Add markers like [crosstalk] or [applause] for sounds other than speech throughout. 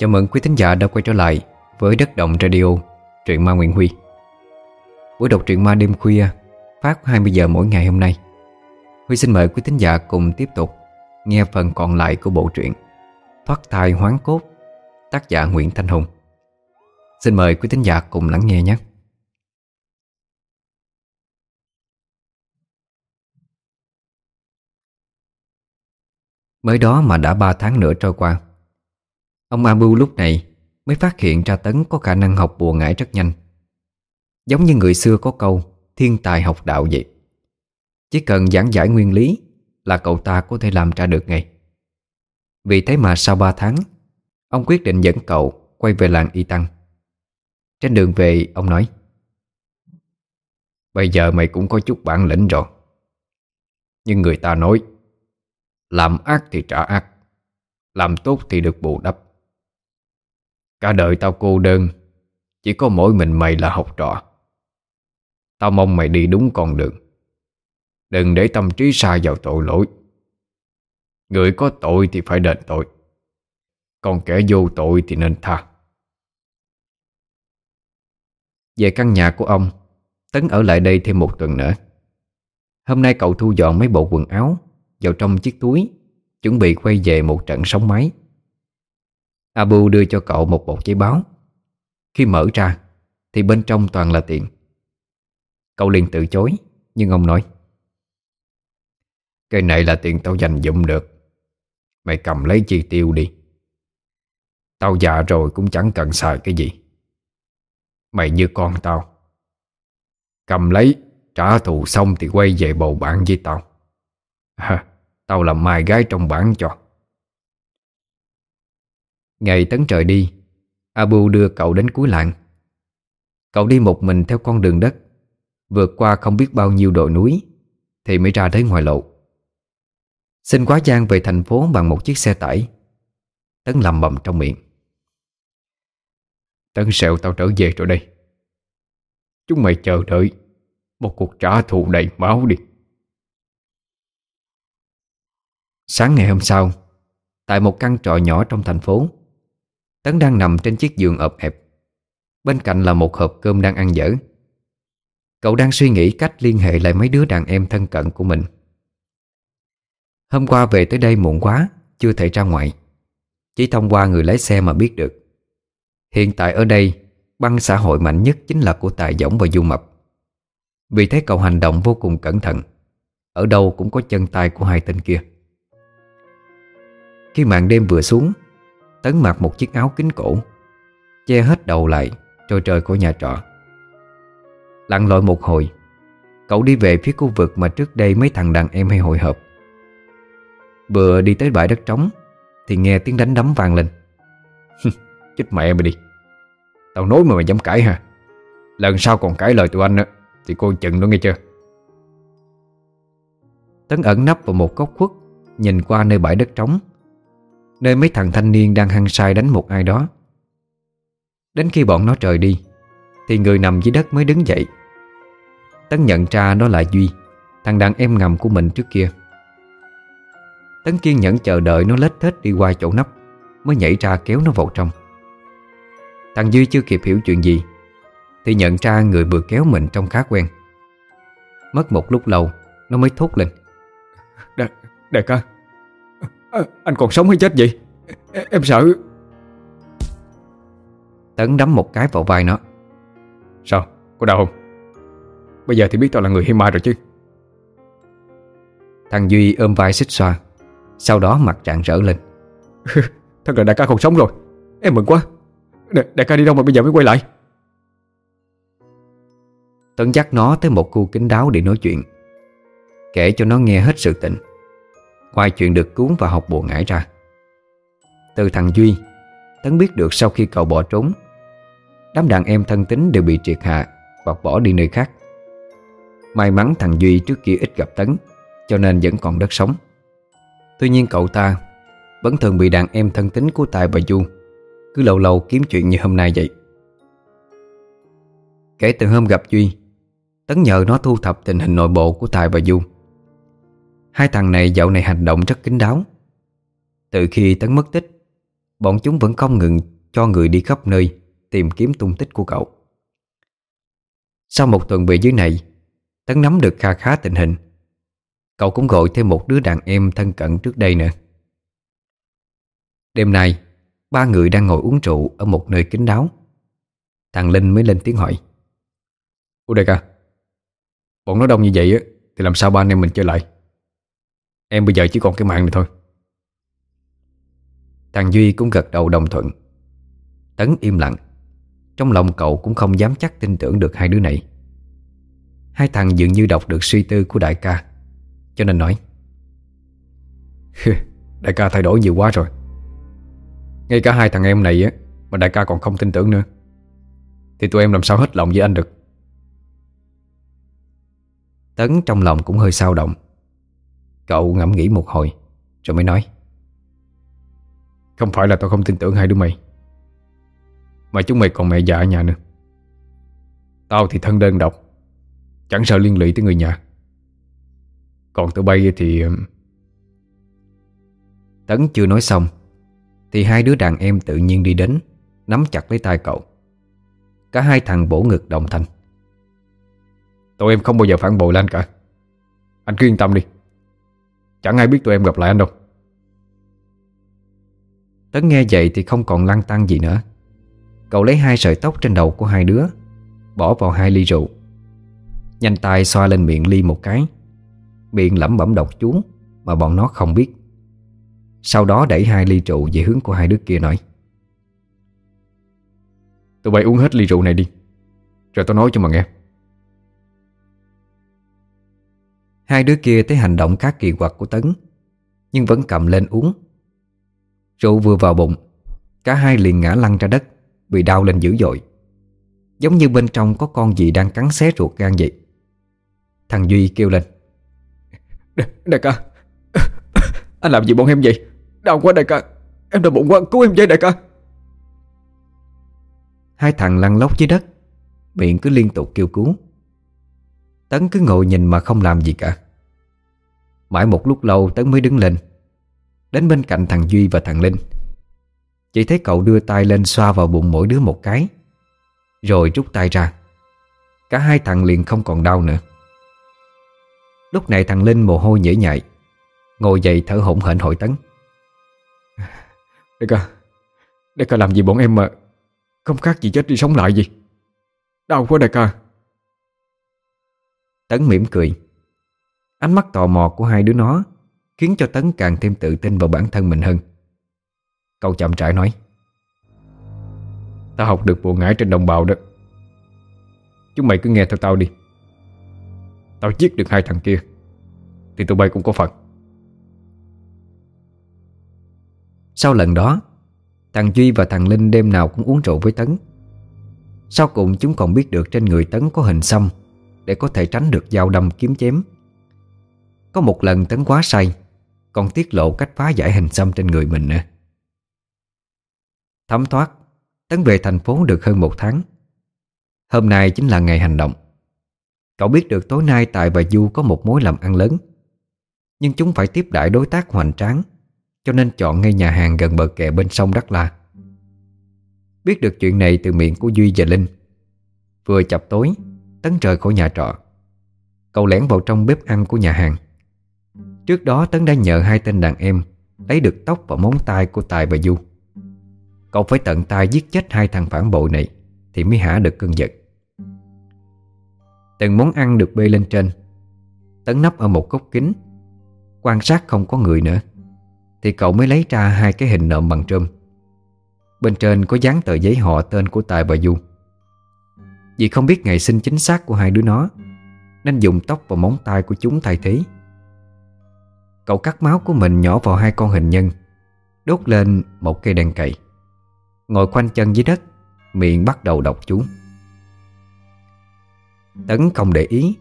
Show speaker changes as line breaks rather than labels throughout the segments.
Chào mừng quý thính giả đã quay trở lại với Đất Động Radio, truyện ma Nguyễn Huy. Buổi đọc truyện ma đêm khuya phát 20 giờ mỗi ngày hôm nay. Huy xin mời quý thính giả cùng tiếp tục nghe phần còn lại của bộ truyện Thoát thai hoán cốt, tác giả Nguyễn Thanh Hùng. Xin mời quý thính giả cùng lắng nghe nhé. Mới đó mà đã 3 tháng nữa trôi qua Ông Abu lúc này mới phát hiện ra Tấn có khả năng học bùa ngải rất nhanh. Giống như người xưa có câu, Thiên tài học đạo vậy. Chỉ cần giảng giải nguyên lý Là cậu ta có thể làm ra được ngay. Vì thế mà sau 3 tháng, Ông quyết định dẫn cậu Quay về làng Y Tăng. Trên đường về, ông nói, Bây giờ mày cũng có chút bản lĩnh rồi. Nhưng người ta nói, Làm ác thì trả ác, Làm tốt thì được bù đắp. Cả đời tao cô đơn. Chỉ có mỗi mình mày là học trò. Tao mong mày đi đúng con đường. Đừng để tâm trí sai vào tội lỗi. Người có tội thì phải đền tội. Còn kẻ vô tội thì nên tha. Về căn nhà của ông, Tấn ở lại đây thêm một tuần nữa. Hôm nay cậu thu dọn mấy bộ quần áo Vào trong chiếc túi, Chuẩn bị quay về một trận sống máy. Abu đưa cho cậu một bọc giấy báo. Khi mở ra Thì bên trong toàn là tiền. Cậu liền từ chối Nhưng ông nói Cái này là tiền tao dành dụm được. Mày cầm lấy chi tiêu đi. Tao già rồi cũng chẳng cần xài cái gì. Mày như con tao. Cầm lấy Trả thù xong thì quay về bầu bạn với tao. [laughs] À, Tao làm mai gái trong bản cho. Ngày tấn trời đi, Abu đưa cậu đến cuối làng. Cậu đi một mình theo con đường đất, Vượt qua không biết bao nhiêu đồi núi, Thì mới ra tới ngoài lộ Xin quá Giang về thành phố bằng một chiếc xe tải. Tấn lầm bầm trong miệng. Tấn sẹo, tao trở về rồi đây. Chúng mày chờ đợi Một cuộc trả thù đầy máu đi. Sáng ngày hôm sau, Tại một căn trọ nhỏ trong thành phố Tấn đang nằm trên chiếc giường ợp ẹp. Bên cạnh là một hộp cơm đang ăn dở. Cậu đang suy nghĩ cách liên hệ lại mấy đứa đàn em thân cận của mình. Hôm qua về tới đây muộn quá, Chưa thể ra ngoài. Chỉ thông qua người lái xe mà biết được. Hiện tại ở đây, Băng xã hội mạnh nhất chính là của Tài Dõng và Du Mập. Vì thế cậu hành động vô cùng cẩn thận. Ở đâu cũng có chân tay của hai tên kia. Khi màn đêm vừa xuống Tấn mặc một chiếc áo kính cổ Che hết đầu lại Rồi trời của nhà trọ. Lặn lội một hồi, Cậu đi về phía khu vực mà trước đây mấy thằng đàn em hay hội hợp Vừa đi tới bãi đất trống Thì nghe tiếng đánh đấm vang lên. Chết mẹ mày đi. Tao nói mà mày dám cãi hả? Lần sau còn cãi lời tụi anh á, Thì cô chừng nó nghe chưa? Tấn ẩn nấp vào một góc khuất, Nhìn qua nơi bãi đất trống. Nơi mấy thằng thanh niên đang hăng sai đánh một ai đó. Đến khi bọn nó trời đi Thì người nằm dưới đất mới đứng dậy. Tấn nhận ra nó là Duy Thằng đàn em ngầm của mình trước kia. Tấn kiên nhẫn chờ đợi nó lết thết đi qua chỗ nắp Mới nhảy ra kéo nó vào trong. Thằng Duy chưa kịp hiểu chuyện gì Thì nhận ra người vừa kéo mình trông khá quen. Mất một lúc lâu Nó mới thốt lên.
Đại, đại ca à, Anh còn sống hay chết vậy? Em, sợ.
Tấn đấm một cái vào vai nó.
Sao? Có đau không? Bây giờ thì biết tao là người hay ma rồi chứ.
Thằng Duy ôm vai xích xoa. Sau đó mặt trạng rỡ lên. [laughs]
Thật là đại ca còn sống rồi. Em mừng quá. Đại, đại ca đi đâu mà bây giờ mới quay lại?
Tấn dắt nó tới một khu kính đáo để nói chuyện. Kể cho nó nghe hết sự tình Ngoài chuyện được cuốn và học bộ ngải ra. Từ thằng Duy, Tấn biết được sau khi cậu bỏ trốn, Đám đàn em thân tính đều bị triệt hạ Hoặc bỏ đi nơi khác. May mắn thằng Duy trước kia ít gặp Tấn, Cho nên vẫn còn đất sống. Tuy nhiên cậu ta Vẫn thường bị đàn em thân tính của Tài và Du Cứ lâu lâu kiếm chuyện như hôm nay vậy. Kể từ hôm gặp Duy, Tấn nhờ nó thu thập tình hình nội bộ của Tài và Du. Hai thằng này dạo này hành động rất kín đáo. Từ khi Tấn mất tích, Bọn chúng vẫn không ngừng cho người đi khắp nơi Tìm kiếm tung tích của cậu. Sau một tuần về dưới này, Tấn nắm được kha khá tình hình. Cậu cũng gọi thêm một đứa đàn em thân cận trước đây nữa. Đêm nay, Ba người đang ngồi uống rượu Ở một nơi kín đáo. Thằng Linh mới lên tiếng hỏi.
Ủa đại ca, Bọn nó đông như vậy Thì làm sao ba anh em mình chơi lại? Em bây giờ chỉ còn cái mạng này thôi.
Thằng Duy cũng gật đầu đồng thuận. Tấn im lặng. Trong lòng cậu cũng không dám chắc tin tưởng được hai đứa này. Hai thằng dường như đọc được suy tư của đại ca, Cho nên nói
Đại ca thay đổi nhiều quá rồi. Ngay cả hai thằng em này á, Mà đại ca còn không tin tưởng nữa. Thì tụi em làm sao hết lòng với anh được?
Tấn trong lòng cũng hơi sao động. Cậu ngẫm nghĩ một hồi, Rồi mới nói.
Không phải là tao không tin tưởng hai đứa mày, Mà chúng mày còn mẹ già ở nhà nữa. Tao thì thân đơn độc, Chẳng sợ liên lụy tới người nhà. Còn tụi bay thì um,
Tấn chưa nói xong, Thì hai đứa đàn em tự nhiên đi đến, Nắm chặt lấy tay cậu. Cả hai thằng bổ ngực đồng thanh.
Tụi em không bao giờ phản bội lên cả. Anh cứ yên tâm đi. Chẳng ai biết tụi em gặp lại anh đâu.
Tấn nghe vậy thì không còn lăng tăng gì nữa. Cậu lấy hai sợi tóc trên đầu của hai đứa, Bỏ vào hai ly rượu. Nhanh tay xoa lên miệng ly một cái. Miệng lẩm bẩm độc chú, Mà bọn nó không biết. Sau đó đẩy hai ly rượu về hướng của hai đứa kia nói.
Tụi bay uống hết ly rượu này đi, Rồi tao nói cho mà nghe.
Hai đứa kia thấy hành động khá kỳ quặc của Tấn Nhưng vẫn cầm lên uống. Rượu vừa vào bụng Cả hai liền ngã lăn ra đất Bị đau lên dữ dội. Giống như bên trong có con gì đang cắn xé ruột gan vậy. Thằng Duy kêu lên
Đại ca [coughs] Anh làm gì bọn em vậy? Đau quá đại ca Em đau bụng quá cứu em với đại ca.
Hai thằng lăn lóc dưới đất Miệng cứ liên tục kêu cứu Tấn cứ ngồi nhìn mà không làm gì cả. Mãi một lúc lâu Tấn mới đứng lên. Đến bên cạnh thằng Duy và thằng Linh. Chỉ thấy cậu đưa tay lên xoa vào bụng mỗi đứa một cái. Rồi rút tay ra. Cả hai thằng liền không còn đau nữa. Lúc này thằng Linh mồ hôi nhễ nhại. Ngồi dậy thở hổn hển hỏi Tấn.
Đại ca Đại ca làm gì bọn em mà Không khác gì chết đi sống lại gì? Đau quá đại ca.
Tấn mỉm cười. Ánh mắt tò mò của hai đứa nó Khiến cho Tấn càng thêm tự tin vào bản thân mình hơn. Cậu chậm rãi nói,
Tao học được bộ ngải trên đồng bào đó. Chúng mày cứ nghe theo tao đi. Tao giết được hai thằng kia, Thì tụi bay cũng có phần.
Sau lần đó, Thằng Duy và thằng Linh đêm nào cũng uống rượu với Tấn. Sau cùng chúng còn biết được trên người Tấn có hình xăm để có thể tránh được dao đâm kiếm chém. Có một lần Tấn quá say, Còn tiết lộ cách phá giải hình xăm trên người mình nữa. Thấm thoát, Tấn về thành phố được hơn một tháng. Hôm nay chính là ngày hành động. Cậu biết được tối nay Tài và Du có một mối làm ăn lớn. Nhưng chúng phải tiếp đại đối tác hoành tráng, Cho nên chọn ngay nhà hàng gần bờ kè bên sông Đắk La. Biết được chuyện này từ miệng của Duy và Linh. Vừa chập tối Tấn rời khỏi nhà trọ. Cậu lẻn vào trong bếp ăn của nhà hàng. Trước đó Tấn đã nhờ hai tên đàn em Lấy được tóc và móng tay của Tài và Du. Cậu phải tận tay giết chết hai thằng phản bội này Thì mới hả được cơn giận. Từng món ăn được bê lên trên, Tấn nấp ở một góc kính Quan sát không có người nữa, Thì cậu mới lấy ra hai cái hình nộm bằng trơm. Bên trên có dán tờ giấy họ tên của Tài và Du. Vì không biết ngày sinh chính xác của hai đứa nó, Nên dùng tóc và móng tay của chúng thay thế. Cậu cắt máu của mình nhỏ vào hai con hình nhân, Đốt lên một cây đèn cậy Ngồi khoanh chân dưới đất, Miệng bắt đầu đọc chú. Tấn không để ý,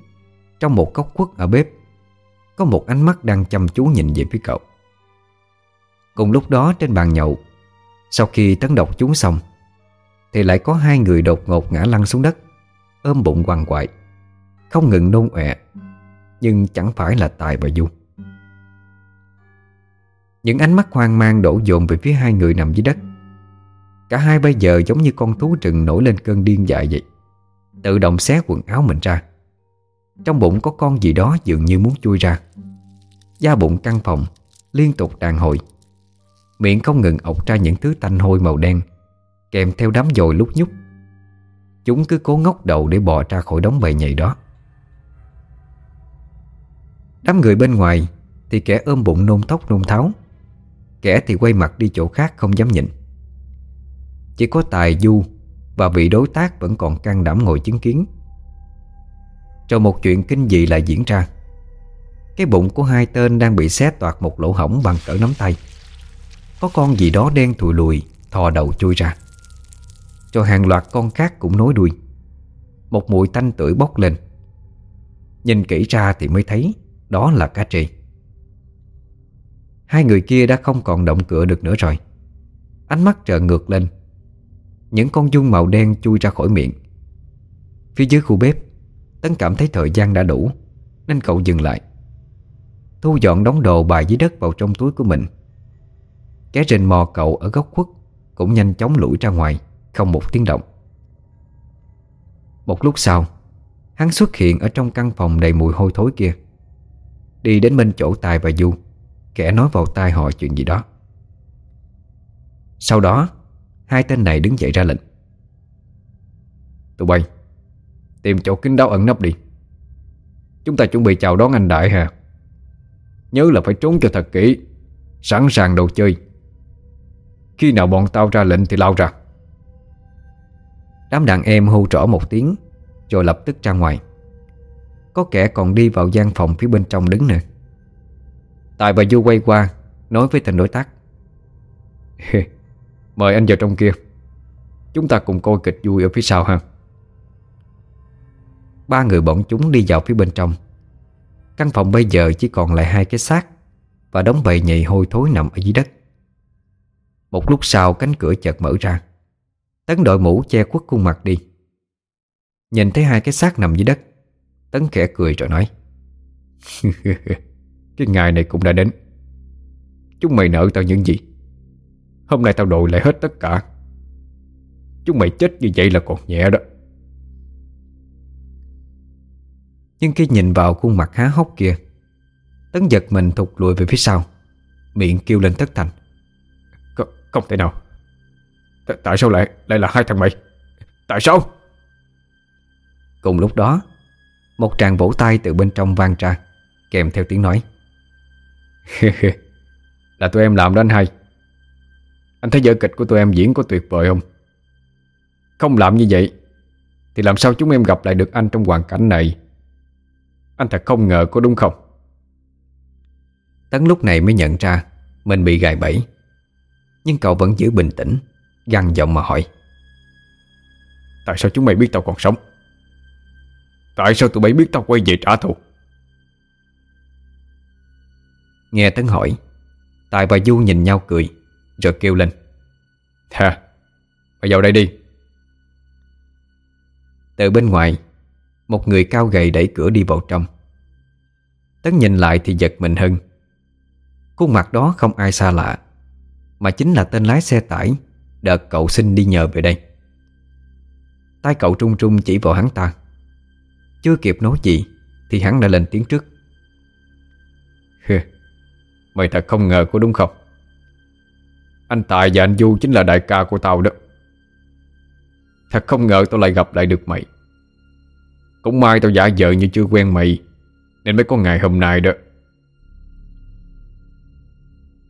Trong một góc quất ở bếp, Có một ánh mắt đang chăm chú nhìn về phía cậu. Cùng lúc đó trên bàn nhậu, Sau khi Tấn đọc chú xong, Thì lại có hai người đột ngột ngã lăn xuống đất. Ôm bụng quằn quại. Không ngừng nôn ọe, Nhưng chẳng phải là Tài và Du. Những ánh mắt hoang mang đổ dồn về phía hai người nằm dưới đất. Cả hai bây giờ giống như con thú rừng nổi lên cơn điên dại vậy, Tự động xé quần áo mình ra. Trong bụng có con gì đó dường như muốn chui ra. Da bụng căng phòng Liên tục đàn hồi. Miệng không ngừng ọc ra những thứ tanh hôi màu đen, Kèm theo đám dồi lúc nhúc. Chúng cứ cố ngóc đầu để bò ra khỏi đống bầy nhầy đó. Đám người bên ngoài Thì kẻ ôm bụng nôn thốc nôn tháo. Kẻ thì quay mặt đi chỗ khác không dám nhìn. Chỉ có Tài Du Và vị đối tác vẫn còn căng đảm ngồi chứng kiến. Rồi một chuyện kinh dị lại diễn ra. Cái bụng của hai tên đang bị xé toạc một lỗ hổng bằng cỡ nắm tay. Có con gì đó đen thùi lùi, Thò đầu chui ra cho hàng loạt con khác cũng nối đuôi. Một mùi tanh tưởi bốc lên. Nhìn kỹ ra thì mới thấy Đó là cá trì Hai người kia đã không còn động cửa được nữa rồi. Ánh mắt trợn ngược lên. Những con dung màu đen chui ra khỏi miệng. Phía dưới khu bếp, Tấn cảm thấy thời gian đã đủ, Nên cậu dừng lại. Thu dọn đống đồ bài dưới đất vào trong túi của mình. Cái rình mò cậu ở góc khuất Cũng nhanh chóng lủi ra ngoài. Không một tiếng động. Một lúc sau, Hắn xuất hiện ở trong căn phòng đầy mùi hôi thối kia. Đi đến bên chỗ Tài và Du, Kẻ nói vào tai họ chuyện gì đó. Sau đó, Hai tên này đứng dậy ra lệnh. Tụi bay, Tìm chỗ kín đáo ẩn nấp đi. Chúng ta chuẩn bị chào đón anh Đại hà Nhớ là phải trốn cho thật kỹ, Sẵn sàng đồ chơi. Khi nào bọn tao ra lệnh thì lao ra. Đám đàn em hô trỏ một tiếng, Rồi lập tức ra ngoài. Có kẻ còn đi vào gian phòng phía bên trong đứng nè. Tài và Du quay qua, Nói với tên đối tác. Mời anh vào trong kia. Chúng ta cùng coi kịch vui ở phía sau ha. Ba người bọn chúng đi vào phía bên trong. Căn phòng bây giờ chỉ còn lại hai cái xác Và đống bầy nhầy hôi thối nằm ở dưới đất. Một lúc sau, cánh cửa chợt mở ra. Tấn đội mũ che khuất khuôn mặt đi. Nhìn thấy hai cái xác nằm dưới đất Tấn khẽ cười rồi nói [laughs] Cái ngày này cũng đã đến. Chúng mày nợ tao những gì? Hôm nay tao đội lại hết tất cả. Chúng mày chết như vậy là còn nhẹ đó. Nhưng khi nhìn vào khuôn mặt há hốc kia Tấn giật mình thụt lùi về phía sau Miệng kêu lên tất thành Không, không thể nào. Tại sao lại lại là hai thằng mày? Tại sao? Cùng lúc đó Một tràng vỗ tay từ bên trong vang ra Kèm theo tiếng nói. [laughs] Là tụi em làm đó anh hai. Anh thấy vở kịch của tụi em diễn có tuyệt vời không? Không làm như vậy Thì làm sao chúng em gặp lại được anh trong hoàn cảnh này? Anh thật không ngờ có đúng không? Tấn lúc này mới nhận ra Mình bị gài bẫy Nhưng cậu vẫn giữ bình tĩnh gằn giọng mà hỏi. Tại sao chúng mày biết tao còn sống? Tại sao tụi bay biết tao quay về trả thù? Nghe Tấn hỏi Tài và Du nhìn nhau cười Rồi kêu lên. Thà, mày vào đây đi. Từ bên ngoài Một người cao gầy đẩy cửa đi vào trong. Tấn nhìn lại thì giật mình hơn. Khuôn mặt đó không ai xa lạ Mà chính là tên lái xe tải Đợt cậu xin đi nhờ về đây. Tay cậu trung trung chỉ vào hắn ta. Chưa kịp nói gì, Thì hắn đã lên tiếng trước. Mày thật không ngờ có đúng không? Anh Tài và anh Du chính là đại ca của tao đó. Thật không ngờ tao lại gặp lại được mày. Cũng may tao giả vờ như chưa quen mày, Nên mới có ngày hôm nay đó.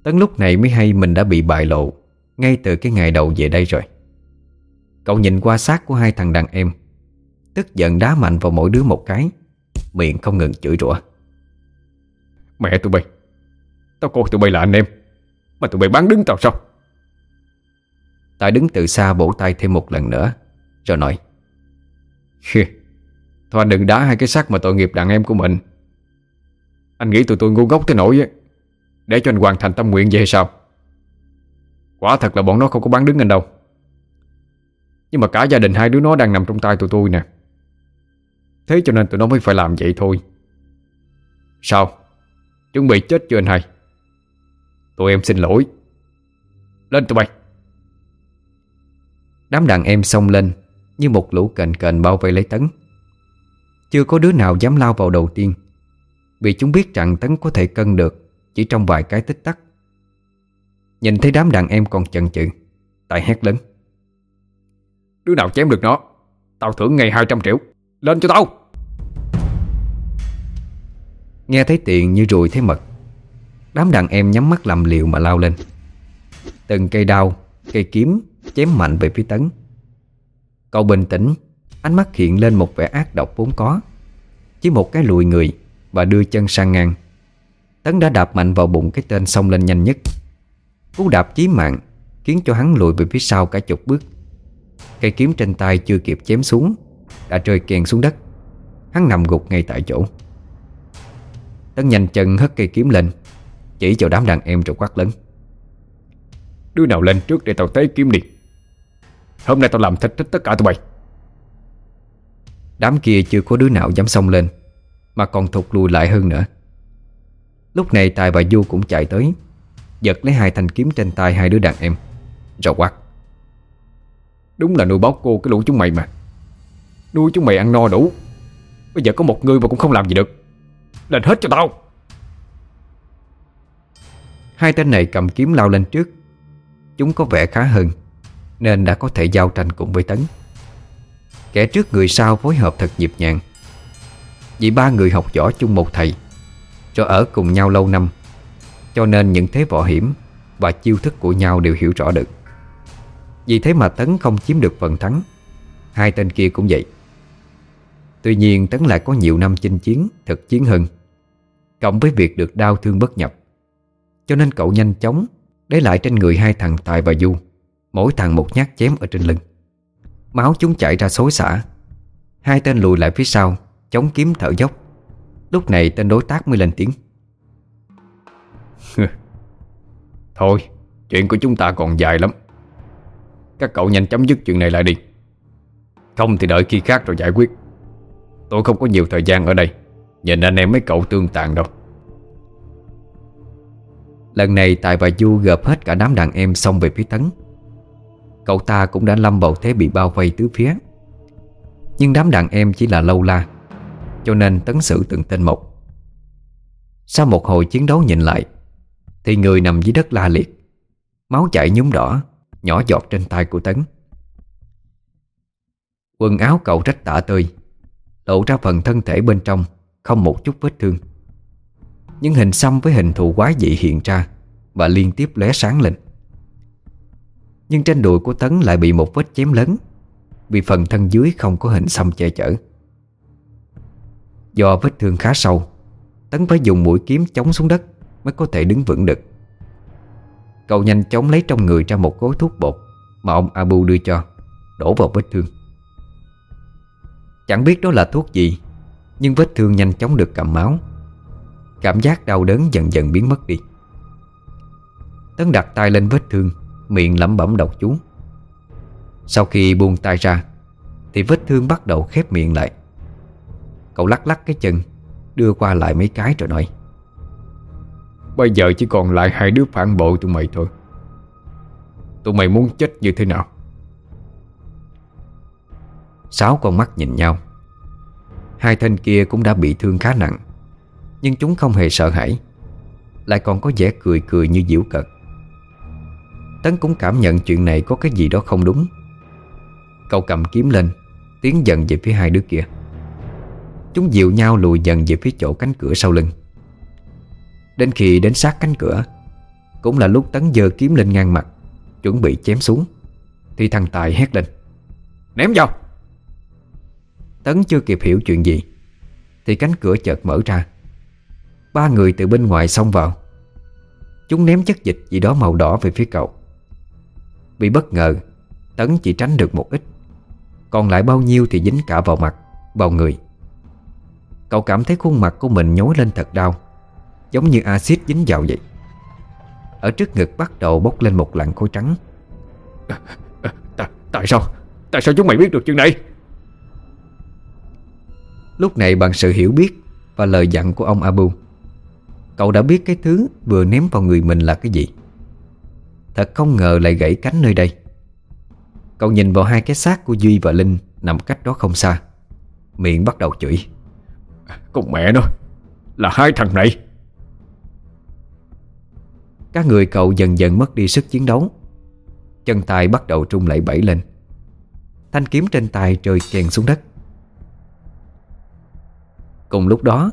Tấn lúc này mới hay mình đã bị bại lộ. Ngay từ cái ngày đầu về đây rồi. Cậu nhìn qua xác của hai thằng đàn em. Tức giận đá mạnh vào mỗi đứa một cái. Miệng không ngừng chửi rủa. Mẹ tụi bay Tao coi tụi bay là anh em Mà tụi bay bán đứng tao sao? Tài đứng từ xa bổ tay thêm một lần nữa Rồi nói Thôi anh đừng đá hai cái xác mà tội nghiệp đàn em của mình. Anh nghĩ tụi tôi ngu ngốc tới nỗi Để cho anh hoàn thành tâm nguyện vậy hay sao Quả thật là bọn nó không có bán đứng anh đâu. Nhưng mà cả gia đình hai đứa nó đang nằm trong tay tụi tôi nè. Thế cho nên tụi nó mới phải làm vậy thôi. Sao? Chuẩn bị chết chưa anh hai? Tụi em xin lỗi. Lên tụi bay. Đám đàn em xông lên Như một lũ cành cành bao vây lấy Tấn. Chưa có đứa nào dám lao vào đầu tiên, Vì chúng biết rằng Tấn có thể cân được Chỉ trong vài cái tích tắc. Nhìn thấy đám đàn em còn chần chừ Tài hét lớn.
Đứa nào chém được nó, Tao thưởng ngày 200 triệu, Lên cho tao.
Nghe thấy tiền như ruồi thấy mật, Đám đàn em nhắm mắt làm liều mà lao lên. Từng cây đao, Cây kiếm chém mạnh về phía Tấn. Cậu bình tĩnh, Ánh mắt hiện lên một vẻ ác độc vốn có. Chỉ một cái lùi người Và đưa chân sang ngang. Tấn đã đạp mạnh vào bụng cái tên xông lên nhanh nhất. Cú đạp chí mạng Khiến cho hắn lùi về phía sau cả chục bước. Cây kiếm trên tay chưa kịp chém xuống Đã rơi kèn xuống đất. Hắn nằm gục ngay tại chỗ. Tấn nhanh chân hất cây kiếm lên Chỉ cho đám đàn em rồi quát lớn.
Đứa nào lên trước để tao tế kiếm đi? Hôm nay tao làm thịt tất cả tụi bay.
Đám kia chưa có đứa nào dám xông lên Mà còn thụt lùi lại hơn nữa. Lúc này Tài và Du cũng chạy tới Giật lấy hai thanh kiếm trên tay hai đứa đàn em. Rồi quát.
Đúng là nuôi bóc cô, cái lũ chúng mày mà. Nuôi chúng mày ăn no đủ. Bây giờ có một người mà cũng không làm gì được. Lên hết cho tao.
Hai tên này cầm kiếm lao lên trước. Chúng có vẻ khá hơn, Nên đã có thể giao tranh cùng với Tấn. Kẻ trước người sau phối hợp thật nhịp nhàng. Vì ba người học võ chung một thầy, Cho ở cùng nhau lâu năm cho nên những thế võ hiểm Và chiêu thức của nhau đều hiểu rõ được. Vì thế mà Tấn không chiếm được phần thắng. Hai tên kia cũng vậy. Tuy nhiên Tấn lại có nhiều năm chinh chiến Thực chiến hơn Cộng với việc được đau thương bất nhập. Cho nên cậu nhanh chóng Để lại trên người hai thằng Tài và Du, Mỗi thằng một nhát chém ở trên lưng. Máu chúng chảy ra xối xả. Hai tên lùi lại phía sau, Chống kiếm thở dốc. Lúc này tên đối tác mới lên tiếng. [laughs]
Thôi, Chuyện của chúng ta còn dài lắm. Các cậu nhanh chấm dứt chuyện này lại đi. Không thì đợi khi khác rồi giải quyết. Tôi không có nhiều thời gian ở đây. Nhìn anh em mấy cậu tương tàn đâu.
Lần này Tài và Du gợp hết cả đám đàn em xong về phía Tấn. Cậu ta cũng đã lâm vào thế bị bao vây tứ phía. Nhưng đám đàn em chỉ là lâu la, Cho nên Tấn xử từng tên một. Sau một hồi chiến đấu nhìn lại thì người nằm dưới đất la liệt. Máu chảy nhúm đỏ, Nhỏ giọt trên tay của Tấn. Quần áo cậu rách tả tơi, Lộ ra phần thân thể bên trong, Không một chút vết thương. Nhưng hình xăm với hình thù quái dị hiện ra Và liên tiếp lóe sáng lên. Nhưng trên đùi của Tấn lại bị một vết chém lớn, Vì phần thân dưới không có hình xăm che chở. Do vết thương khá sâu, Tấn phải dùng mũi kiếm chống xuống đất. Mới có thể đứng vững được. Cậu nhanh chóng lấy trong người ra một gói thuốc bột Mà ông Abu đưa cho, Đổ vào vết thương. Chẳng biết đó là thuốc gì, Nhưng vết thương nhanh chóng được cầm máu. Cảm giác đau đớn dần dần biến mất đi. Tấn đặt tay lên vết thương, Miệng lẩm bẩm độc chú. Sau khi buông tay ra, Thì vết thương bắt đầu khép miệng lại. Cậu lắc lắc cái chân, Đưa qua lại mấy cái rồi nói.
Bây giờ chỉ còn lại hai đứa phản bội tụi mày thôi. Tụi mày muốn chết như thế nào?
Sáu con mắt nhìn nhau. Hai tên kia cũng đã bị thương khá nặng, Nhưng chúng không hề sợ hãi, Lại còn có vẻ cười cười như diễu cợt. Tấn cũng cảm nhận chuyện này có cái gì đó không đúng. Cậu cầm kiếm lên, Tiến dần về phía hai đứa kia. Chúng dịu nhau lùi dần về phía chỗ cánh cửa sau lưng. Đến khi đến sát cánh cửa, Cũng là lúc Tấn giơ kiếm lên ngang mặt, Chuẩn bị chém xuống. Thì thằng Tài hét lên,
Ném vào!
Tấn chưa kịp hiểu chuyện gì, Thì cánh cửa chợt mở ra. Ba người từ bên ngoài xông vào. Chúng ném chất dịch gì đó màu đỏ về phía cậu. Bị bất ngờ, Tấn chỉ tránh được một ít. Còn lại bao nhiêu thì dính cả vào mặt, Vào người. Cậu cảm thấy khuôn mặt của mình nhối lên thật đau. Giống như axit dính vào vậy. Ở trước ngực bắt đầu bốc lên một làn khối trắng.
À, à, Tại sao? Tại sao chúng mày biết được chuyện này?
Lúc này bằng sự hiểu biết Và lời dặn của ông Abu Cậu đã biết cái thứ vừa ném vào người mình là cái gì. Thật không ngờ lại gãy cánh nơi đây. Cậu nhìn vào hai cái xác của Duy và Linh Nằm cách đó không xa. Miệng bắt đầu chửi.
Con mẹ nó Là hai thằng này
các người cậu dần dần mất đi sức chiến đấu. Chân tay bắt đầu trung lẩy bẩy lên. Thanh kiếm trên tay rơi kèn xuống đất. Cùng lúc đó,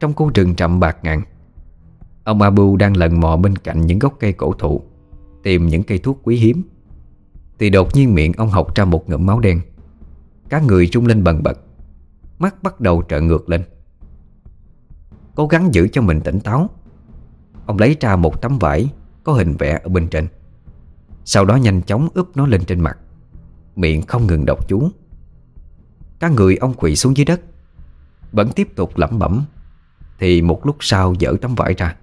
Trong khu rừng trầm bạc ngàn, Ông Abu đang lần mò bên cạnh những gốc cây cổ thụ, Tìm những cây thuốc quý hiếm. Thì đột nhiên miệng ông học ra một ngụm máu đen. Các người trung lên bần bật, Mắt bắt đầu trợ ngược lên. Cố gắng giữ cho mình tỉnh táo. Ông lấy ra một tấm vải, Có hình vẽ ở bên trên. Sau đó nhanh chóng ướp nó lên trên mặt. Miệng không ngừng đọc chú. Các người ông quỳ xuống dưới đất. Vẫn tiếp tục lẩm bẩm. Thì một lúc sau dỡ tấm vải ra.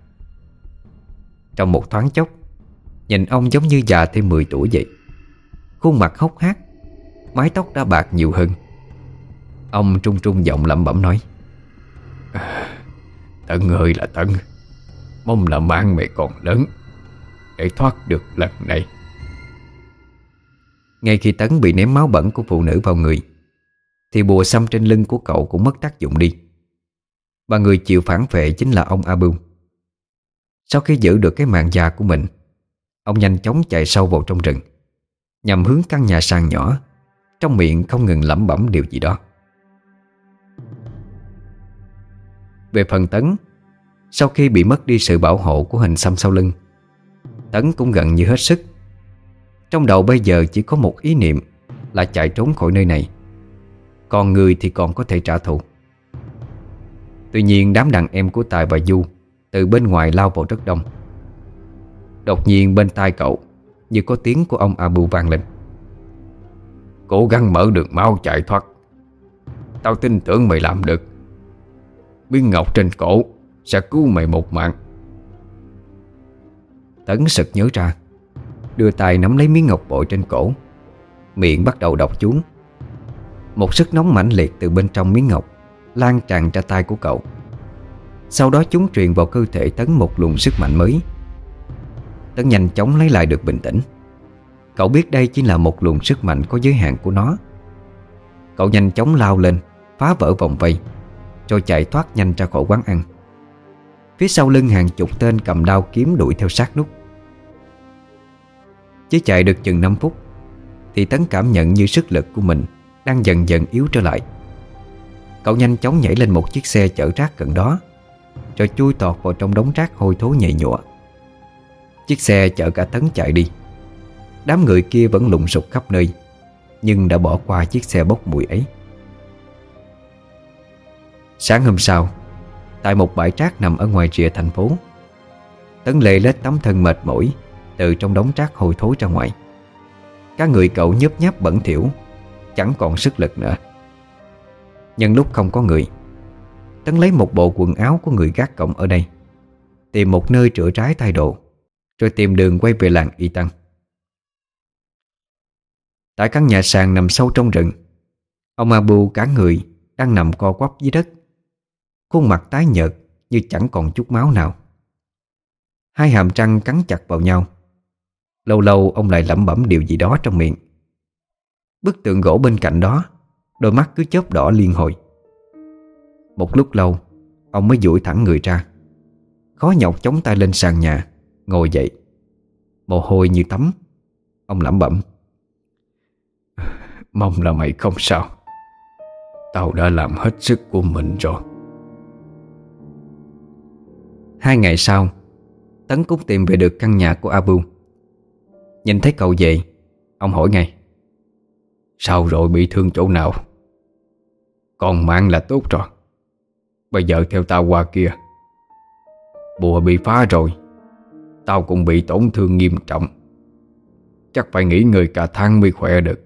Trong một thoáng chốc, Nhìn ông giống như già thêm 10 tuổi vậy. Khuôn mặt hốc hác, Mái tóc đã bạc nhiều hơn. Ông trung trung giọng lẩm bẩm nói ờ,
Tận ơi là tận. Mong là mang mày còn lớn Để thoát được lần này.
Ngay khi Tấn bị ném máu bẩn của phụ nữ vào người, Thì bùa xăm trên lưng của cậu cũng mất tác dụng đi. Và người chịu phản vệ chính là ông Abu. Sau khi giữ được cái mạng già của mình, Ông nhanh chóng chạy sâu vào trong rừng, Nhằm hướng căn nhà sàn nhỏ, Trong miệng không ngừng lẩm bẩm điều gì đó. Về phần Tấn sau khi bị mất đi sự bảo hộ của hình xăm sau lưng, Tấn cũng gần như hết sức. Trong đầu bây giờ chỉ có một ý niệm Là chạy trốn khỏi nơi này. Còn người thì còn có thể trả thù. Tuy nhiên đám đàn em của Tài và Du Từ bên ngoài lao vào rất đông. Đột nhiên bên tai cậu Như có tiếng của ông Abu vang lên.
Cố gắng mở đường máu chạy thoát. Tao tin tưởng mày làm được. Biên ngọc trên cổ sẽ cứu mày một mạng.
Tấn sực nhớ ra, Đưa tay nắm lấy miếng ngọc bội trên cổ. Miệng bắt đầu đọc chú. Một sức nóng mãnh liệt từ bên trong miếng ngọc Lan tràn ra tay của cậu. Sau đó chúng truyền vào cơ thể Tấn một luồng sức mạnh mới. Tấn nhanh chóng lấy lại được bình tĩnh. Cậu biết đây chỉ là một luồng sức mạnh có giới hạn của nó. Cậu nhanh chóng lao lên, Phá vỡ vòng vây, Rồi chạy thoát nhanh ra khỏi quán ăn. Phía sau lưng hàng chục tên cầm đao kiếm đuổi theo sát nút. Chỉ chạy được chừng 5 phút, Thì Tấn cảm nhận như sức lực của mình Đang dần dần yếu trở lại. Cậu nhanh chóng nhảy lên một chiếc xe chở rác gần đó, Rồi chui tọt vào trong đống rác hôi thối nhầy nhụa. Chiếc xe chở cả Tấn chạy đi. Đám người kia vẫn lùng sục khắp nơi, Nhưng đã bỏ qua chiếc xe bốc mùi ấy. Sáng hôm sau Tại một bãi rác nằm ở ngoài rìa thành phố. Tấn lệ lết tấm thân mệt mỏi, Từ trong đống rác hồi thối ra ngoài. Các người cậu nhấp nháp bẩn thỉu, Chẳng còn sức lực nữa. Nhân lúc không có người, Tấn lấy một bộ quần áo của người gác cổng ở đây, Tìm một nơi rửa trái thay đồ, Rồi tìm đường quay về làng Y Tăng. Tại căn nhà sàn nằm sâu trong rừng, Ông Abu cả người Đang nằm co quắp dưới đất. Khuôn mặt tái nhợt Như chẳng còn chút máu nào. Hai hàm răng cắn chặt vào nhau. Lâu lâu ông lại lẩm bẩm điều gì đó trong miệng. Bức tượng gỗ bên cạnh đó, Đôi mắt cứ chớp đỏ liên hồi. Một lúc lâu, Ông mới duỗi thẳng người ra. Khó nhọc chống tay lên sàn nhà, Ngồi dậy. Mồ hôi như tắm. Ông lẩm bẩm.
Mong là mày không sao. Tao đã làm hết sức của mình rồi.
Hai ngày sau, Tấn cũng tìm về được căn nhà của Abu. Nhìn thấy cậu về, Ông hỏi ngay,
Sao rồi bị thương chỗ nào? Còn mạng là tốt rồi. Bây giờ theo tao qua kia, Bùa bị phá rồi, Tao cũng bị tổn thương nghiêm trọng. Chắc phải nghỉ người cả tháng mới khỏe được.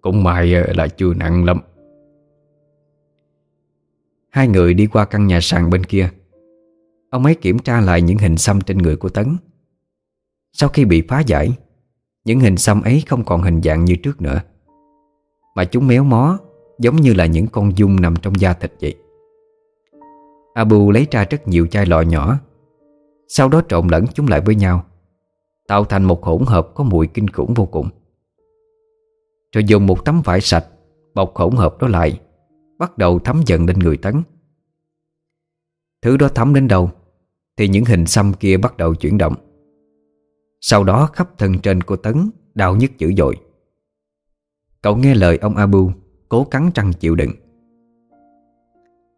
Cũng may ờ, là chưa nặng lắm.
Hai người đi qua căn nhà sàn bên kia. Ông ấy kiểm tra lại những hình xăm trên người của Tấn. Sau khi bị phá giải, Những hình xăm ấy không còn hình dạng như trước nữa. Mà chúng méo mó Giống như là những con dung nằm trong da thịt vậy. Abu lấy ra rất nhiều chai lọ nhỏ. Sau đó trộn lẫn chúng lại với nhau, Tạo thành một hỗn hợp có mùi kinh khủng vô cùng. Rồi dùng một tấm vải sạch Bọc hỗn hợp đó lại, Bắt đầu thấm dần lên người Tấn. Thứ đó thấm đến đâu, Thì những hình xăm kia bắt đầu chuyển động. Sau đó khắp thân trên của Tấn, Đau nhức dữ dội. Cậu nghe lời ông Abu Cố cắn răng chịu đựng.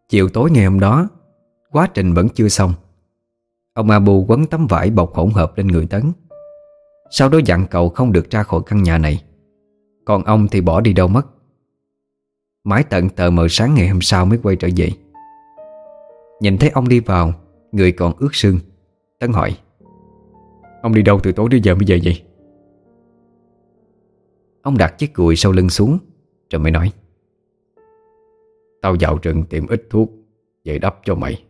Chiều tối ngày hôm đó, Quá trình vẫn chưa xong. Ông Abu quấn tấm vải bọc hỗn hợp lên người Tấn. Sau đó dặn cậu không được ra khỏi căn nhà này. Còn ông thì bỏ đi đâu mất. Mãi tận tờ mờ sáng ngày hôm sau mới quay trở về. Nhìn thấy ông đi vào, Người còn ướt sương. Tấn hỏi,
Ông đi đâu từ tối đến giờ mới về vậy?
Ông đặt chiếc cùi sau lưng xuống, Rồi mới nói,
Tao vào rừng tìm ít thuốc Về đắp cho mày.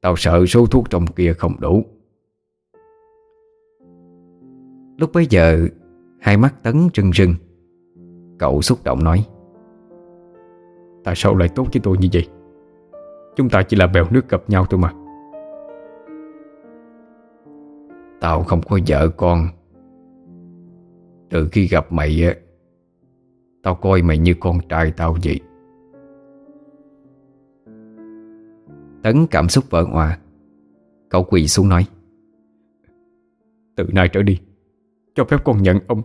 Tao sợ số thuốc trong kia không đủ.
Lúc bấy giờ, Hai mắt Tấn rưng rưng. Cậu xúc động nói,
Tại sao lại tốt với tôi như vậy? Chúng ta chỉ là bèo nước gặp nhau thôi mà.
Tao không có vợ con. Từ khi gặp mày á Tao coi mày như con trai tao vậy. Tấn cảm xúc vỡ hòa Cậu quỳ xuống nói.
Từ nay trở đi Cho phép con nhận ông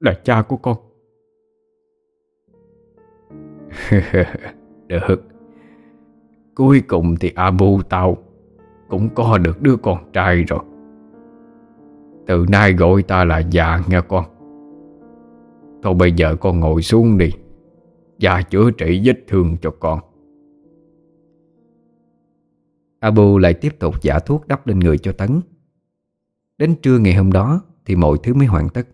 Là cha của con. [laughs]
Được Cuối cùng thì Abu tao Cũng có được đứa con trai rồi. Từ nay gọi ta là già nghe con. Thôi bây giờ con ngồi xuống đi. Và chữa trị vết thương cho con. Abu lại tiếp tục giả thuốc đắp lên người cho Tấn. Đến trưa ngày hôm đó Thì mọi thứ mới hoàn tất.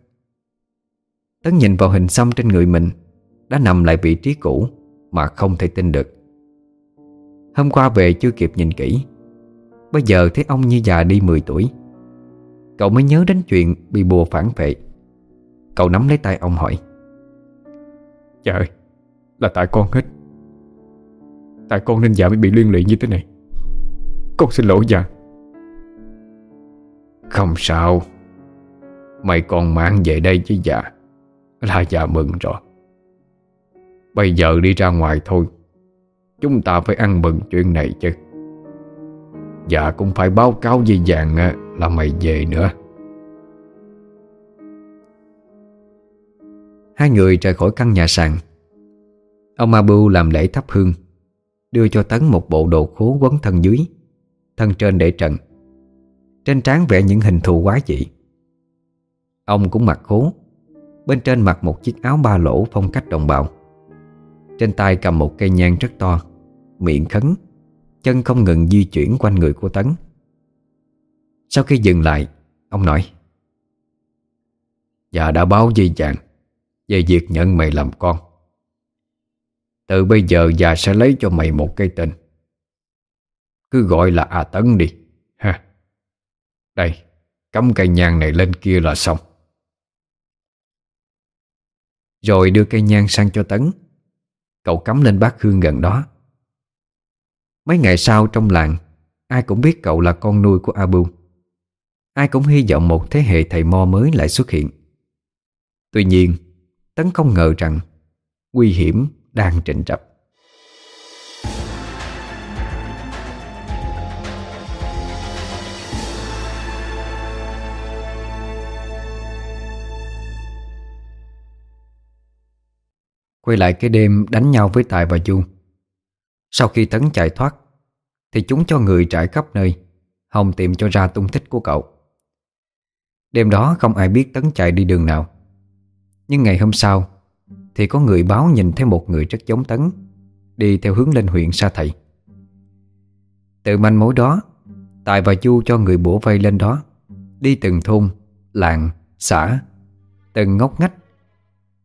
Tấn nhìn vào hình xăm trên người mình, Đã nằm lại vị trí cũ Mà không thể tin được. Hôm qua về chưa kịp nhìn kỹ. Bây giờ thấy ông như già đi 10 tuổi. Cậu mới nhớ đến chuyện bị bùa phản vệ. Cậu nắm lấy tay ông hỏi.
Ơi Là tại con hết. Tại con nên già mới bị liên lụy như thế này. Con xin lỗi già.
Không sao. Mày còn mang về đây chứ già. Là già mừng rồi. Bây giờ đi ra ngoài thôi Chúng ta phải ăn mừng chuyện này chứ. Dạ cũng phải báo cáo với vàng à, là mày về nữa. Hai người rời khỏi căn nhà sàn. Ông Abu làm lễ thắp hương, Đưa cho Tấn một bộ đồ khố quấn thân dưới, Thân trên để trần. Trên trán vẽ những hình thù quá dị. Ông cũng mặc khố, Bên trên mặc một chiếc áo ba lỗ phong cách đồng bào. Trên tay cầm một cây nhang rất to. Miệng khấn, Chân không ngừng di chuyển quanh người của Tấn. Sau khi dừng lại, Ông nói Dạ đã báo với chàng Về việc nhận mày làm con. Từ bây giờ già sẽ lấy cho mày một cây tên. Cứ gọi là A Tấn đi, ha. Đây, Cắm cây nhang này lên kia là xong. Rồi đưa cây nhang sang cho Tấn. Cậu cắm lên bát hương gần đó. Mấy ngày sau trong làng, Ai cũng biết cậu là con nuôi của Abu. Ai cũng hy vọng một thế hệ thầy mo mới lại xuất hiện. Tuy nhiên, Tấn không ngờ rằng Nguy hiểm đang trịnh trập. Quay lại cái đêm đánh nhau với Tài và Du sau khi Tấn chạy thoát Thì chúng cho người trải khắp nơi Hồng tìm cho ra tung tích của cậu. Đêm đó không ai biết Tấn chạy đi đường nào. Nhưng ngày hôm sau Thì có người báo nhìn thấy một người rất giống Tấn Đi theo hướng lên huyện Sa Thầy. Từ manh mối đó Tài và Chu cho người bủa vây lên đó Đi từng thôn, làng, xã Từng ngóc ngách.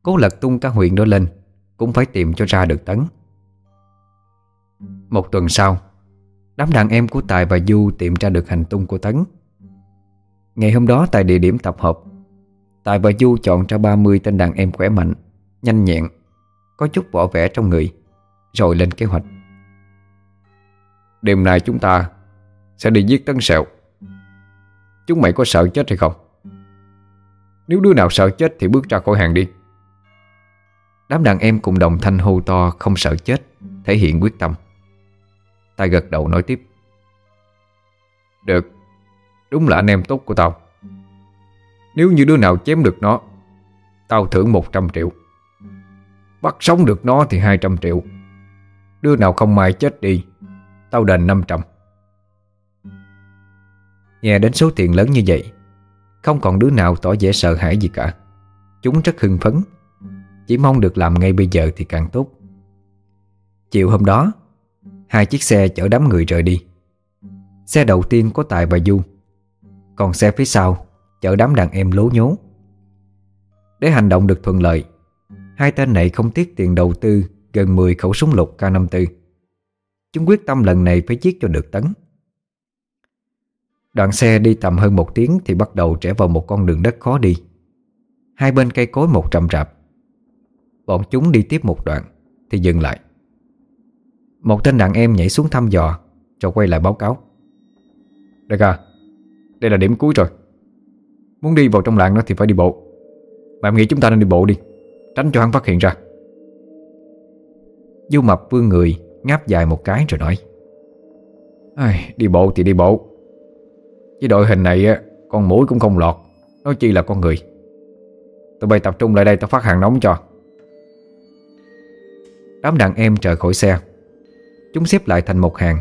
Cố lật tung cả huyện đó lên Cũng phải tìm cho ra được Tấn. Một tuần sau, Đám đàn em của Tài và Du tìm ra được hành tung của Tấn. Ngày hôm đó tại địa điểm tập hợp, Tài và Du chọn ra 30 tên đàn em khỏe mạnh, Nhanh nhẹn, Có chút võ vẻ trong người, Rồi lên kế hoạch.
Đêm nay chúng ta Sẽ đi giết Tấn Sẹo. Chúng mày có sợ chết hay không? Nếu đứa nào sợ chết thì bước ra khỏi hàng đi.
Đám đàn em cùng đồng thanh hô to Không sợ chết, Thể hiện quyết tâm. Tài gật đầu nói tiếp.
Được, Đúng là anh em tốt của tao. Nếu như đứa nào chém được nó, Tao thưởng 100 triệu. Bắt sống được nó thì 200 triệu. Đứa nào không may chết đi, Tao đền 500
Nghe đến số tiền lớn như vậy, Không còn đứa nào tỏ vẻ sợ hãi gì cả. Chúng rất hưng phấn. Chỉ mong được làm ngay bây giờ thì càng tốt. Chiều hôm đó Hai chiếc xe chở đám người rời đi. Xe đầu tiên có Tài và Du. Còn xe phía sau, Chở đám đàn em lố nhố. Để hành động được thuận lợi, Hai tên này không tiếc tiền đầu tư Gần 10 khẩu súng lục K54 Chúng quyết tâm lần này phải giết cho được tấn. Đoạn xe đi tầm hơn một tiếng Thì bắt đầu trẻ vào một con đường đất khó đi. Hai bên cây cối một trầm rạp. Bọn chúng đi tiếp một đoạn Thì dừng lại. Một tên đàn em nhảy xuống thăm dò Rồi quay lại báo cáo.
Đại ca Đây là điểm cuối rồi. Muốn đi vào trong làng đó thì phải đi bộ. Mà em nghĩ chúng ta nên đi bộ đi Tránh cho hắn phát hiện ra.
Du mập vương người Ngáp dài một cái rồi nói
Ai, Đi bộ thì đi bộ. Với đội hình này Con mũi cũng không lọt Nói chi là con người. Tụi bay tập trung lại đây tao phát hàng nóng cho.
Đám đàn em trời khỏi xe. Chúng xếp lại thành một hàng.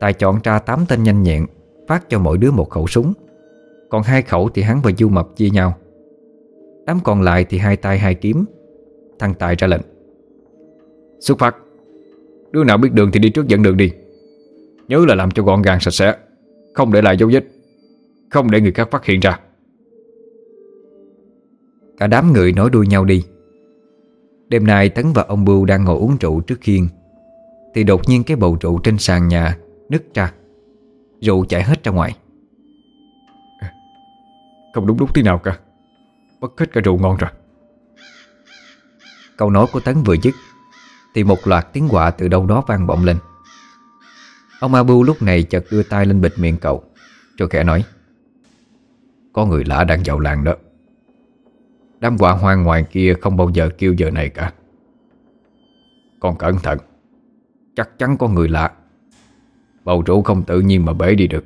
Tài chọn ra 8 tên nhanh nhẹn, Phát cho mỗi đứa một khẩu súng. Còn hai khẩu thì hắn và Du Mập chia nhau. Đám còn lại thì hai tay hai kiếm Thằng Tài ra lệnh.
Xuất phát. Đứa nào biết đường thì đi trước dẫn đường đi. Nhớ là làm cho gọn gàng sạch sẽ, Không để lại dấu vết, Không để người khác phát hiện ra.
Cả đám người nói đuôi nhau đi. Đêm nay Tấn và ông Bưu đang ngồi uống rượu trước khiên. Thì đột nhiên cái bầu rượu trên sàn nhà Nứt ra. Rượu chảy hết ra ngoài.
Không đúng lúc tí nào cả. Mất hết cả rượu ngon rồi.
Câu nói của Tấn vừa dứt Thì một loạt tiếng quạ từ đâu đó vang vọng lên. Ông Abu lúc này chợt đưa tay lên bịt miệng cậu Rồi khẽ nói Có người lạ đang vào làng đó. Đám quạ hoang ngoài kia không bao giờ kêu giờ này cả. Con cẩn thận Chắc chắn có người lạ. Bầu rượu không tự nhiên mà bể đi được.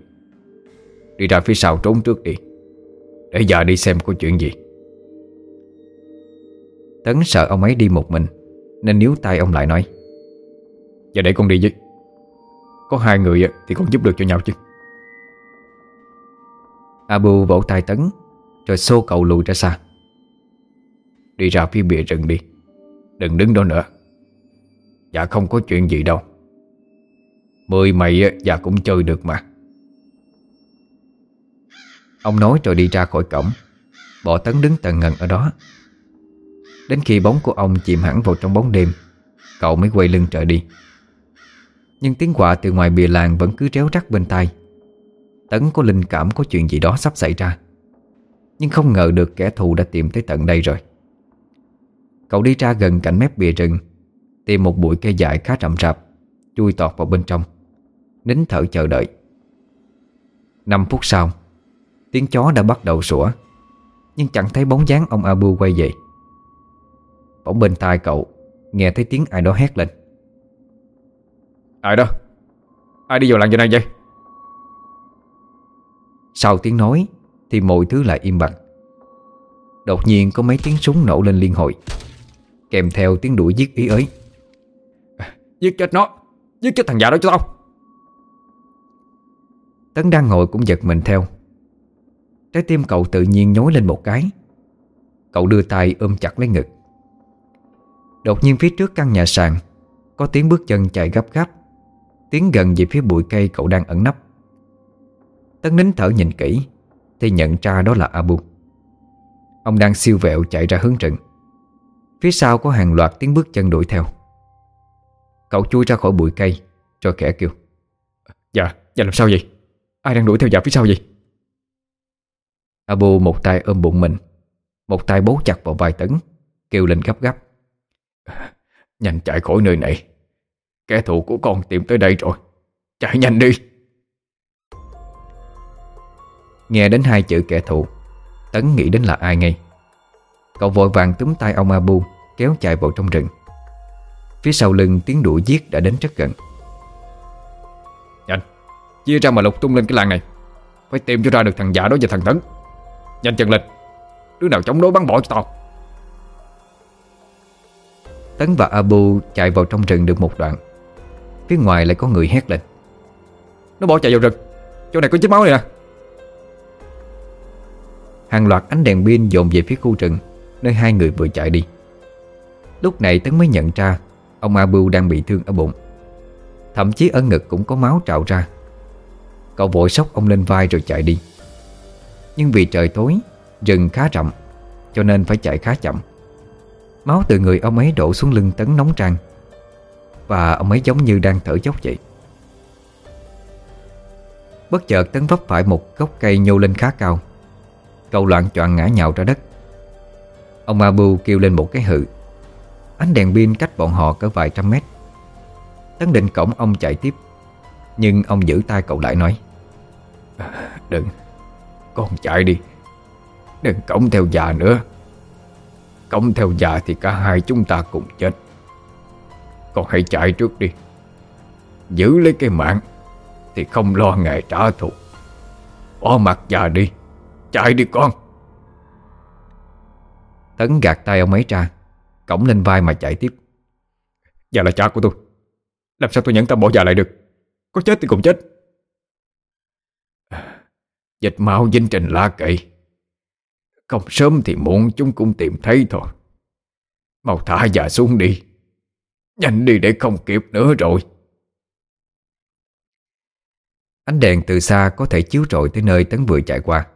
Đi ra phía sau trốn trước đi. Để giờ đi xem có chuyện gì. Tấn sợ ông ấy đi một mình, Nên níu tay ông lại nói.
Giờ để con đi với. Có hai người thì còn giúp được cho nhau chứ.
Abu vỗ tay Tấn, Rồi xô cậu lùi ra xa. Đi ra phía bìa rừng đi. Đừng đứng đó nữa. Dạ không có chuyện gì đâu. Mười mày dạ cũng chơi được mà. Ông nói rồi đi ra khỏi cổng. Bỏ Tấn đứng tần ngần ở đó. Đến khi bóng của ông chìm hẳn vào trong bóng đêm, Cậu mới quay lưng trở đi. Nhưng tiếng quạ từ ngoài bìa làng vẫn cứ réo rắt bên tai. Tấn có linh cảm có chuyện gì đó sắp xảy ra. Nhưng không ngờ được kẻ thù đã tìm tới tận đây rồi. Cậu đi ra gần cạnh mép bìa rừng Tìm một bụi cây dại khá rậm rạp Chui tọt vào bên trong. Nín thở chờ đợi. 5 phút sau Tiếng chó đã bắt đầu sủa Nhưng chẳng thấy bóng dáng ông Abu quay về. Bỗng bên tai cậu Nghe thấy tiếng ai đó hét lên.
Ai đó? Ai đi vào làng giờ này vậy?
Sau tiếng nói Thì mọi thứ lại im bặt. Đột nhiên có mấy tiếng súng nổ lên liên hồi Kèm theo tiếng đuổi giết ý ới
Giết chết nó. Giết chết thằng già đó cho tao.
Tấn đang ngồi cũng giật mình theo. Trái tim cậu tự nhiên nhói lên một cái. Cậu đưa tay ôm chặt lấy ngực. Đột nhiên phía trước căn nhà sàn, Có tiếng bước chân chạy gấp gáp. Tiến gần về phía bụi cây cậu đang ẩn nấp. Tấn nín thở nhìn kỹ, Thì nhận ra đó là Abu. Ông đang siêu vẹo chạy ra hướng rừng Phía sau có hàng loạt tiếng bước chân đuổi theo. Cậu chui ra khỏi bụi cây Rồi kẻ kêu
Dạ, dạ làm sao vậy? Ai đang đuổi theo dạ phía sau vậy?
Abu một tay ôm bụng mình Một tay bấu chặt vào vai Tấn Kêu lên gấp gấp
Nhanh chạy khỏi nơi này. Kẻ thù của con tìm tới đây rồi. Chạy nhanh đi.
Nghe đến hai chữ kẻ thù Tấn nghĩ đến là ai ngay. Cậu vội vàng túm tay ông Abu kéo chạy vào trong rừng. Phía sau lưng tiếng đuổi giết đã đến rất gần.
Nhanh Chia ra mà lục tung lên cái làng này. Phải tìm cho ra được thằng giả đó và thằng Tấn. Nhanh chân lên Đứa nào chống đối bắn bỏ cho tao.
Tấn và Abu chạy vào trong rừng được một đoạn. Phía ngoài lại có người hét lên.
Nó bỏ chạy vào rừng Chỗ này có vết máu này nè.
Hàng loạt ánh đèn pin dồn về phía khu rừng Nơi hai người vừa chạy đi. Lúc này Tấn mới nhận ra Ông Abu đang bị thương ở bụng. Thậm chí ở ngực cũng có máu trào ra. Cậu vội sóc ông lên vai rồi chạy đi. Nhưng vì trời tối, Rừng khá rậm, Cho nên phải chạy khá chậm. Máu từ người ông ấy đổ xuống lưng Tấn nóng trang. Và ông ấy giống như đang thở dốc vậy. Bất chợt Tấn vấp phải một gốc cây nhô lên khá cao. Cậu loạn choạng ngã nhào ra đất. Ông Abu kêu lên một cái hự. Ánh đèn pin cách bọn họ cỡ vài trăm mét. Tấn định cổng ông chạy tiếp, Nhưng ông giữ tay cậu lại nói ờ,
Đừng, Con chạy đi. Đừng cổng theo già nữa. Cổng theo già thì cả hai chúng ta cùng chết. Con hãy chạy trước đi. Giữ lấy cái mạng Thì không lo ngày trả thù. Bỏ mặt già đi. Chạy đi con.
Tấn gạt tay ông ấy ra. Cổng lên vai mà chạy tiếp.
Già là cha của tôi. Làm sao tôi nhẫn tâm bỏ già lại được? Có chết thì cùng chết. Dịch máu dinh trình lá cậy Không sớm thì muộn chúng cũng tìm thấy thôi. Mau thả già xuống đi. Nhanh đi để không kịp nữa rồi.
Ánh đèn từ xa có thể chiếu rọi tới nơi Tấn vừa chạy qua.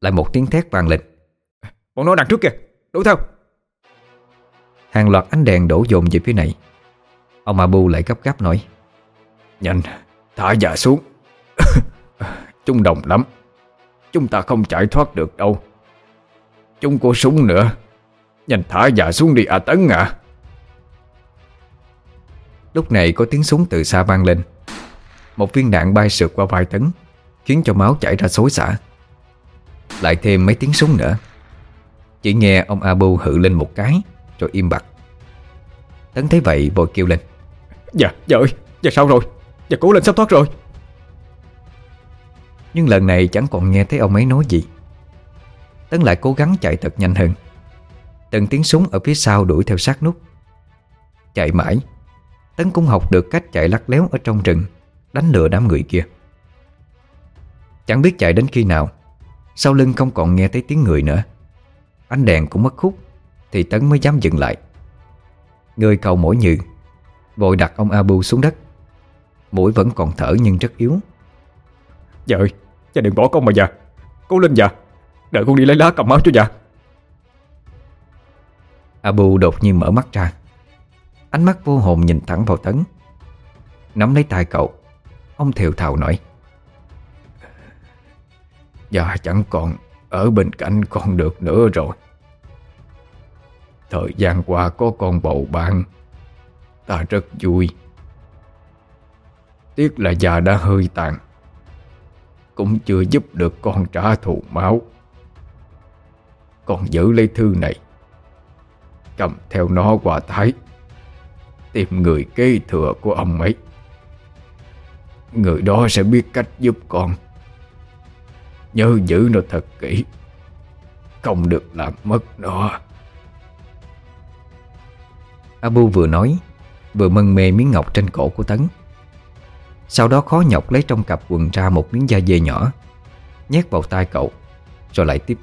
Lại một tiếng thét vang lên.
Bọn nó đằng trước kìa. Đuổi theo.
Hàng loạt ánh đèn đổ dồn về phía này. Ông Abu lại gấp gáp nói,
Nhanh, Thả già xuống. [laughs] Chúng đồng lắm. Chúng ta không chạy thoát được đâu. Chúng có súng nữa. Nhanh thả già xuống đi à Tấn à.
Lúc này có tiếng súng từ xa vang lên. Một viên đạn bay sượt qua vai Tấn, Khiến cho máu chảy ra xối xả. Lại thêm mấy tiếng súng nữa. Chỉ nghe ông Abu hự lên một cái rồi im bặt. Tấn thấy vậy vội kêu lên.
Dạ, dạ ơi, dạ sao rồi? Dạ cố lên sắp thoát rồi.
Nhưng lần này chẳng còn nghe thấy ông ấy nói gì. Tấn lại cố gắng chạy thật nhanh hơn. Từng tiếng súng ở phía sau đuổi theo sát nút. Chạy mãi. Tấn cũng học được cách chạy lắc léo ở trong rừng Đánh lừa đám người kia. Chẳng biết chạy đến khi nào Sau lưng không còn nghe thấy tiếng người nữa. Ánh đèn cũng mất khúc Thì Tấn mới dám dừng lại. Người cầu mỗi nhừ Vội đặt ông Abu xuống đất. Mũi vẫn còn thở nhưng rất yếu.
Dạ ơi, dạ đừng bỏ con mà già. Cố lên già Đợi con đi lấy lá cầm máu cho già.
Abu đột nhiên mở mắt ra. Ánh mắt vô hồn nhìn thẳng vào Tấn. Nắm lấy tay cậu Ông thều thào nói.
Dạ chẳng còn Ở bên cạnh con được nữa rồi Thời gian qua có con bầu bạn. Ta rất vui. Tiếc là già đã hơi tàn. Cũng chưa giúp được con trả thù máu. Con giữ lấy thư này. Cầm theo nó qua thái. Tìm người kế thừa của ông ấy. Người đó sẽ biết cách giúp con. Nhớ giữ nó thật kỹ. Không được làm mất nó.
Abu vừa nói, Vừa mân mê miếng ngọc trên cổ của Tấn. Sau đó khó nhọc lấy trong cặp quần ra một miếng da dê nhỏ, Nhét vào tay cậu, Rồi lại tiếp.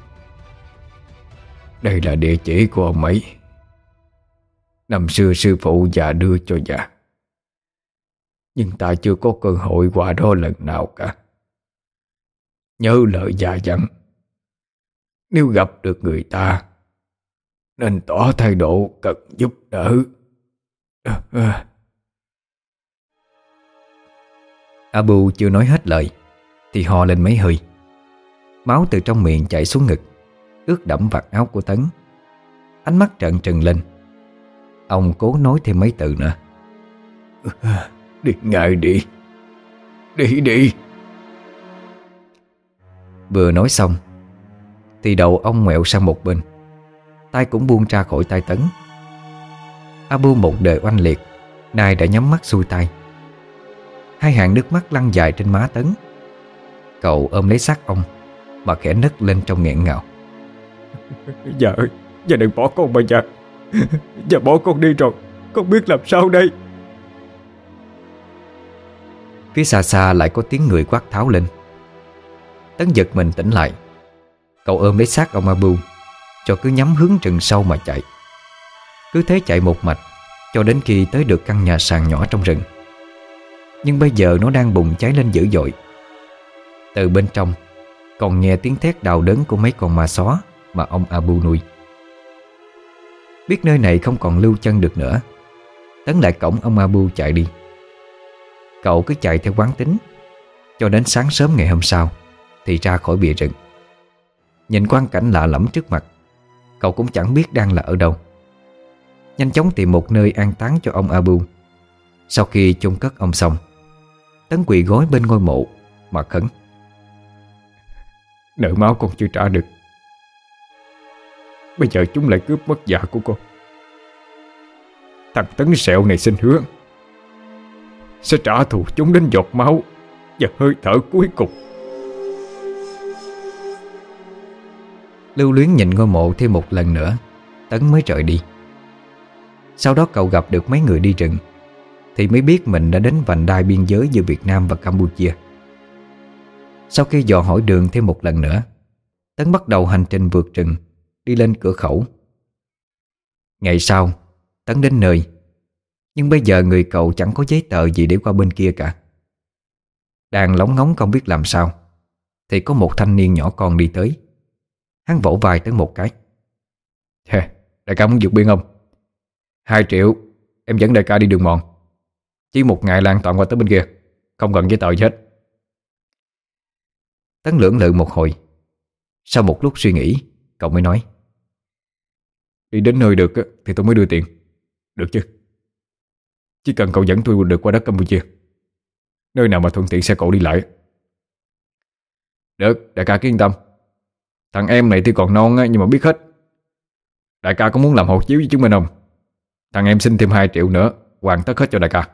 Đây là địa chỉ của ông ấy. Năm xưa sư phụ già đưa cho già. Nhưng ta chưa có cơ hội qua đó lần nào cả. Nhớ lời già dặn, Nếu gặp được người ta nên tỏ thái độ cần giúp đỡ. À, à.
Abu chưa nói hết lời Thì ho lên mấy hơi. Máu từ trong miệng chảy xuống ngực Ướt đẫm vạt áo của Tấn. Ánh mắt trợn trừng lên. Ông cố nói thêm mấy từ nữa.
Đi ngài đi. Đi đi.
Vừa nói xong Thì đầu ông ngoẹo sang một bên tay cũng buông ra khỏi tay Tấn. Abu một đời oanh liệt Nay đã nhắm mắt xuôi tay. Hai hàng nước mắt lăn dài trên má Tấn. Cậu ôm lấy xác ông Mà khẽ nấc lên trong nghẹn ngào. [laughs]
Dạ ơi Dạ đừng bỏ con mà dạ. [laughs] Dạ bỏ con đi rồi Con biết làm sao đây?
Phía xa xa lại có tiếng người quát tháo lên. Tấn giật mình tỉnh lại. Cậu ôm lấy xác ông Abu cho cứ nhắm hướng rừng sâu mà chạy. Cứ thế chạy một mạch, Cho đến khi tới được căn nhà sàn nhỏ trong rừng. Nhưng bây giờ nó đang bùng cháy lên dữ dội. Từ bên trong, Còn nghe tiếng thét đau đớn của mấy con ma xó Mà ông Abu nuôi. Biết nơi này không còn lưu chân được nữa, Tấn lại cổng ông Abu chạy đi. Cậu cứ chạy theo quán tính, Cho đến sáng sớm ngày hôm sau Thì ra khỏi bìa rừng. Nhìn quang cảnh lạ lẫm trước mặt Cậu cũng chẳng biết đang là ở đâu. Nhanh chóng tìm một nơi an táng cho ông Abu. Sau khi chôn cất ông xong, Tấn quỳ gối bên ngôi mộ Mà khấn,
Nợ máu con chưa trả được. Bây giờ chúng lại cướp mất dạ của con. Thằng Tấn Sẹo này xin hứa Sẽ trả thù chúng đến giọt máu Và hơi thở cuối cùng.
Lưu luyến nhìn ngôi mộ thêm một lần nữa, Tấn mới rời đi. Sau đó cậu gặp được mấy người đi rừng, Thì mới biết mình đã đến vành đai biên giới giữa Việt Nam và Campuchia. Sau khi dò hỏi đường thêm một lần nữa, Tấn bắt đầu hành trình vượt rừng, Đi lên cửa khẩu. Ngày sau, Tấn đến nơi, Nhưng bây giờ người cậu chẳng có giấy tờ gì để qua bên kia cả. Đang lóng ngóng không biết làm sao, Thì có một thanh niên nhỏ con đi tới. Hắn vỗ vai Tấn một cái.
Hè, đại ca muốn vượt biên không? Hai triệu Em dẫn đại ca đi đường mòn. Chỉ một ngày lan toàn qua tới bên kia Không cần giấy tờ gì hết.
Tấn lưỡng lự một hồi. Sau một lúc suy nghĩ Cậu mới nói.
Đi đến nơi được thì tôi mới đưa tiền. Được chứ? Chỉ cần cậu dẫn tôi được qua đất Campuchia Nơi nào mà thuận tiện xe cậu đi lại. Được, đại ca cứ yên tâm. Thằng em này thì còn non nhưng mà biết hết. Đại ca có muốn làm hộ chiếu với chúng mình không? Thằng em xin thêm 2 triệu nữa, Hoàn tất hết cho đại ca.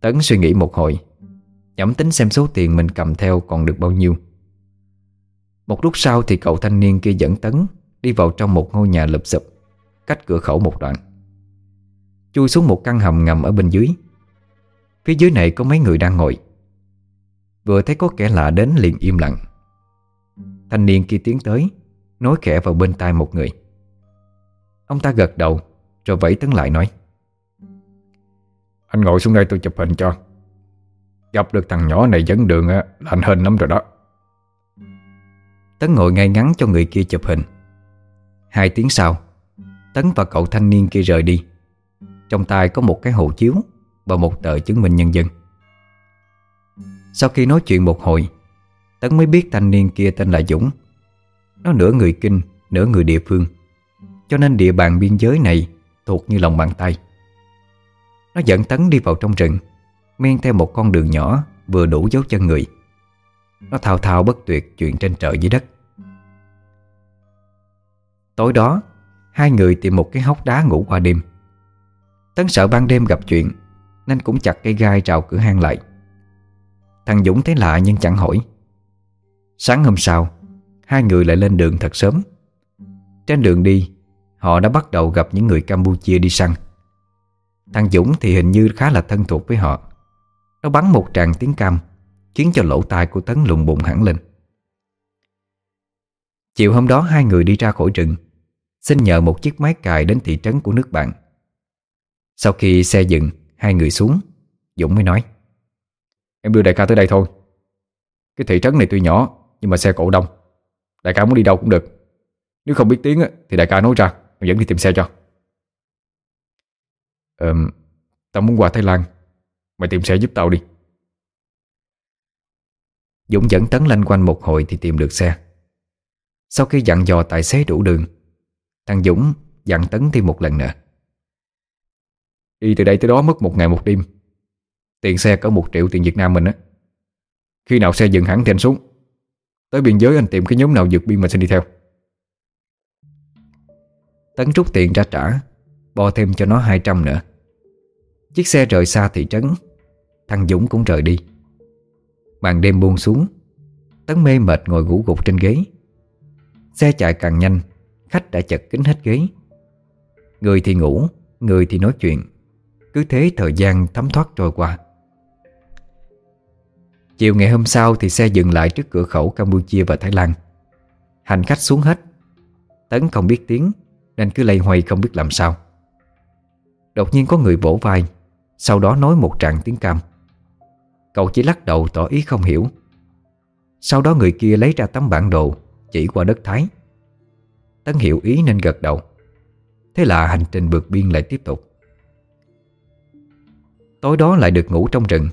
Tấn suy nghĩ một hồi Nhẩm tính xem số tiền mình cầm theo còn được bao nhiêu. Một lúc sau thì cậu thanh niên kia dẫn Tấn Đi vào trong một ngôi nhà lụp xụp, Cách cửa khẩu một đoạn. Chui xuống một căn hầm ngầm ở bên dưới. Phía dưới này có mấy người đang ngồi. Vừa thấy có kẻ lạ đến liền im lặng. Thanh niên kia tiến tới, Nói khẽ vào bên tai một người. Ông ta gật đầu, Rồi vẫy Tấn lại nói.
Anh ngồi xuống đây tôi chụp hình cho. Gặp được thằng nhỏ này dẫn đường là anh hên lắm rồi đó.
Tấn ngồi ngay ngắn cho người kia chụp hình. Hai tiếng sau, Tấn và cậu thanh niên kia rời đi. Trong tay có một cái hộ chiếu Và một tờ chứng minh nhân dân. Sau khi nói chuyện một hồi Tấn mới biết thanh niên kia tên là Dũng. Nó nửa người kinh, Nửa người địa phương. Cho nên địa bàn biên giới này Thuộc như lòng bàn tay. Nó dẫn Tấn đi vào trong rừng, Men theo một con đường nhỏ Vừa đủ dấu chân người. Nó thao thao bất tuyệt chuyện trên trời dưới đất. Tối đó, Hai người tìm một cái hốc đá ngủ qua đêm. Tấn sợ ban đêm gặp chuyện, Nên cũng chặt cây gai rào cửa hang lại. Thằng Dũng thấy lạ nhưng chẳng hỏi. Sáng hôm sau, Hai người lại lên đường thật sớm. Trên đường đi, Họ đã bắt đầu gặp những người Campuchia đi săn. Thằng Dũng thì hình như khá là thân thuộc với họ. Nó bắn một tràng tiếng cam, Khiến cho lỗ tai của Tấn lùng bụng hẳn lên. Chiều hôm đó hai người đi ra khỏi rừng, Xin nhờ một chiếc máy cài đến thị trấn của nước bạn. Sau khi xe dừng, Hai người xuống, Dũng mới nói,
Em đưa đại ca tới đây thôi. Cái thị trấn này tuy nhỏ nhưng mà xe cổ đông. Đại ca muốn đi đâu cũng được. Nếu không biết tiếng thì đại ca nói ra Em dẫn đi tìm xe cho. Ờ Tao muốn qua Thái Lan. Mày tìm xe giúp tao đi.
Dũng dẫn Tấn lanh quanh một hồi thì tìm được xe. Sau khi dặn dò tài xế đủ đường, Thằng Dũng dặn Tấn thêm một lần nữa.
Đi từ đây tới đó mất một ngày một đêm. Tiền xe có một triệu tiền Việt Nam mình á. Khi nào xe dừng hẳn thì anh xuống. Tới biên giới anh tìm cái nhóm nào vượt biên mà xin đi theo.
Tấn rút tiền ra trả, Bo thêm cho nó 200 nữa. Chiếc xe rời xa thị trấn, Thằng Dũng cũng rời đi. Màn đêm buông xuống, Tấn mê mệt ngồi ngủ gục trên ghế. Xe chạy càng nhanh, Khách đã chật kín hết ghế. Người thì ngủ, Người thì nói chuyện. Cứ thế thời gian thấm thoát trôi qua. Chiều ngày hôm sau thì xe dừng lại trước cửa khẩu Campuchia và Thái Lan. Hành khách xuống hết. Tấn không biết tiếng, Nên cứ lây hoay không biết làm sao. Đột nhiên có người vỗ vai, Sau đó nói một trạng tiếng cam. Cậu chỉ lắc đầu tỏ ý không hiểu. Sau đó người kia lấy ra tấm bản đồ, Chỉ qua đất Thái. Tấn hiểu ý nên gật đầu. Thế là hành trình vượt biên lại tiếp tục. Tối đó lại được ngủ trong rừng.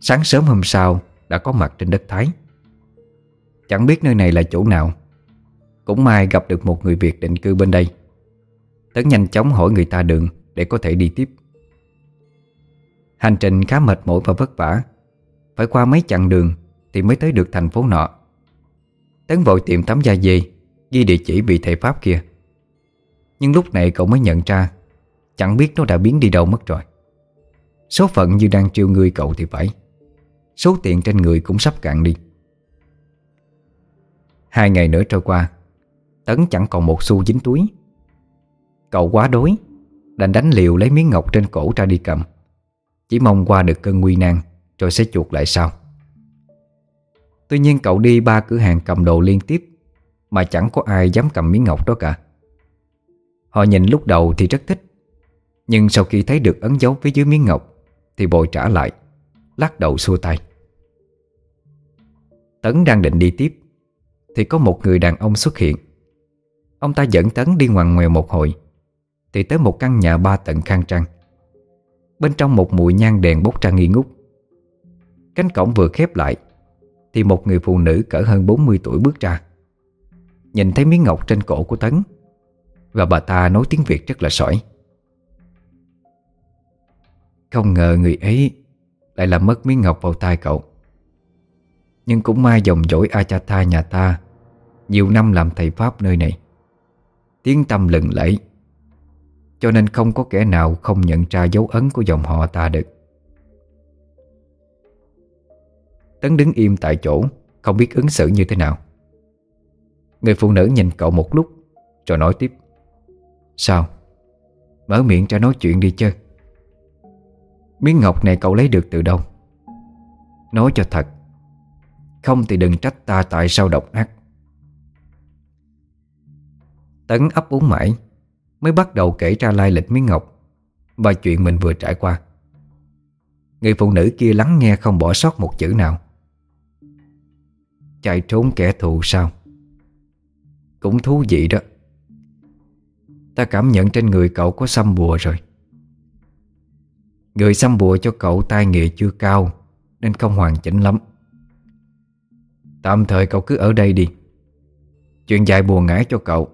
Sáng sớm hôm sau, Đã có mặt trên đất Thái. Chẳng biết nơi này là chỗ nào. Cũng may gặp được một người Việt định cư bên đây. Tấn nhanh chóng hỏi người ta đường Để có thể đi tiếp. Hành trình khá mệt mỏi và vất vả. Phải qua mấy chặng đường Thì mới tới được thành phố nọ. Tấn vội tìm tấm da dê, Ghi địa chỉ vị thầy Pháp kia. Nhưng lúc này cậu mới nhận ra, Chẳng biết nó đã biến đi đâu mất rồi. Số phận như đang trêu người cậu thì phải. Số tiền trên người cũng sắp cạn đi. Hai ngày nữa trôi qua, Tấn chẳng còn một xu dính túi. Cậu quá đói, Đành đánh liều lấy miếng ngọc trên cổ ra đi cầm. Chỉ mong qua được cơn nguy nan, Rồi sẽ chuột lại sau. Tuy nhiên cậu đi ba cửa hàng cầm đồ liên tiếp, Mà chẳng có ai dám cầm miếng ngọc đó cả. Họ nhìn lúc đầu thì rất thích, Nhưng sau khi thấy được ấn dấu phía dưới miếng ngọc Thì bội trả lại, Lắc đầu xua tay. Tấn đang định đi tiếp, Thì có một người đàn ông xuất hiện. Ông ta dẫn Tấn đi ngoằn ngoèo một hồi, Thì tới một căn nhà ba tầng khang trang. Bên trong một mùi nhang đèn bốc ra nghi ngút. Cánh cổng vừa khép lại, Thì một người phụ nữ cỡ hơn 40 tuổi bước ra. Nhìn thấy miếng ngọc trên cổ của Tấn, Và bà ta nói tiếng Việt rất là sỏi. Không ngờ người ấy Lại làm mất miếng ngọc vào tay cậu. Nhưng cũng may dòng dỗi Achatha nhà ta Nhiều năm làm thầy Pháp nơi này. Tiếng tâm lừng lẫy, Cho nên không có kẻ nào không nhận ra dấu ấn của dòng họ ta được. Tấn đứng im tại chỗ, Không biết ứng xử như thế nào. Người phụ nữ nhìn cậu một lúc, Rồi nói tiếp. Sao? Mở miệng ra nói chuyện đi chứ. Miếng ngọc này cậu lấy được từ đâu? Nói cho thật. Không thì đừng trách ta tại sao độc ác. Tấn ấp uống mãi, Mới bắt đầu kể ra lai lịch miếng ngọc Và chuyện mình vừa trải qua. Người phụ nữ kia lắng nghe không bỏ sót một chữ nào. Chạy trốn kẻ thù sao? Cũng thú vị đó. Ta cảm nhận trên người cậu có xăm bùa rồi. Người xăm bùa cho cậu tai nghề chưa cao Nên không hoàn chỉnh lắm. Tạm thời cậu cứ ở đây đi. Chuyện dài buồn ngãi cho cậu,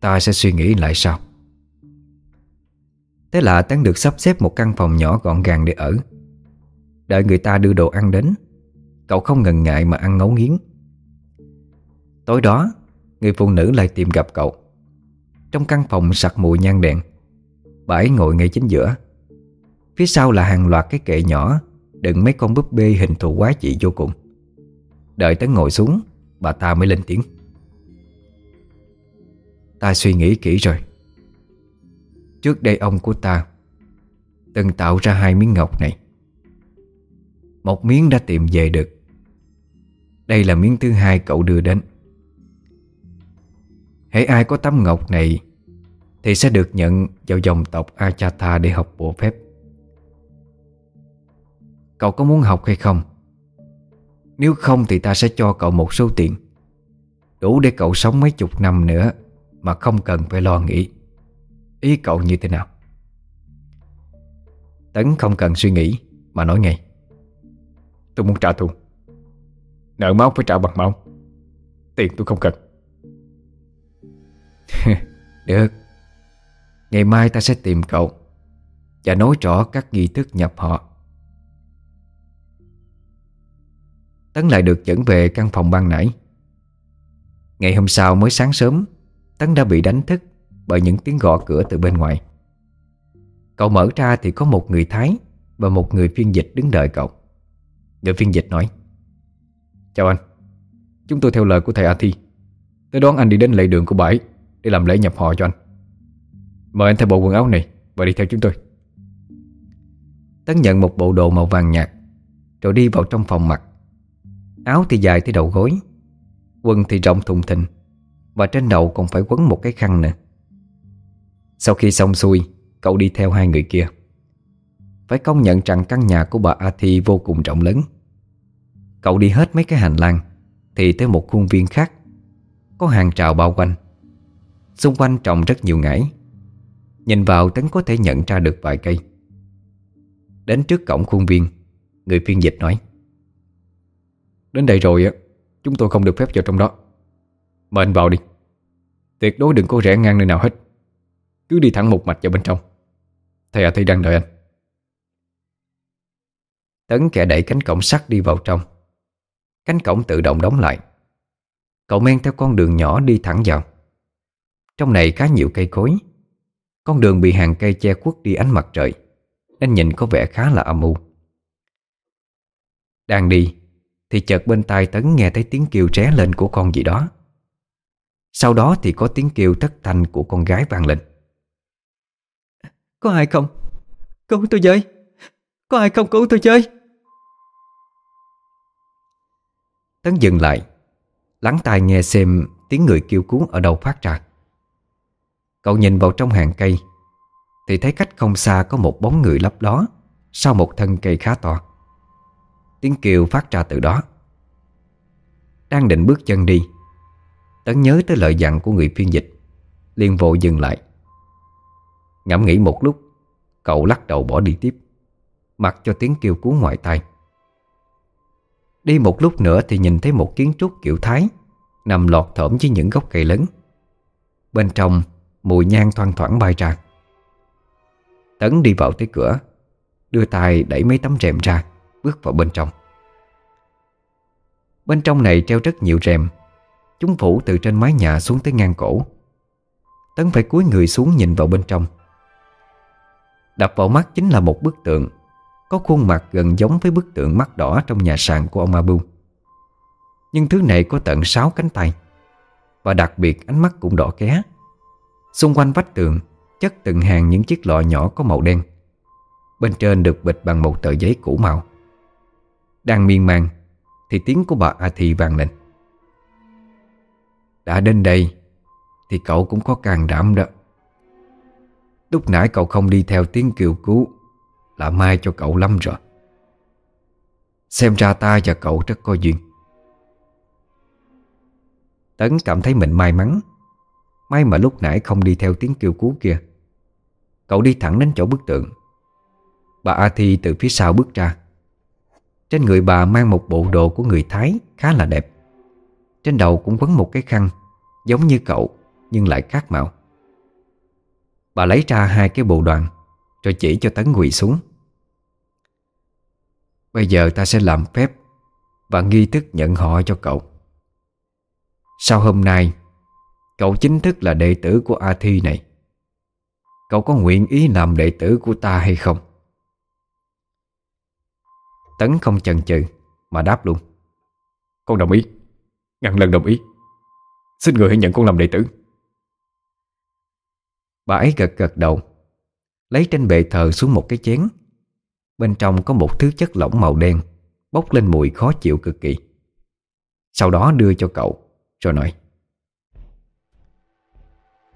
Ta sẽ suy nghĩ lại sau. Thế là Tấn được sắp xếp một căn phòng nhỏ gọn gàng để ở. Đợi người ta đưa đồ ăn đến, Cậu không ngần ngại mà ăn ngấu nghiến. Tối đó, Người phụ nữ lại tìm gặp cậu. Trong căn phòng sặc mùi nhang đèn Bà ấy ngồi ngay chính giữa. Phía sau là hàng loạt cái kệ nhỏ Đựng mấy con búp bê hình thù quá dị vô cùng. Đợi Tấn ngồi xuống, Bà ta mới lên tiếng. Ta suy nghĩ kỹ rồi. Trước đây ông của ta Từng tạo ra hai miếng ngọc này. Một miếng đã tìm về được. Đây là miếng thứ hai cậu đưa đến. Hãy ai có tấm ngọc này Thì sẽ được nhận vào dòng tộc Achatha để học bộ phép. Cậu có muốn học hay không? Nếu không thì ta sẽ cho cậu một số tiền. Đủ để cậu sống mấy chục năm nữa Mà không cần phải lo nghĩ. Ý cậu như thế nào? Tấn không cần suy nghĩ, Mà nói ngay. Tôi muốn trả thù. Nợ máu phải trả bằng máu. Tiền tôi không cần. [laughs] Được. Ngày mai ta sẽ tìm cậu Và nói rõ các nghi thức nhập họ. Tấn lại được dẫn về căn phòng ban nãy. Ngày hôm sau mới sáng sớm, Tấn đã bị đánh thức Bởi những tiếng gõ cửa từ bên ngoài. Cậu mở ra thì có một người Thái Và một người phiên dịch đứng đợi cậu. Người phiên dịch nói,
Chào anh, Chúng tôi theo lời của thầy A Thi. Tới đón anh đi đến lễ đường của bãi Để làm lễ nhập họ cho anh. Mời anh thay bộ quần áo này Và đi theo chúng tôi.
Tấn nhận một bộ đồ màu vàng nhạt, Rồi đi vào trong phòng mặc. Áo thì dài tới đầu gối, Quần thì rộng thùng thình, Và trên đầu còn phải quấn một cái khăn nữa. Sau khi xong xuôi, Cậu đi theo hai người kia. Phải công nhận rằng căn nhà của bà A Thi vô cùng rộng lớn. Cậu đi hết mấy cái hành lang, Thì tới một khuôn viên khác, Có hàng trào bao quanh. Xung quanh trồng rất nhiều ngải. Nhìn vào Tấn có thể nhận ra được vài cây. Đến trước cổng khuôn viên, Người phiên dịch nói
Đến đây rồi á, Chúng tôi không được phép vào trong đó. Mời anh vào đi. Tuyệt đối đừng có rẽ ngang nơi nào hết. Cứ đi thẳng một mạch vào bên trong. Thầy à thầy đang đợi anh.
Tấn kẻ đẩy cánh cổng sắt đi vào trong. Cánh cổng tự động đóng lại. Cậu men theo con đường nhỏ đi thẳng vào. Trong này khá nhiều cây cối. Con đường bị hàng cây che khuất đi ánh mặt trời, Nên nhìn có vẻ khá là âm u. Đang đi thì chợt bên tai Tấn nghe thấy tiếng kêu ré lên của con gì đó. Sau đó thì có tiếng kêu thất thanh của con gái vang lên.
Có ai không? Cứu tôi với. Có ai không cứu tôi với?
Tấn dừng lại Lắng tai nghe xem tiếng người kêu cứu ở đâu phát ra. Cậu nhìn vào trong hàng cây Thì thấy cách không xa có một bóng người lấp ló Sau một thân cây khá to Tiếng kêu phát ra từ đó. Đang định bước chân đi, Tấn nhớ tới lời dặn của người phiên dịch, liền vội dừng lại. Ngẫm nghĩ một lúc, Cậu lắc đầu bỏ đi tiếp, Mặc cho tiếng kêu cứu ngoài tai. Đi một lúc nữa thì nhìn thấy một kiến trúc kiểu Thái, Nằm lọt thởm với những gốc cây lớn. Bên trong, Mùi nhang thoang thoảng bay ra. Tấn đi vào tới cửa, Đưa tay đẩy mấy tấm rèm ra. Bước vào bên trong. Bên trong này treo rất nhiều rèm. Chúng phủ từ trên mái nhà xuống tới ngang cổ. Tấn phải cúi người xuống nhìn vào bên trong. Đập vào mắt chính là một bức tượng, Có khuôn mặt gần giống với bức tượng mắt đỏ Trong nhà sàn của ông Abu. Nhưng thứ này có tận 6 cánh tay, Và đặc biệt ánh mắt cũng đỏ ké. Xung quanh vách tường, Chất từng hàng những chiếc lọ nhỏ có màu đen. Bên trên được bịch bằng một tờ giấy cũ màu. Đang miên man, Thì tiếng của bà A Thi vang lên. Đã đến đây, Thì cậu cũng có càng đảm đó. Lúc nãy cậu không đi theo tiếng kêu cứu, Là mai cho cậu lắm rồi. Xem ra ta và cậu rất có duyên. Tấn cảm thấy mình may mắn. May mà lúc nãy không đi theo tiếng kêu cứu kia. Cậu đi thẳng đến chỗ bức tượng. Bà A Thi từ phía sau bước ra. Trên người bà mang một bộ đồ của người Thái khá là đẹp. Trên đầu cũng quấn một cái khăn, Giống như cậu, nhưng lại khác màu. Bà lấy ra hai cái bộ đoàn, Rồi chỉ cho Tấn quỳ xuống. Bây giờ ta sẽ làm phép Và nghi thức nhận họ cho cậu. Sau hôm nay, Cậu chính thức là đệ tử của A Thi này. Cậu có nguyện ý làm đệ tử của ta hay không? Tấn không chần chừ Mà đáp luôn.
Con đồng ý. Ngàn lần đồng ý. Xin người hãy nhận con làm đệ tử.
Bà ấy gật gật đầu, Lấy trên bệ thờ xuống một cái chén. Bên trong có một thứ chất lỏng màu đen, Bốc lên mùi khó chịu cực kỳ. Sau đó đưa cho cậu, Rồi nói,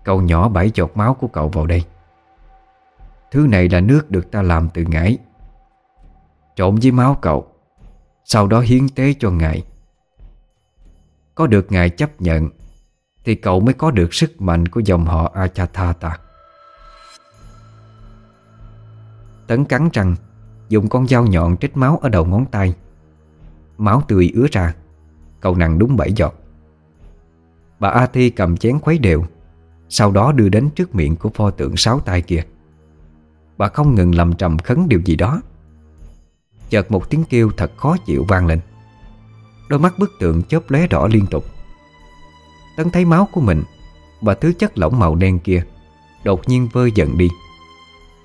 Cậu nhỏ bảy giọt máu của cậu vào đây. Thứ này là nước được ta làm từ ngải. Trộn với máu cậu. Sau đó hiến tế cho ngài. Có được ngài chấp nhận, Thì cậu mới có được sức mạnh của dòng họ Achatata Tấn cắn răng Dùng con dao nhọn trích máu ở đầu ngón tay. Máu tươi ứa ra, Cậu nặng đúng bảy giọt. Bà A Thi cầm chén khuấy đều, Sau đó đưa đến trước miệng của pho tượng sáu tay kia. Bà không ngừng lầm trầm khấn điều gì đó. Chợt một tiếng kêu thật khó chịu vang lên. Đôi mắt bức tượng chớp lóe đỏ liên tục. Tấn thấy máu của mình Và thứ chất lỏng màu đen kia Đột nhiên vơi dần đi.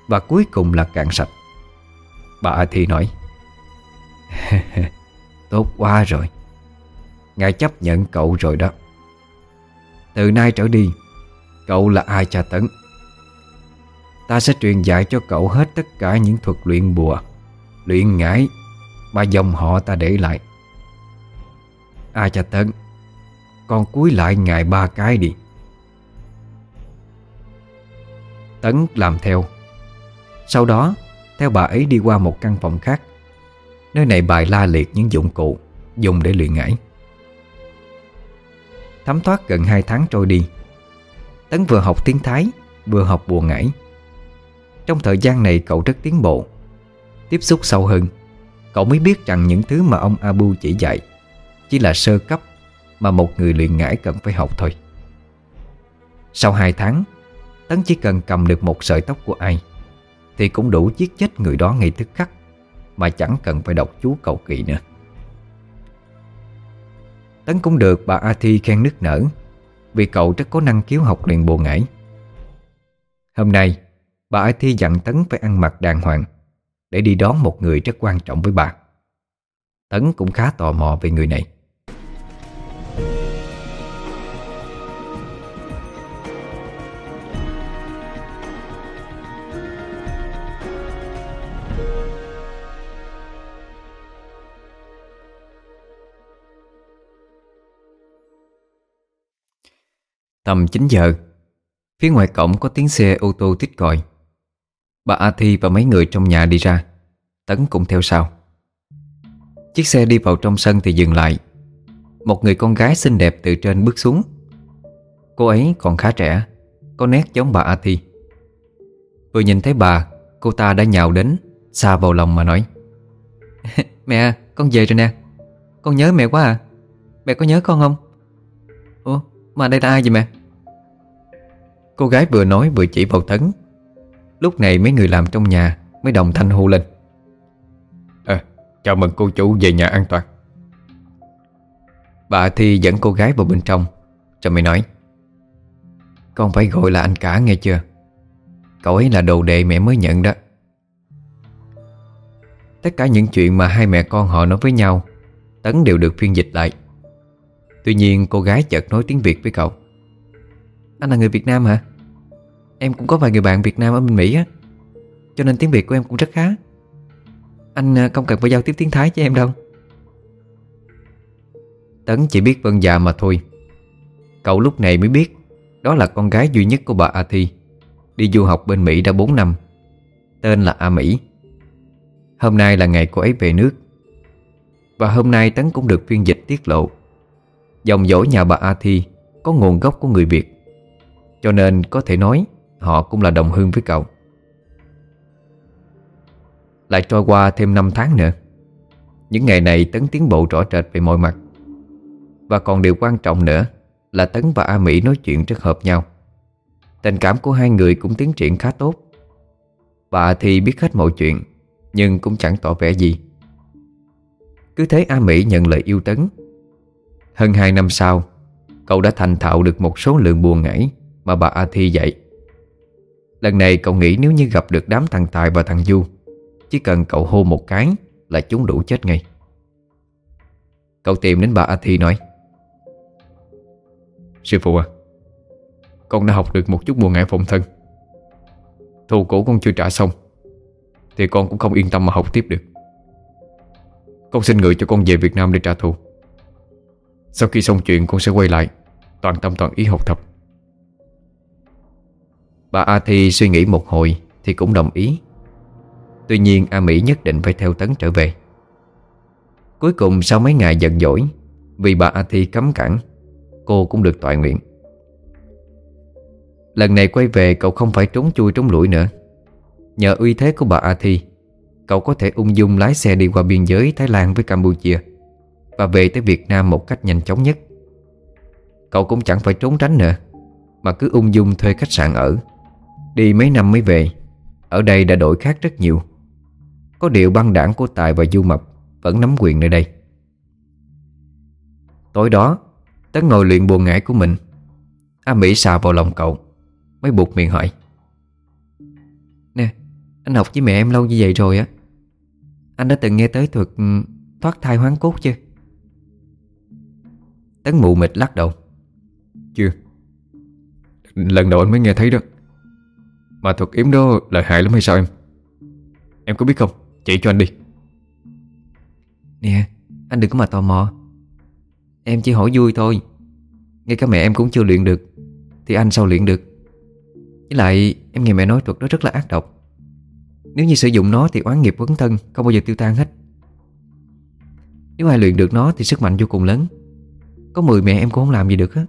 Và cuối cùng là cạn sạch. Bà A Thi nói, [laughs] Tốt quá rồi. Ngài chấp nhận cậu rồi đó. Từ nay trở đi, Cậu là ai cha tấn? Ta sẽ truyền dạy cho cậu hết tất cả những thuật luyện bùa. Luyện ngải. Mà dòng họ ta để lại. A cha tấn, Con cúi lại ngài ba cái đi. Tấn làm theo. Sau đó, Theo bà ấy đi qua một căn phòng khác. Nơi này bài la liệt những dụng cụ Dùng để luyện ngải. Thấm thoát gần 2 tháng trôi đi. Tấn vừa học tiếng Thái, Vừa học bùa ngải. Trong thời gian này, cậu rất tiến bộ. Tiếp xúc sâu hơn. Cậu mới biết rằng những thứ mà ông Abu chỉ dạy Chỉ là sơ cấp Mà một người luyện ngải cần phải học thôi. Sau 2 tháng, Tấn chỉ cần cầm được một sợi tóc của ai Thì cũng đủ giết chết người đó ngay tức khắc Mà chẳng cần phải đọc chú cầu kỳ nữa. Tấn cũng được bà A Thi khen nức nở Vì cậu rất có năng khiếu học luyện bộ ngải. Hôm nay, Bà A Thi dặn Tấn phải ăn mặc đàng hoàng để đi đón một người rất quan trọng với bà. Tấn cũng khá tò mò về người này. Tầm 9 giờ, Phía ngoài cổng có tiếng xe ô tô tít còi. Bà A Thi và mấy người trong nhà đi ra. Tấn cũng theo sau. Chiếc xe đi vào trong sân thì dừng lại. Một người con gái xinh đẹp từ trên bước xuống. Cô ấy còn khá trẻ, Có nét giống bà A Thi Vừa nhìn thấy bà, Cô ta đã nhào đến, Xa vào lòng mà nói, [laughs] Mẹ, con về rồi nè. Con nhớ mẹ quá à. Mẹ có nhớ con không? Ủa, mà đây là ai vậy mẹ? Cô gái vừa nói vừa chỉ vào Tấn. Lúc này mấy người làm trong nhà Mới đồng thanh hô lên.
À chào mừng cô chủ về nhà an toàn.
Bà Thi dẫn cô gái vào bên trong Rồi mới nói Con phải gọi là anh cả nghe chưa? Cậu ấy là đồ đệ mẹ mới nhận đó. Tất cả những chuyện mà hai mẹ con họ nói với nhau Tấn đều được phiên dịch lại. Tuy nhiên cô gái chợt nói tiếng Việt với cậu Anh là người Việt Nam hả? Em cũng có vài người bạn Việt Nam ở bên Mỹ á. Cho nên tiếng Việt của em cũng rất khá. Anh à, không cần phải giao tiếp tiếng Thái cho em đâu. Tấn chỉ biết vân dạ mà thôi. Cậu lúc này mới biết, Đó là con gái duy nhất của bà A Thi. Đi du học bên Mỹ đã 4 năm. Tên là A Mỹ. Hôm nay là ngày cô ấy về nước. Và hôm nay Tấn cũng được phiên dịch tiết lộ. Dòng dõi nhà bà A Thi Có nguồn gốc của người Việt. Cho nên có thể nói Họ cũng là đồng hương với cậu. Lại trôi qua thêm 5 tháng nữa. Những ngày này Tấn tiến bộ rõ rệt về mọi mặt. Và còn điều quan trọng nữa Là Tấn và A Mỹ nói chuyện rất hợp nhau. Tình cảm của hai người cũng tiến triển khá tốt. Bà thì biết hết mọi chuyện, Nhưng cũng chẳng tỏ vẻ gì. Cứ thế A Mỹ nhận lời yêu Tấn. Hơn hai năm sau, Cậu đã thành thạo được một số lượng buồn ngải Mà bà A Thi dạy. Lần này cậu nghĩ nếu như gặp được đám thằng Tài và thằng Du, Chỉ cần cậu hô một cái Là chúng đủ chết ngay. Cậu tìm đến bà A Thi nói,
Sư phụ à Con đã học được một chút buồn ngại phòng thân. Thù cổ con chưa trả xong, Thì con cũng không yên tâm mà học tiếp được. Con xin người cho con về Việt Nam để trả thù. Sau khi xong chuyện, con sẽ quay lại Toàn tâm toàn ý học tập.
Bà A Thi suy nghĩ một hồi Thì cũng đồng ý. Tuy nhiên A Mỹ nhất định phải theo Tấn trở về. Cuối cùng sau mấy ngày giận dỗi, Vì bà A Thi cấm cản, Cô cũng được tọa nguyện. Lần này quay về cậu không phải trốn chui trốn lũi nữa. Nhờ uy thế của bà A Thi, Cậu có thể ung dung lái xe đi qua biên giới Thái Lan với Campuchia Và về tới Việt Nam một cách nhanh chóng nhất. Cậu cũng chẳng phải trốn tránh nữa, Mà cứ ung dung thuê khách sạn ở. Đi mấy năm mới về, Ở đây đã đổi khác rất nhiều. Có điều băng đảng của Tài và Du Mập Vẫn nắm quyền nơi đây. Tối đó, Tấn ngồi luyện buồn ngải của mình. A Mỹ xà vào lòng cậu, Mới buộc miệng hỏi. Nè, Anh học với mẹ em lâu như vậy rồi á. Anh đã từng nghe tới thuật ừ, thoát thai hoán cốt chưa? Tấn mụ mịt lắc đầu.
Chưa. Lần đầu anh mới nghe thấy đó. Mà thuật yếm đó lợi hại lắm hay sao em? Em có biết không? Chỉ cho anh đi.
Nè, anh đừng có mà tò mò. Em chỉ hỏi vui thôi. Ngay cả mẹ em cũng chưa luyện được, Thì anh sao luyện được? Với lại, em nghe mẹ nói thuật đó rất là ác độc. Nếu như sử dụng nó thì oán nghiệp quấn thân, Không bao giờ tiêu tan hết. Nếu ai luyện được nó thì sức mạnh vô cùng lớn. Có 10 mẹ em cũng không làm gì được hết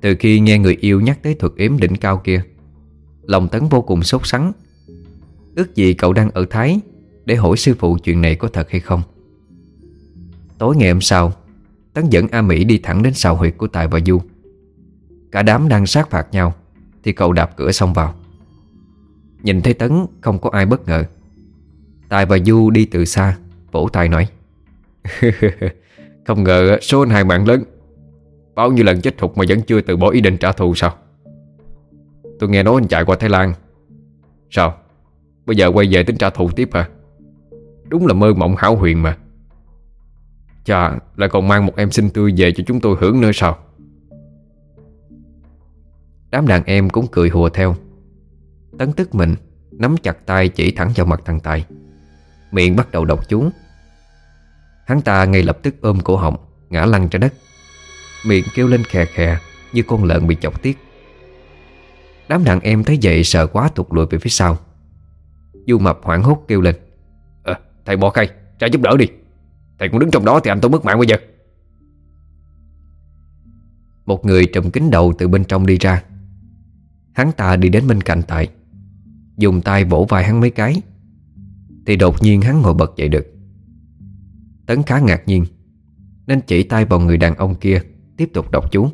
từ khi nghe người yêu nhắc tới thuật yếm đỉnh cao kia, Lòng Tấn vô cùng sốt sắng. Ước gì cậu đang ở Thái Để hỏi sư phụ chuyện này có thật hay không? Tối ngày hôm sau, Tấn dẫn A Mỹ đi thẳng đến sào huyệt của Tài và Du. Cả đám đang sát phạt nhau Thì cậu đạp cửa xông vào. Nhìn thấy Tấn, không có ai bất ngờ. Tài và Du đi từ xa, Vỗ tay nói, [laughs]
Không ngờ số anh hai mạng lớn. Bao nhiêu lần chết thục mà vẫn chưa từ bỏ ý định trả thù sao? Tôi nghe nói anh chạy qua Thái Lan. Sao? Bây giờ quay về tính trả thù tiếp hả? Đúng là mơ mộng hảo huyền mà. Chà, Lại còn mang một em xinh tươi về cho chúng tôi hưởng nữa sao?
Đám đàn em cũng cười hùa theo. Tấn tức mình, Nắm chặt tay chỉ thẳng vào mặt thằng Tài. Miệng bắt đầu đọc chú. Hắn ta ngay lập tức ôm cổ họng, Ngã lăn ra đất. Miệng kêu lên khè khè Như con lợn bị chọc tiết. Đám đàn em thấy vậy sợ quá thụt lùi về phía sau. Du mập hoảng hốt kêu lên
à, Thầy bỏ khay, ra giúp đỡ đi. Thầy cũng đứng trong đó thì anh tôi mất mạng bây giờ.
Một người trùm kính đầu từ bên trong đi ra. Hắn ta đi đến bên cạnh Tài Dùng tay vỗ vai hắn mấy cái Thì đột nhiên hắn ngồi bật dậy được. Tấn khá ngạc nhiên Nên chỉ tay vào người đàn ông kia Tiếp tục đọc chú.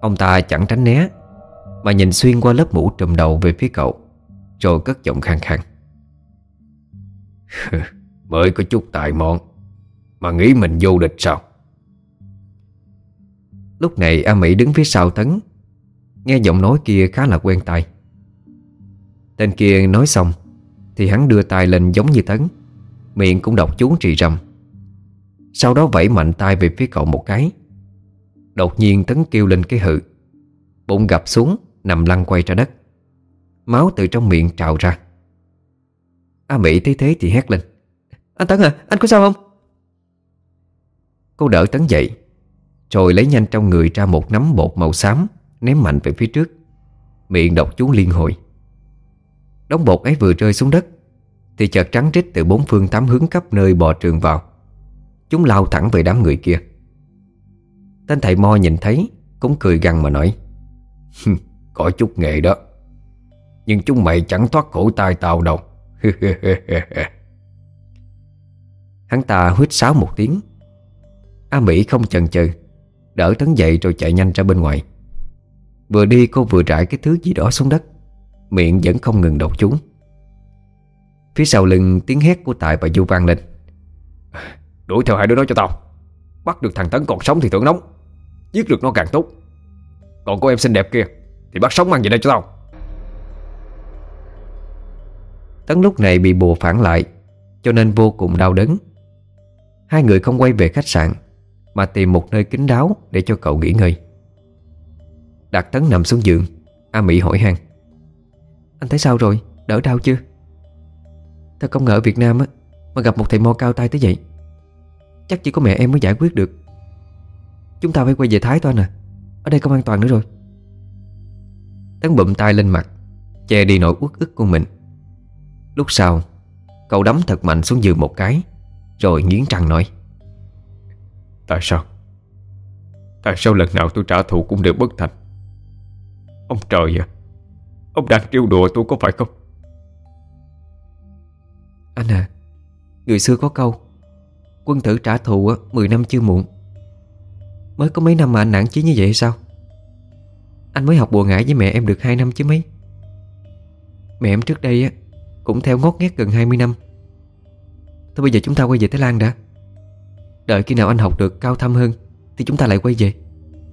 Ông ta chẳng tránh né, Mà nhìn xuyên qua lớp mũ trùm đầu về phía cậu, Rồi cất giọng khang khang. [laughs]
Mới có chút tài mọn, Mà nghĩ mình vô địch sao?
Lúc này A Mỹ đứng phía sau Tấn, Nghe giọng nói kia khá là quen tai. Tên kia nói xong, Thì hắn đưa tay lên giống như Tấn, Miệng cũng đọc chú trì rầm Sau đó vẫy mạnh tay về phía cậu một cái. Đột nhiên Tấn kêu lên cái hự. Bụng gập xuống Nằm lăn quay ra đất. Máu từ trong miệng trào ra. A Mỹ thấy thế thì hét lên. Anh Tấn à, anh có sao không? Cô đỡ Tấn dậy Rồi lấy nhanh trong người ra một nắm bột màu xám Ném mạnh về phía trước. Miệng đọc chú liên hồi. Đống bột ấy vừa rơi xuống đất Thì chợt trắng rít từ bốn phương tám hướng khắp nơi bò trường vào. Chúng lao thẳng về đám người kia. Tên thầy Mo nhìn thấy, Cũng cười gằn mà nói
Có chút nghệ đó. Nhưng chúng mày chẳng thoát khổ tai tao đâu. [laughs]
Hắn ta huyết sáo một tiếng. A Mỹ không chần chừ, Đỡ tấn dậy rồi chạy nhanh ra bên ngoài. Vừa đi cô vừa rải cái thứ gì đó xuống đất, Miệng vẫn không ngừng đọc chúng. Phía sau lưng tiếng hét của Tài và Du vang lên.
Đuổi theo hai đứa đó cho tao, Bắt được thằng Tấn còn sống thì thưởng nóng. Giết được nó càng tốt. Còn cô em xinh đẹp kia, Thì bắt sống mang về đây cho tao.
Tấn lúc này bị bùa phản lại, Cho nên vô cùng đau đớn. Hai người không quay về khách sạn, Mà tìm một nơi kín đáo Để cho cậu nghỉ ngơi. Đạt Tấn nằm xuống giường, A Mỹ hỏi han. Anh thấy sao rồi? Đỡ đau chưa? Thật không ngờ ở Việt Nam á, Mà gặp một thầy mo cao tay tới vậy. Chắc chỉ có mẹ em mới giải quyết được. Chúng ta phải quay về Thái thôi à Ở đây không an toàn nữa rồi. Tấn bụm tay lên mặt Che đi nỗi uất ức của mình. Lúc sau Cậu đấm thật mạnh xuống giường một cái Rồi nghiến răng nói.
Tại sao? Tại sao lần nào tôi trả thù cũng đều bất thành? Ông trời à Ông đang trêu đùa tôi có phải không?
Anh à Người xưa có câu Quân tử trả thù á 10 năm chưa muộn Mới có mấy năm mà anh nản chí như vậy sao? Anh mới học bùa ngải với mẹ em được 2 năm chứ mấy. Mẹ em trước đây á, Cũng theo ngót nghét gần 20 năm. Thôi bây giờ chúng ta quay về Thái Lan đã. Đợi khi nào anh học được cao thâm hơn, Thì chúng ta lại quay về.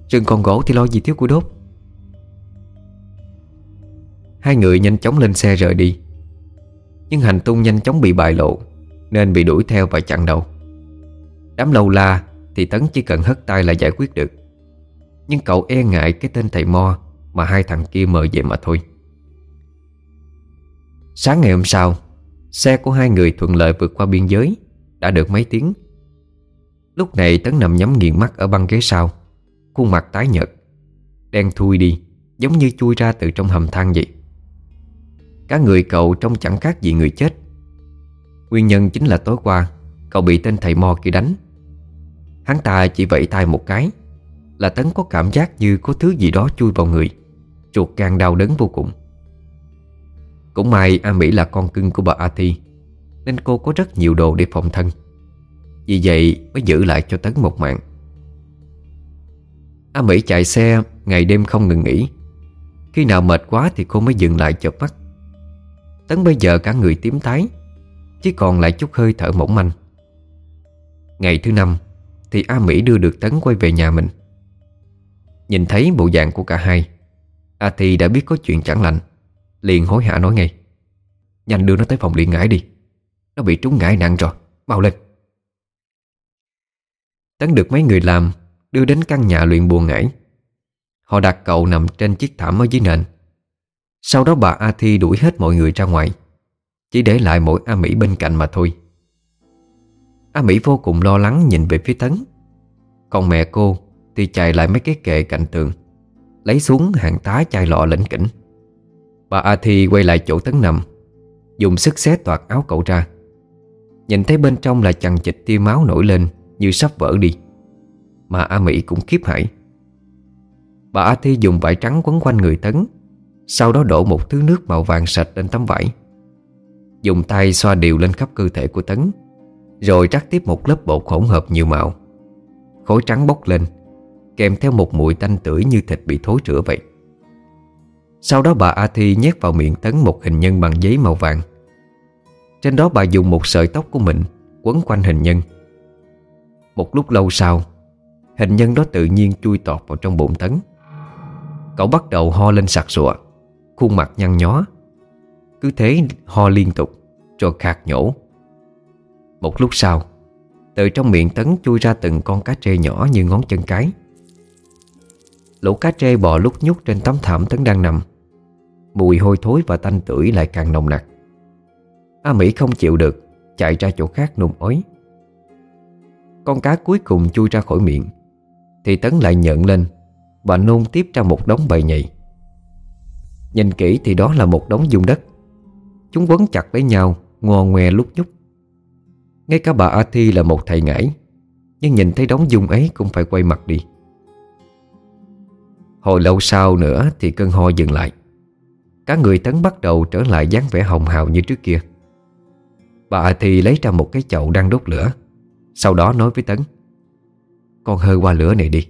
Rừng còn gỗ thì lo gì thiếu của đốt. Hai người nhanh chóng lên xe rời đi. Nhưng hành tung nhanh chóng bị bại lộ, Nên bị đuổi theo và chặn đầu. Đám lâu la thì Tấn chỉ cần hất tay là giải quyết được. Nhưng cậu e ngại cái tên thầy Mo Mà hai thằng kia mời về mà thôi. Sáng ngày hôm sau, Xe của hai người thuận lợi vượt qua biên giới, Đã được mấy tiếng. Lúc này Tấn nằm nhắm nghiền mắt ở băng ghế sau, Khuôn mặt tái nhợt, Đen thui đi, Giống như chui ra từ trong hầm than vậy. Cả người cậu trông chẳng khác gì người chết. Nguyên nhân chính là tối qua, Cậu bị tên thầy Mo kia đánh. Hắn ta chỉ vẫy tay một cái, Là Tấn có cảm giác như có thứ gì đó chui vào người Ruột càng đau đớn vô cùng. Cũng may A Mỹ là con cưng của bà A Thi, Nên cô có rất nhiều đồ để phòng thân. Vì vậy mới giữ lại cho Tấn một mạng. A Mỹ chạy xe, ngày đêm không ngừng nghỉ. Khi nào mệt quá thì cô mới dừng lại chợp mắt. Tấn bây giờ cả người tím tái, Chỉ còn lại chút hơi thở mỏng manh. Ngày thứ năm thì A Mỹ đưa được Tấn quay về nhà mình. Nhìn thấy bộ dạng của cả hai, A Thi đã biết có chuyện chẳng lành, Liền hối hả nói ngay. Nhanh đưa nó tới phòng liền ngải đi, Nó bị trúng ngải nặng rồi, Mau lên. Tấn được mấy người làm, Đưa đến căn nhà luyện buồn ngải. Họ đặt cậu nằm trên chiếc thảm ở dưới nền. Sau đó bà A Thi đuổi hết mọi người ra ngoài, Chỉ để lại mỗi A Mỹ bên cạnh mà thôi. A Mỹ vô cùng lo lắng nhìn về phía Tấn. Còn mẹ cô thì chạy lại mấy cái kệ cạnh tường, Lấy xuống hàng tá chai lọ lĩnh kỉnh. Bà A Thi quay lại chỗ Tấn nằm, Dùng sức xé toạc áo cậu ra. Nhìn thấy bên trong là chằng chịch tia máu nổi lên Như sắp vỡ đi, Mà A Mỹ cũng khiếp hãi. Bà A Thi dùng vải trắng quấn quanh người Tấn, Sau đó đổ một thứ nước màu vàng sạch lên tấm vải, Dùng tay xoa đều lên khắp cơ thể của Tấn. Rồi rắc tiếp một lớp bột hỗn hợp nhiều màu. Khối trắng bốc lên, Kèm theo một mùi tanh tưởi như thịt bị thối rữa vậy. Sau đó bà A Thi nhét vào miệng Tấn một hình nhân bằng giấy màu vàng. Trên đó bà dùng một sợi tóc của mình Quấn quanh hình nhân. Một lúc lâu sau, Hình nhân đó tự nhiên chui tọt vào trong bụng Tấn. Cậu bắt đầu ho lên sặc sụa, Khuôn mặt nhăn nhó. Cứ thế ho liên tục, Rồi khạc nhổ. Một lúc sau, Từ trong miệng Tấn chui ra từng con cá trê nhỏ như ngón chân cái. Lũ cá trê bò lúc nhúc trên tấm thảm Tấn đang nằm. Mùi hôi thối và tanh tưởi lại càng nồng nặc. A Mỹ không chịu được, Chạy ra chỗ khác nôn ói. Con cá cuối cùng chui ra khỏi miệng, Thì Tấn lại nhận lên Và nôn tiếp ra một đống bầy nhầy. Nhìn kỹ thì đó là một đống dung đất. Chúng quấn chặt lấy nhau, Ngò ngoe lúc nhúc. Ngay cả bà A Thi là một thầy ngải Nhưng nhìn thấy đống dung ấy Cũng phải quay mặt đi. Hồi lâu sau nữa Thì cơn ho dừng lại. Cả người Tấn bắt đầu trở lại dáng vẻ hồng hào như trước kia. Bà A Thi lấy ra một cái chậu đang đốt lửa Sau đó nói với Tấn Con hơi qua lửa này đi.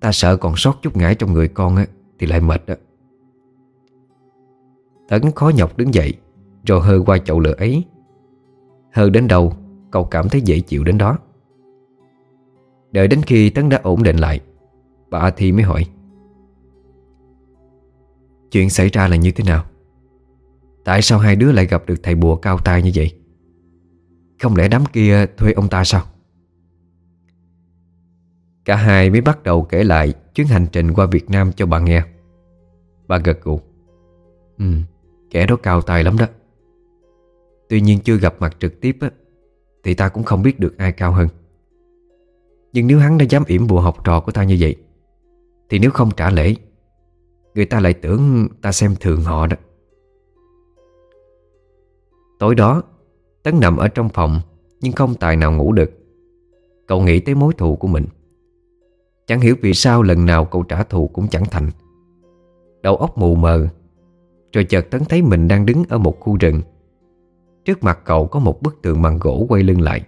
Ta sợ còn sót chút ngải trong người con á, Thì lại mệt đó Tấn khó nhọc đứng dậy Rồi hơi qua chậu lửa ấy. Hơi đến đầu Cậu cảm thấy dễ chịu đến đó. Đợi đến khi Tấn đã ổn định lại Bà A Thi mới hỏi Chuyện xảy ra là như thế nào? Tại sao hai đứa lại gặp được thầy bùa cao tay như vậy? Không lẽ đám kia thuê ông ta sao? Cả hai mới bắt đầu kể lại Chuyến hành trình qua Việt Nam cho bà nghe. Bà gật gù Ừ Kẻ đó cao tài lắm đó. Tuy nhiên chưa gặp mặt trực tiếp á, thì ta cũng không biết được ai cao hơn. Nhưng nếu hắn đã dám yểm bùa học trò của ta như vậy, Thì nếu không trả lễ, Người ta lại tưởng ta xem thường họ đó. Tối đó, Tấn nằm ở trong phòng, Nhưng không tài nào ngủ được. Cậu nghĩ tới mối thù của mình. Chẳng hiểu vì sao lần nào cậu trả thù cũng chẳng thành. Đầu óc mù mờ, Rồi chợt Tấn thấy mình đang đứng ở một khu rừng. Trước mặt cậu có một bức tượng bằng gỗ quay lưng lại.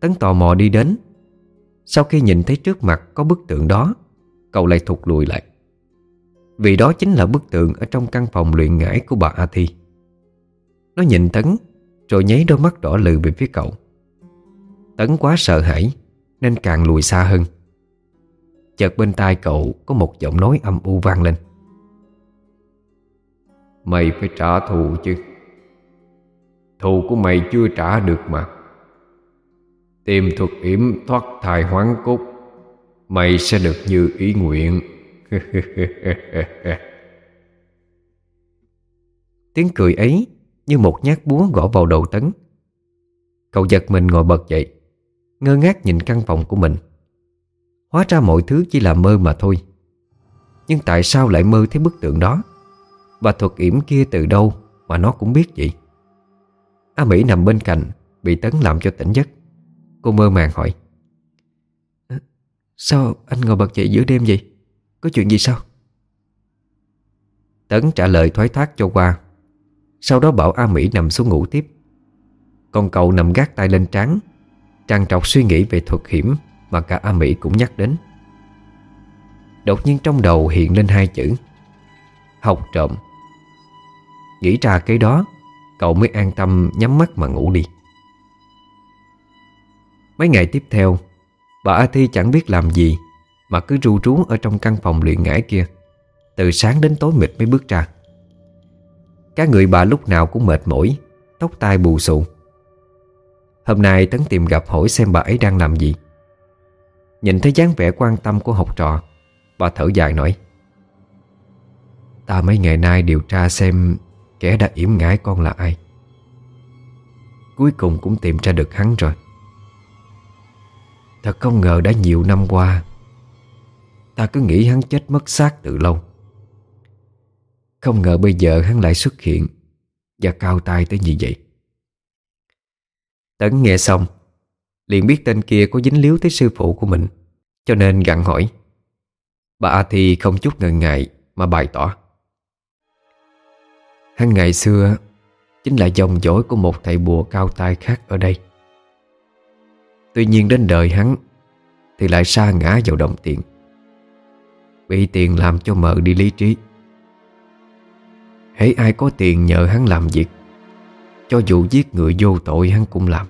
Tấn tò mò đi đến. Sau khi nhìn thấy trước mặt có bức tượng đó, Cậu lại thụt lùi lại. Vì đó chính là bức tượng Ở trong căn phòng luyện ngải của bà A Thi. Nó nhìn Tấn, Rồi nháy đôi mắt đỏ lừ về phía cậu. Tấn quá sợ hãi, Nên càng lùi xa hơn. Chợt bên tai cậu Có một giọng nói âm u vang lên.
Mày phải trả thù chứ. Thù của mày chưa trả được mà. Tìm thuật yểm thoát thai hoán cốt Mày sẽ được như ý nguyện. [laughs]
Tiếng cười ấy như một nhát búa gõ vào đầu Tấn. Cậu giật mình ngồi bật dậy, Ngơ ngác nhìn căn phòng của mình. Hóa ra mọi thứ chỉ là mơ mà thôi. Nhưng tại sao lại mơ thấy bức tượng đó? Và thuật yểm kia từ đâu Mà nó cũng biết vậy? A Mỹ nằm bên cạnh, Bị Tấn làm cho tỉnh giấc. Cô mơ màng hỏi ờ, Sao anh ngồi bật dậy giữa đêm vậy? Có chuyện gì sao? Tấn trả lời thoái thác cho qua. Sau đó bảo A Mỹ nằm xuống ngủ tiếp. Còn cậu nằm gác tay lên trán Tràn trọc suy nghĩ về thuật hiểm Mà cả A Mỹ cũng nhắc đến. Đột nhiên trong đầu hiện lên hai chữ, Học trộm. Nghĩ ra cái đó Cậu mới an tâm nhắm mắt mà ngủ đi. Mấy ngày tiếp theo, Bà A Thi chẳng biết làm gì Mà cứ ru rú ở trong căn phòng luyện ngải kia. Từ sáng đến tối mịt mới bước ra. Các người bà lúc nào cũng mệt mỏi, Tóc tai bù xù. Hôm nay Tấn tìm gặp hỏi xem bà ấy đang làm gì. Nhìn thấy dáng vẻ quan tâm của học trò, Bà thở dài nói, Ta mấy ngày nay điều tra xem Kẻ đã yểm ngãi con là ai? Cuối cùng cũng tìm ra được hắn rồi. Thật không ngờ đã nhiều năm qua, Ta cứ nghĩ hắn chết mất xác từ lâu. Không ngờ bây giờ hắn lại xuất hiện Và cao tay tới như vậy. Tấn nghe xong, Liền biết tên kia có dính líu tới sư phụ của mình, Cho nên gặn hỏi. Bà A Thi không chút ngần ngại Mà bày tỏ. Hắn ngày xưa Chính là dòng dõi của một thầy bùa cao tay khác ở đây. Tuy nhiên đến đời hắn Thì lại sa ngã vào đồng tiền, Bị tiền làm cho mờ đi lý trí. Hãy ai có tiền nhờ hắn làm việc, Cho dù giết người vô tội hắn cũng làm.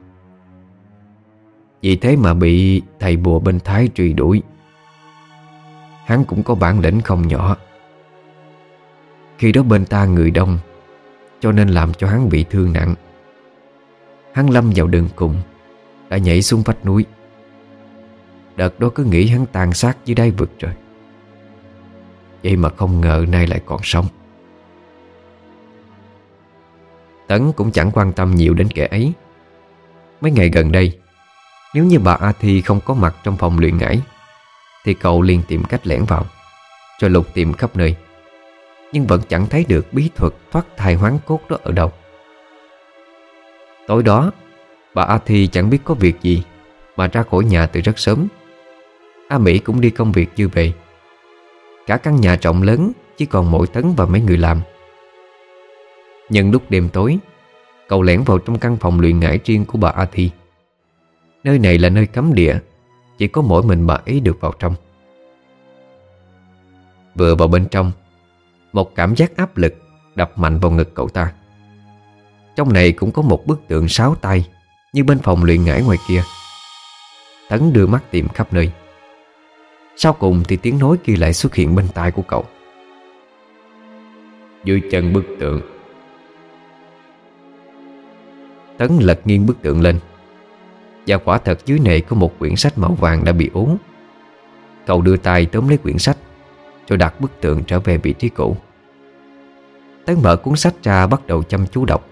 Vì thế mà bị thầy bùa bên Thái truy đuổi, Hắn cũng có bản lĩnh không nhỏ. Khi đó bên ta người đông cho nên làm cho hắn bị thương nặng. Hắn lâm vào đường cùng, đã nhảy xuống vách núi. Đợt đó cứ nghĩ hắn tàn sát dưới đáy vực rồi. Vậy mà không ngờ nay lại còn sống. Tấn cũng chẳng quan tâm nhiều đến kẻ ấy. Mấy ngày gần đây, Nếu như bà A Thi không có mặt trong phòng luyện ngải, Thì cậu liền tìm cách lẻn vào Rồi lục tìm khắp nơi. Nhưng vẫn chẳng thấy được bí thuật thoát thai hoán cốt đó ở đâu. Tối đó, Bà A Thi chẳng biết có việc gì, Mà ra khỏi nhà từ rất sớm. A Mỹ cũng đi công việc như vậy. Cả căn nhà rộng lớn, Chỉ còn mỗi Tấn và mấy người làm. Nhân lúc đêm tối, Cậu lẻn vào trong căn phòng luyện ngải riêng của bà A Thi. Nơi này là nơi cấm địa, Chỉ có mỗi mình bà ấy được vào trong. Vừa vào bên trong một cảm giác áp lực Đập mạnh vào ngực cậu ta. Trong này cũng có một bức tượng sáu tay như bên phòng luyện ngải ngoài kia. Tấn đưa mắt tìm khắp nơi. Sau cùng thì tiếng nói kia lại xuất hiện bên tai của cậu.
Dưới chân bức tượng.
Tấn lật nghiêng bức tượng lên. Và quả thật dưới này có một quyển sách màu vàng đã bị ốm. Cậu đưa tay tóm lấy quyển sách. Rồi đặt bức tượng trở về vị trí cũ. Tấn mở cuốn sách ra bắt đầu chăm chú đọc.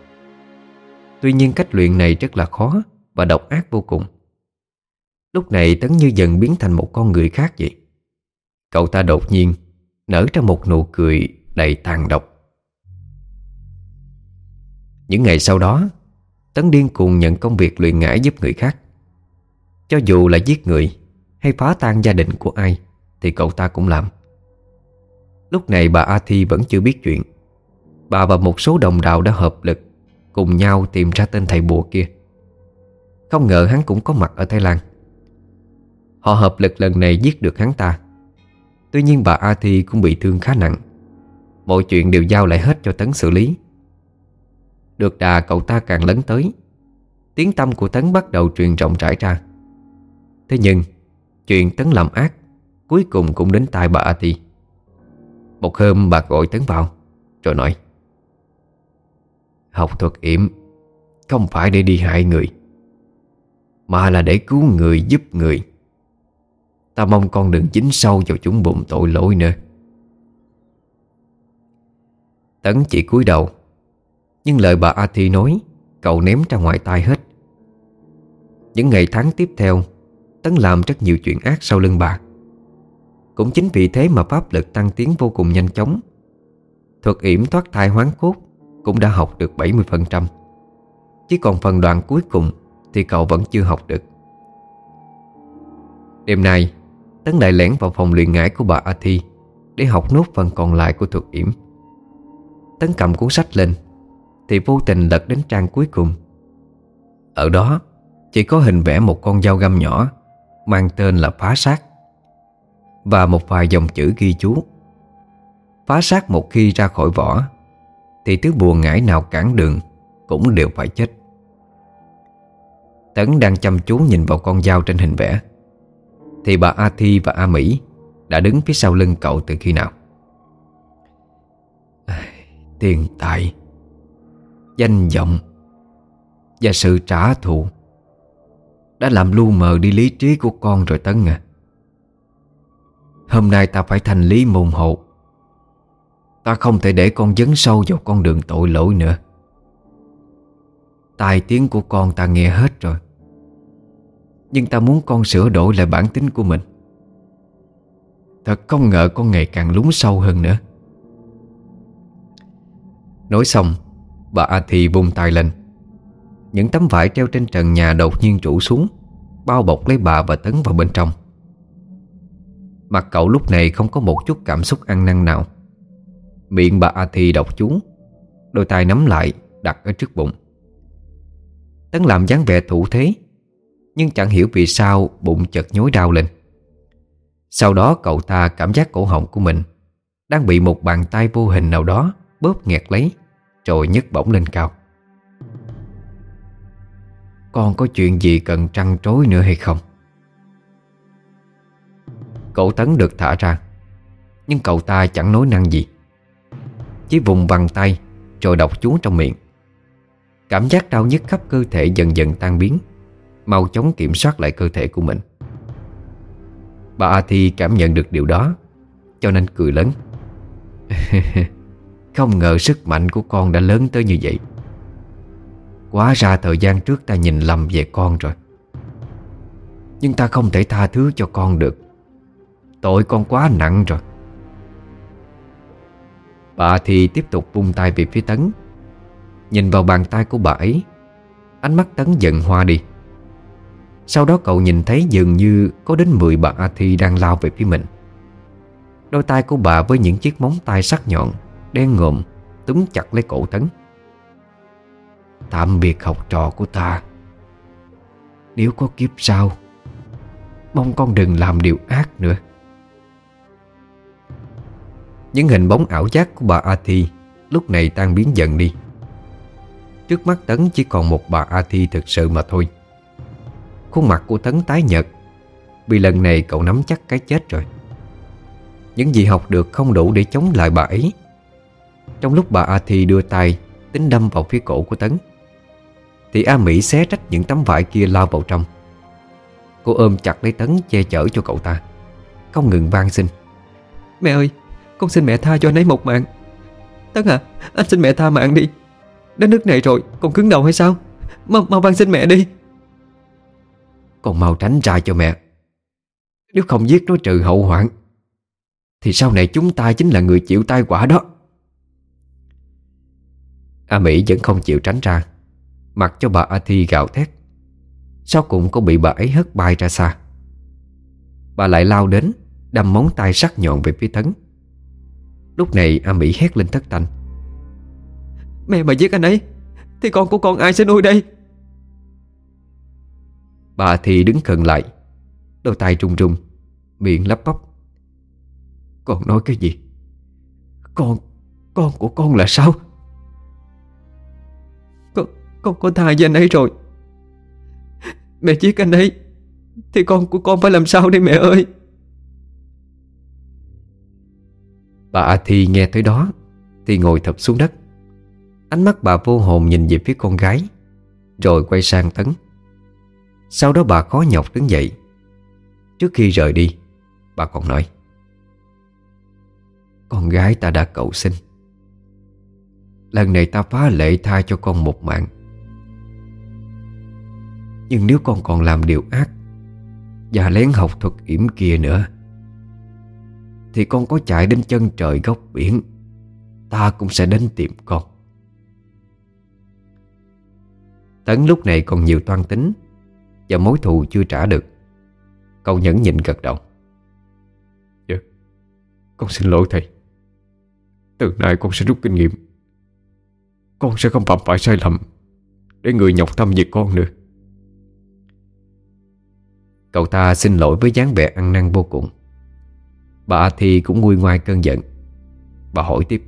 Tuy nhiên cách luyện này rất là khó Và độc ác vô cùng. Lúc này Tấn như dần biến thành một con người khác vậy. Cậu ta đột nhiên Nở ra một nụ cười đầy tàn độc. Những ngày sau đó, Tấn điên cuồng nhận công việc luyện ngải giúp người khác. Cho dù là giết người Hay phá tan gia đình của ai, Thì cậu ta cũng làm. Lúc này bà A Thi vẫn chưa biết chuyện. Bà và một số đồng đạo đã hợp lực, Cùng nhau tìm ra tên thầy bùa kia. Không ngờ hắn cũng có mặt ở Thái Lan. Họ hợp lực lần này giết được hắn ta. Tuy nhiên bà A Thi cũng bị thương khá nặng. Mọi chuyện đều giao lại hết cho Tấn xử lý. Được đà cậu ta càng lấn tới, Tiếng tâm của Tấn bắt đầu truyền rộng rãi ra. Thế nhưng, Chuyện Tấn làm ác Cuối cùng cũng đến tai bà A Thi một hôm bà gọi Tấn vào, Rồi nói, Học thuật yểm, Không phải để đi hại người, Mà là để cứu người giúp người. Ta mong con đừng dính sâu vào chúng bụng tội lỗi nữa. Tấn chỉ cúi đầu, Nhưng lời bà A Thi nói, Cậu ném ra ngoài tai hết. Những ngày tháng tiếp theo, Tấn làm rất nhiều chuyện ác sau lưng bà. Cũng chính vì thế mà pháp lực tăng tiến vô cùng nhanh chóng. Thuật yểm thoát thai hoán cốt Cũng đã học được 70% Chỉ còn phần đoạn cuối cùng Thì cậu vẫn chưa học được. Đêm nay, Tấn lại lẻn vào phòng luyện ngải của bà A Thi Để học nốt phần còn lại của thuật yểm. Tấn cầm cuốn sách lên, Thì vô tình lật đến trang cuối cùng. Ở đó, Chỉ có hình vẽ một con dao găm nhỏ, Mang tên là phá sát. Và một vài dòng chữ ghi chú. Phá xác một khi ra khỏi vỏ, Thì thứ bùa ngải nào cản đường Cũng đều phải chết. Tấn đang chăm chú nhìn vào con dao trên hình vẽ, Thì bà A Thi và A Mỹ Đã đứng phía sau lưng cậu từ khi nào? Tiền tài, Danh vọng Và sự trả thù. Đã làm lu mờ đi lý trí của con rồi Tấn à. Hôm nay ta phải thành lý môn hộ. Ta không thể để con dấn sâu vào con đường tội lỗi nữa. Tai tiếng của con ta nghe hết rồi. Nhưng ta muốn con sửa đổi lại bản tính của mình. Thật không ngờ con ngày càng lún sâu hơn nữa. Nói xong, Bà A Thị vung tay lên. Những tấm vải treo trên trần nhà đột nhiên trụ xuống, Bao bọc lấy bà và Tấn vào bên trong. Mặt cậu lúc này không có một chút cảm xúc ăn năn nào. Miệng bà A Thi đọc chú, Đôi tay nắm lại, đặt ở trước bụng. Tấn làm dáng vẻ thủ thế, Nhưng chẳng hiểu vì sao bụng chợt nhối đau lên. Sau đó cậu ta cảm giác cổ họng của mình Đang bị một bàn tay vô hình nào đó Bóp nghẹt lấy, Rồi nhấc bổng lên cao. Con có chuyện gì cần trăn trối nữa hay không? Cậu Tấn được thả ra. Nhưng cậu ta chẳng nói năng gì. Chỉ vùng vằng tay, Rồi đọc chú trong miệng. Cảm giác đau nhức khắp cơ thể dần dần tan biến. Mau chóng kiểm soát lại cơ thể của mình. Bà A Thi cảm nhận được điều đó, Cho nên cười lớn. [laughs] Không ngờ sức mạnh của con đã lớn tới như vậy. Quá ra thời gian trước ta nhìn lầm về con rồi. Nhưng ta không thể tha thứ cho con được. Tội con quá nặng rồi. Bà thì tiếp tục vung tay về phía Tấn. Nhìn vào bàn tay của bà ấy, Ánh mắt Tấn giận hoa đi. Sau đó cậu nhìn thấy dường như Có đến 10 bà A Thi đang lao về phía mình. Đôi tay của bà với những chiếc móng tay sắc nhọn, Đen ngộm Túm chặt lấy cổ Tấn. Tạm biệt học trò của ta. Nếu có kiếp sau, Mong con đừng làm điều ác nữa. Những hình bóng ảo giác của bà A Thi Lúc này tan biến dần đi. Trước mắt Tấn chỉ còn một bà A Thi thực sự mà thôi. Khuôn mặt của Tấn tái nhợt, Vì lần này cậu nắm chắc cái chết rồi. Những gì học được không đủ để chống lại bà ấy. Trong lúc bà A Thi đưa tay Tính đâm vào phía cổ của Tấn, Thì A Mỹ xé rách những tấm vải kia lao vào trong. Cô ôm chặt lấy Tấn che chở cho cậu ta. Không ngừng van xin.
Mẹ ơi con xin mẹ tha cho anh ấy một mạng. Tấn à Anh xin mẹ tha mạng đi. Đến nước này rồi Còn cứng đầu hay sao? Mau, mau van xin mẹ đi.
Con mau tránh ra cho mẹ. Nếu không giết nó trừ hậu hoạn Thì sau này chúng ta chính là người chịu tai quả đó. A Mỹ vẫn không chịu tránh ra Mặc cho bà A Thi gào thét. Sau cùng cũng bị bà ấy hất bay ra xa. Bà lại lao đến Đâm móng tay sắc nhọn về phía Tấn. Lúc này A Mỹ hét lên thất thanh.
Mẹ mà giết anh ấy Thì con của con ai sẽ nuôi đây?
Bà thì đứng khẩn lại Đôi tay run run Miệng lắp bắp. Con nói cái gì? Con Con của con là sao?
Con Con có thai với anh ấy rồi. Mẹ giết anh ấy Thì con của con phải làm sao đây mẹ ơi
Bà A Thi nghe tới đó, Thì ngồi thập xuống đất. Ánh mắt bà vô hồn nhìn về phía con gái, Rồi quay sang Tấn. Sau đó bà khó nhọc đứng dậy. Trước khi rời đi, Bà còn nói, Con gái ta đã cầu xin. Lần này ta phá lệ tha cho con một mạng. Nhưng nếu con còn làm điều ác Và lén học thuật yểm kia nữa thì con có chạy đến chân trời góc biển Ta cũng sẽ đến tìm con. Tấn lúc này còn nhiều toan tính Và mối thù chưa trả được. Cậu nhẫn nhịn gật đầu.
Dạ Con xin lỗi thầy. Từ nay con sẽ rút kinh nghiệm. Con sẽ không phạm phải sai lầm Để người nhọc tâm về con nữa.
Cậu ta xin lỗi với dáng vẻ ăn năn vô cùng Bà thì cũng nguôi ngoai cơn giận. Bà hỏi tiếp.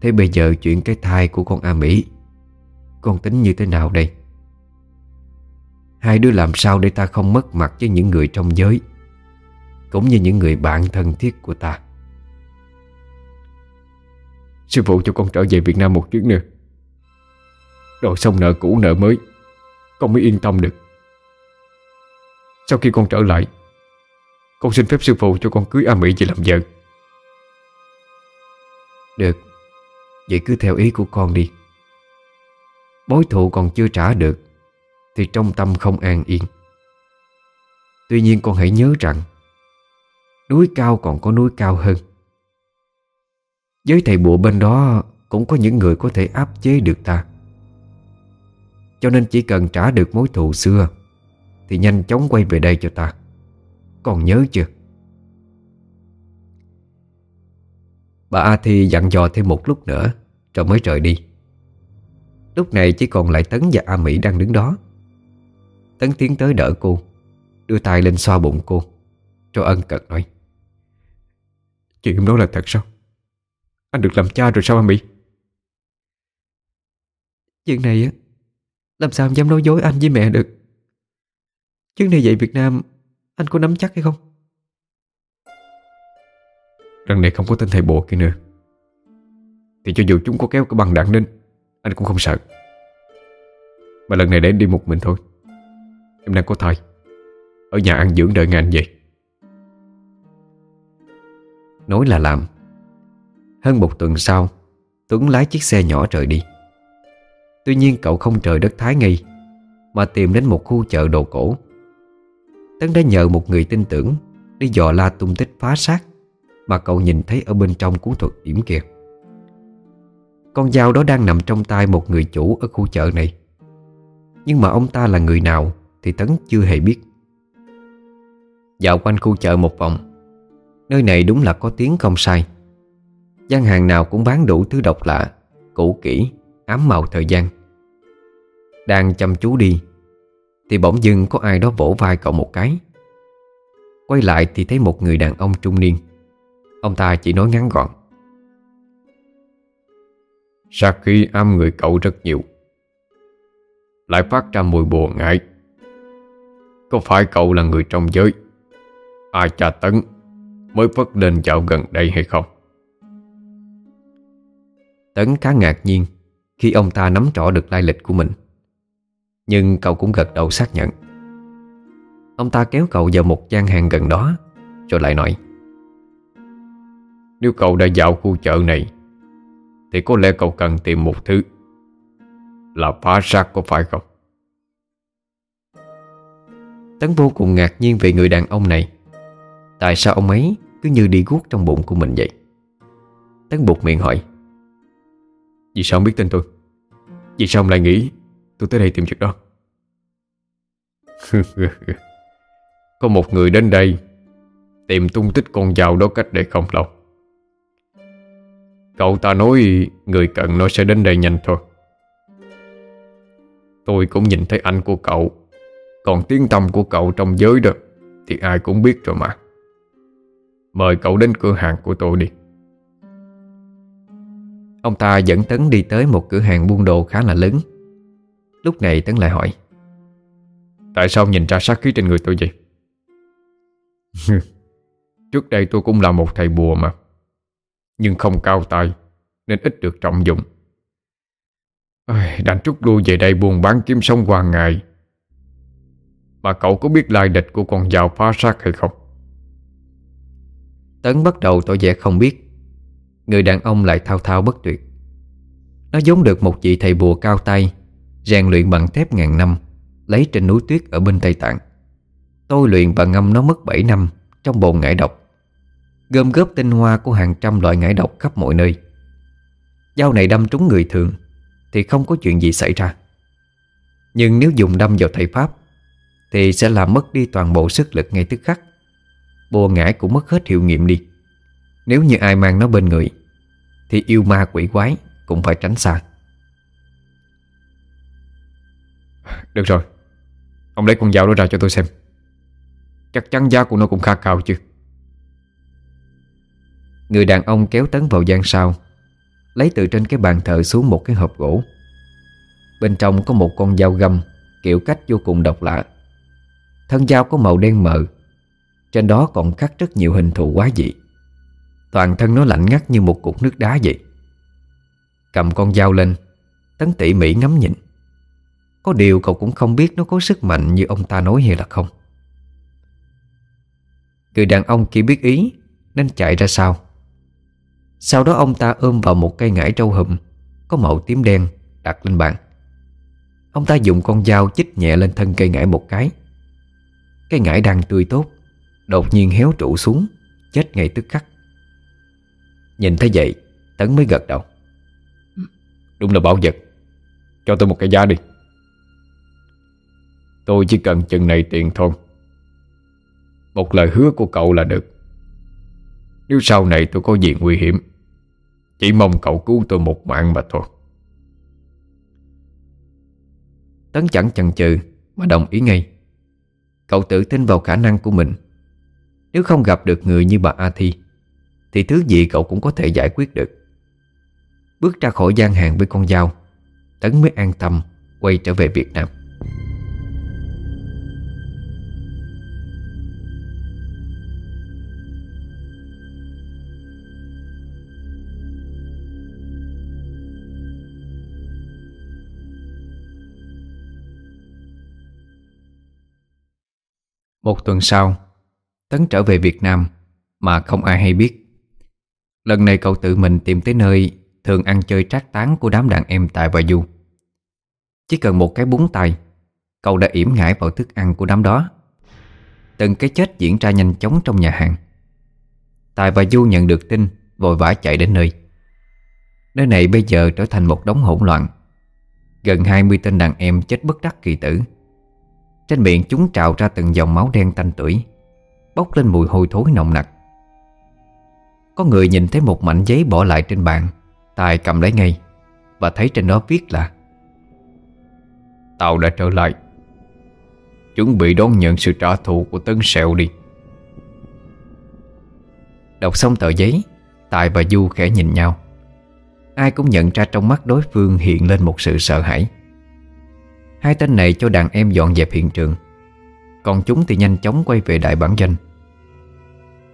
Thế bây giờ chuyện cái thai của con A Mỹ, Con tính như thế nào đây? Hai đứa làm sao để ta không mất mặt với những người trong giới, Cũng như những người bạn thân thiết của ta?
Sư phụ cho con trở về Việt Nam một chuyến nữa. Rồi xong nợ cũ nợ mới, Con mới yên tâm được. Sau khi con trở lại con xin phép sư phụ cho con cưới A Mỹ về làm vợ.
Được. Vậy cứ theo ý của con đi. Bối thụ còn chưa trả được, Thì trong tâm không an yên. Tuy nhiên con hãy nhớ rằng, Núi cao còn có núi cao hơn. Với thầy bùa bên đó Cũng có những người có thể áp chế được ta. Cho nên chỉ cần trả được mối thù xưa, Thì nhanh chóng quay về đây cho ta. Còn nhớ chưa? Bà A Thi dặn dò thêm một lúc nữa, Rồi mới rời đi. Lúc này chỉ còn lại Tấn và A Mỹ đang đứng đó. Tấn tiến tới đỡ cô, Đưa tay lên xoa bụng cô, Rồi ân cần nói
Chuyện đó là thật sao? Anh được làm cha rồi sao A Mỹ?
Chuyện này á, Làm sao em dám nói dối anh với mẹ được? Trước này vậy Việt Nam anh có nắm chắc hay không?
Lần này không có tên thầy bộ kia nữa. Thì cho dù chúng có kéo cái bằng đạn lên, Anh cũng không sợ. Mà lần này để em đi một mình thôi. Em đang có thai. Ở nhà ăn dưỡng đợi ngày anh về.
Nói là làm. Hơn một tuần sau, Tuấn lái chiếc xe nhỏ rời đi. Tuy nhiên cậu không trời đất Thái ngay Mà tìm đến một khu chợ đồ cổ. Tấn đã nhờ một người tin tưởng Đi dò la tung tích phá xác Mà cậu nhìn thấy ở bên trong cuốn thuật yểm kia Con dao đó đang nằm trong tay một người chủ Ở khu chợ này. Nhưng mà ông ta là người nào Thì Tấn chưa hề biết. Dạo quanh khu chợ một vòng Nơi này đúng là có tiếng không sai. Gian hàng nào cũng bán đủ thứ độc lạ Cũ kỹ, ám màu thời gian. Đang chăm chú đi thì bỗng dưng có ai đó vỗ vai cậu một cái. Quay lại thì thấy một người đàn ông trung niên. Ông ta chỉ nói ngắn gọn.
Sát khí am người cậu rất nhiều, Lại phát ra mùi buồn ngại. Có phải cậu là người trong giới, Ai cha tấn Mới phất lên dạo gần đây hay không?
Tấn khá ngạc nhiên Khi ông ta nắm rõ được lai lịch của mình. Nhưng cậu cũng gật đầu xác nhận. Ông ta kéo cậu vào một gian hàng gần đó, Rồi lại nói,
Nếu cậu đã dạo khu chợ này, Thì có lẽ cậu cần tìm một thứ Là phá xác có phải không?
Tấn vô cùng ngạc nhiên về người đàn ông này. Tại sao ông ấy cứ như đi guốc trong bụng của mình vậy? Tấn buộc miệng hỏi,
Vì sao ông biết tên tôi? Vì sao ông lại nghĩ tôi tới đây tìm việc đó. [laughs] Có một người đến đây Tìm tung tích con dao đó cách đây không lâu. Cậu ta nói Người cần nó sẽ đến đây nhanh thôi. Tôi cũng nhìn thấy anh của cậu. Còn tiếng tâm của cậu trong giới đó Thì ai cũng biết rồi mà. Mời cậu đến cửa hàng của tôi đi.
Ông ta dẫn Tấn đi tới một cửa hàng buôn đồ khá là lớn. Lúc này Tấn lại hỏi,
Tại sao nhìn ra sát khí trên người tôi vậy? [laughs] Trước đây tôi cũng là một thầy bùa mà, Nhưng không cao tay, Nên ít được trọng dụng. Đành trút lui về đây buồn bán kiếm sống qua ngày. Mà cậu có biết lai địch của con dao phá sát hay không?
Tấn bắt đầu tỏ vẻ không biết. Người đàn ông lại thao thao bất tuyệt. Nó giống được một vị thầy bùa cao tay Rèn luyện bằng thép ngàn năm, Lấy trên núi tuyết ở bên Tây Tạng. Tôi luyện và ngâm nó mất 7 năm Trong bồn ngải độc, Gom góp tinh hoa của hàng trăm loại ngải độc khắp mọi nơi. Dao này đâm trúng người thường Thì không có chuyện gì xảy ra. Nhưng nếu dùng đâm vào thầy Pháp Thì sẽ làm mất đi toàn bộ sức lực ngay tức khắc. Bùa ngải cũng mất hết hiệu nghiệm đi. Nếu như ai mang nó bên người Thì yêu ma quỷ quái Cũng phải tránh xa.
Được rồi. Ông lấy con dao đó ra cho tôi xem. Chắc chắn giá của nó cũng khá cao chứ.
Người đàn ông kéo Tấn vào gian sau, Lấy từ trên cái bàn thờ xuống một cái hộp gỗ. Bên trong có một con dao găm, Kiểu cách vô cùng độc lạ. Thân dao có màu đen mờ, Trên đó còn khắc rất nhiều hình thù quá dị. Toàn thân nó lạnh ngắt như một cục nước đá vậy. Cầm con dao lên, Tấn tỉ mỉ ngắm nhìn. Có điều cậu cũng không biết nó có sức mạnh như ông ta nói hay là không. Người đàn ông kia biết ý Nên chạy ra sau. Sau đó ông ta ôm vào một cây ngải trâu hùm Có màu tím đen Đặt lên bàn. Ông ta dùng con dao chích nhẹ lên thân cây ngải một cái. Cây ngải đang tươi tốt Đột nhiên héo trụ xuống Chết ngay tức khắc. Nhìn thấy vậy Tấn mới gật đầu.
Đúng là bảo vật. Cho tôi một cái giá đi Tôi chỉ cần chừng này tiền thôi. Một lời hứa của cậu là được. Nếu sau này tôi có gì nguy hiểm, Chỉ mong cậu cứu tôi một mạng mà thôi.
Tấn chẳng chần chừ Mà đồng ý ngay. Cậu tự tin vào khả năng của mình. Nếu không gặp được người như bà A Thi, Thì thứ gì cậu cũng có thể giải quyết được. Bước ra khỏi gian hàng với con dao, Tấn mới an tâm Quay trở về Việt Nam. Một tuần sau, Tấn trở về Việt Nam Mà không ai hay biết. Lần này cậu tự mình tìm tới nơi Thường ăn chơi trác tán của đám đàn em Tài và Du. Chỉ cần một cái búng tay, Cậu đã yểm ngải vào thức ăn của đám đó. Từng cái chết diễn ra nhanh chóng trong nhà hàng. Tài và Du nhận được tin, Vội vã chạy đến nơi. Nơi này bây giờ trở thành một đống hỗn loạn. Gần 20 tên đàn em chết bất đắc kỳ tử. Trên miệng chúng trào ra từng dòng máu đen tanh tưởi, Bốc lên mùi hôi thối nồng nặc. Có người nhìn thấy một mảnh giấy bỏ lại trên bàn Tài cầm lấy ngay Và thấy trên đó viết là,
Tao đã trở lại. Chuẩn bị đón nhận sự trả thù của Tấn Sẹo đi.
Đọc xong tờ giấy, Tài và Du khẽ nhìn nhau. Ai cũng nhận ra trong mắt đối phương hiện lên một sự sợ hãi. Hai tên này cho đàn em dọn dẹp hiện trường. Còn chúng thì nhanh chóng quay về đại bản doanh.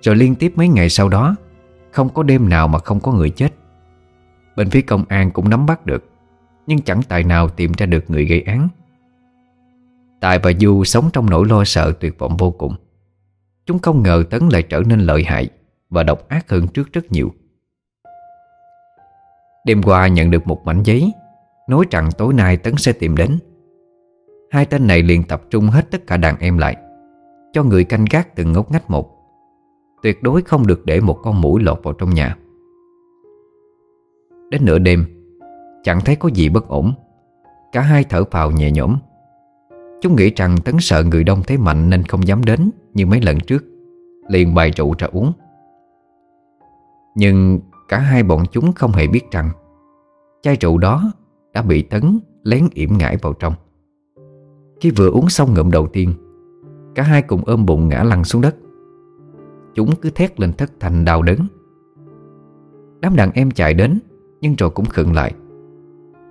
Rồi liên tiếp mấy ngày sau đó, Không có đêm nào mà không có người chết. Bên phía công an cũng nắm bắt được, Nhưng chẳng tài nào tìm ra được người gây án. Tài và Du sống trong nỗi lo sợ tuyệt vọng vô cùng. Chúng không ngờ Tấn lại trở nên lợi hại Và độc ác hơn trước rất nhiều. Đêm qua nhận được một mảnh giấy, Nói rằng tối nay Tấn sẽ tìm đến. Hai tên này liền tập trung hết tất cả đàn em lại, Cho người canh gác từng ngóc ngách một. Tuyệt đối không được để một con mũi lọt vào trong nhà. Đến nửa đêm, Chẳng thấy có gì bất ổn. Cả hai thở phào nhẹ nhõm. Chúng nghĩ rằng Tấn sợ người đông thấy mạnh Nên không dám đến như mấy lần trước, Liền bày rượu ra uống. Nhưng cả hai bọn chúng không hề biết rằng Chai rượu đó đã bị Tấn lén yểm ngải vào trong. Khi vừa uống xong ngụm đầu tiên Cả hai cùng ôm bụng ngã lăn xuống đất. Chúng cứ thét lên thất thành đau đớn. Đám đàn em chạy đến Nhưng rồi cũng khựng lại.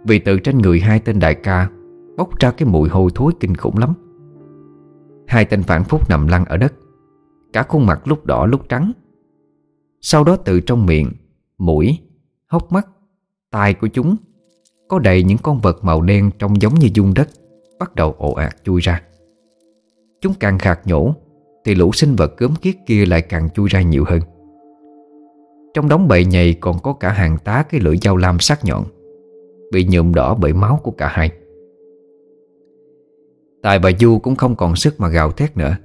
Vì từ trên người hai tên đại ca Bốc ra cái mùi hôi thối kinh khủng lắm. Hai tên phản phúc nằm lăn ở đất Cả khuôn mặt lúc đỏ lúc trắng. Sau đó từ trong miệng Mũi, hốc mắt Tai của chúng Có đầy những con vật màu đen Trông giống như dung đất. Bắt đầu ồ ạt chui ra. Chúng càng khạc nhổ, Thì lũ sinh vật cớm kiết kia lại càng chui ra nhiều hơn. Trong đống bầy nhầy còn có cả hàng tá cái lưỡi dao lam sắc nhọn, Bị nhuộm đỏ bởi máu của cả hai. Tài và Du cũng không còn sức mà gào thét nữa.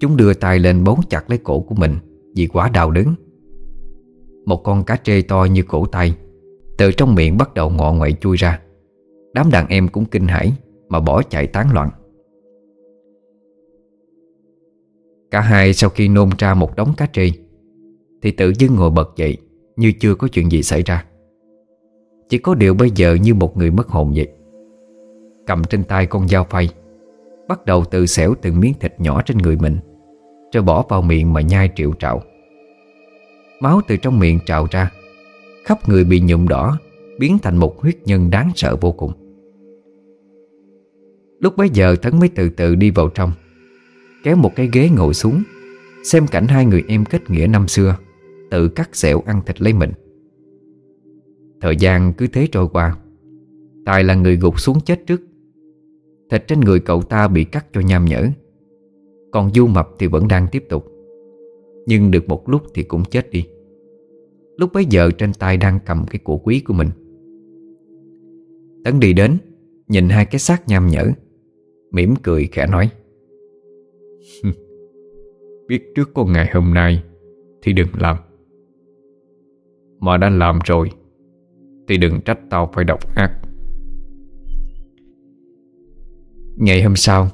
Chúng đưa tay lên bấu chặt lấy cổ của mình Vì quá đau đớn. Một con cá trê to như cổ tay, Từ trong miệng bắt đầu ngọ ngoại chui ra. Đám đàn em cũng kinh hãi. Mà bỏ chạy tán loạn. Cả hai sau khi nôn ra một đống cá trê, Thì tự dưng ngồi bật dậy Như chưa có chuyện gì xảy ra. Chỉ có điều bây giờ như một người mất hồn vậy. Cầm trên tay con dao phay, Bắt đầu tự xẻo từng miếng thịt nhỏ trên người mình, Rồi bỏ vào miệng mà nhai triệu trạo. Máu từ trong miệng trào ra, Khắp người bị nhuộm đỏ, Biến thành một huyết nhân đáng sợ vô cùng. Lúc bấy giờ Tấn mới từ từ đi vào trong, Kéo một cái ghế ngồi xuống, Xem cảnh hai người em kết nghĩa năm xưa, Tự cắt xẻo ăn thịt lấy mình. Thời gian cứ thế trôi qua, Tài là người gục xuống chết trước. Thịt trên người cậu ta bị cắt cho nham nhở, Còn Du Mập thì vẫn đang tiếp tục. Nhưng được một lúc thì cũng chết đi. Lúc bấy giờ trên tay đang cầm cái của quý của mình. Tấn đi đến, Nhìn hai cái xác nham nhở mỉm cười khẽ nói. [laughs]
Biết trước có ngày hôm nay, Thì đừng làm. Mà đã làm rồi, Thì đừng trách tao phải độc ác.
Ngày hôm sau,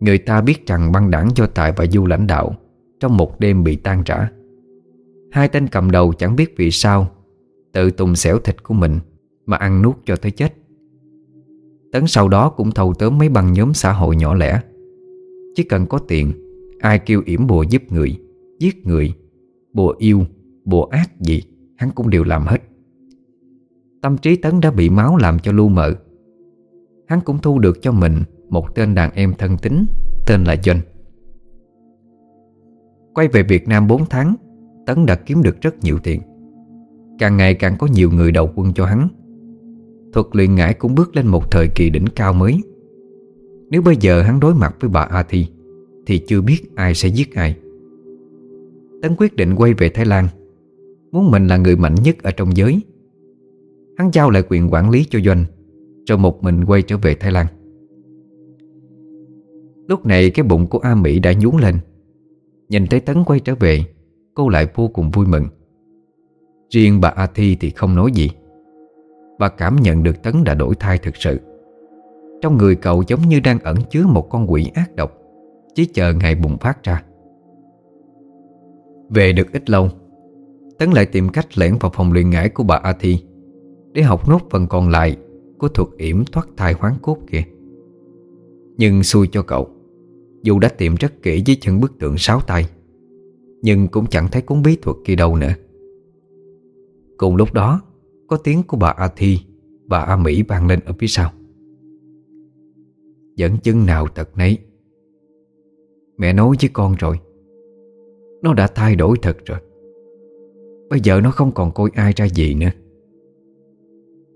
Người ta biết rằng băng đảng do Tài và Du lãnh đạo Trong một đêm bị tan rã. Hai tên cầm đầu chẳng biết vì sao, Tự tùng xẻo thịt của mình Mà ăn nuốt cho tới chết. Tấn sau đó cũng thâu tớm mấy băng nhóm xã hội nhỏ lẻ. Chỉ cần có tiền, Ai kêu yểm bùa giúp người, Giết người, Bùa yêu, Bùa ác gì, Hắn cũng đều làm hết. Tâm trí Tấn đã bị máu làm cho lu mờ. Hắn cũng thu được cho mình Một tên đàn em thân tín, Tên là Doanh. Quay về Việt Nam 4 tháng, Tấn đã kiếm được rất nhiều tiền. Càng ngày càng có nhiều người đầu quân cho hắn. Thuật luyện ngải cũng bước lên một thời kỳ đỉnh cao mới. Nếu bây giờ hắn đối mặt với bà A Thi Thì chưa biết ai sẽ giết ai. Tấn quyết định quay về Thái Lan. Muốn mình là người mạnh nhất ở trong giới. Hắn giao lại quyền quản lý cho Doanh Rồi một mình quay trở về Thái Lan. Lúc này cái bụng của A Mỹ đã nhún lên. Nhìn thấy Tấn quay trở về, Cô lại vô cùng vui mừng. Riêng bà A Thi thì không nói gì. Bà cảm nhận được Tấn đã đổi thai thực sự. Trong người cậu giống như đang ẩn chứa một con quỷ ác độc, Chỉ chờ ngày bùng phát ra. Về được ít lâu, Tấn lại tìm cách lẻn vào phòng luyện ngải của bà A Thi Để học nốt phần còn lại Của thuật yểm thoát thai hoán cốt kia. Nhưng xui cho cậu, Dù đã tìm rất kỹ với chân bức tượng sáu tay, Nhưng cũng chẳng thấy cuốn bí thuật kia đâu nữa. Cùng lúc đó có tiếng của bà A Thi, Bà A Mỹ vang lên ở phía sau. Dẫn chân nào thật nấy. Mẹ nói với con rồi. Nó đã thay đổi thật rồi. Bây giờ nó không còn coi ai ra gì nữa.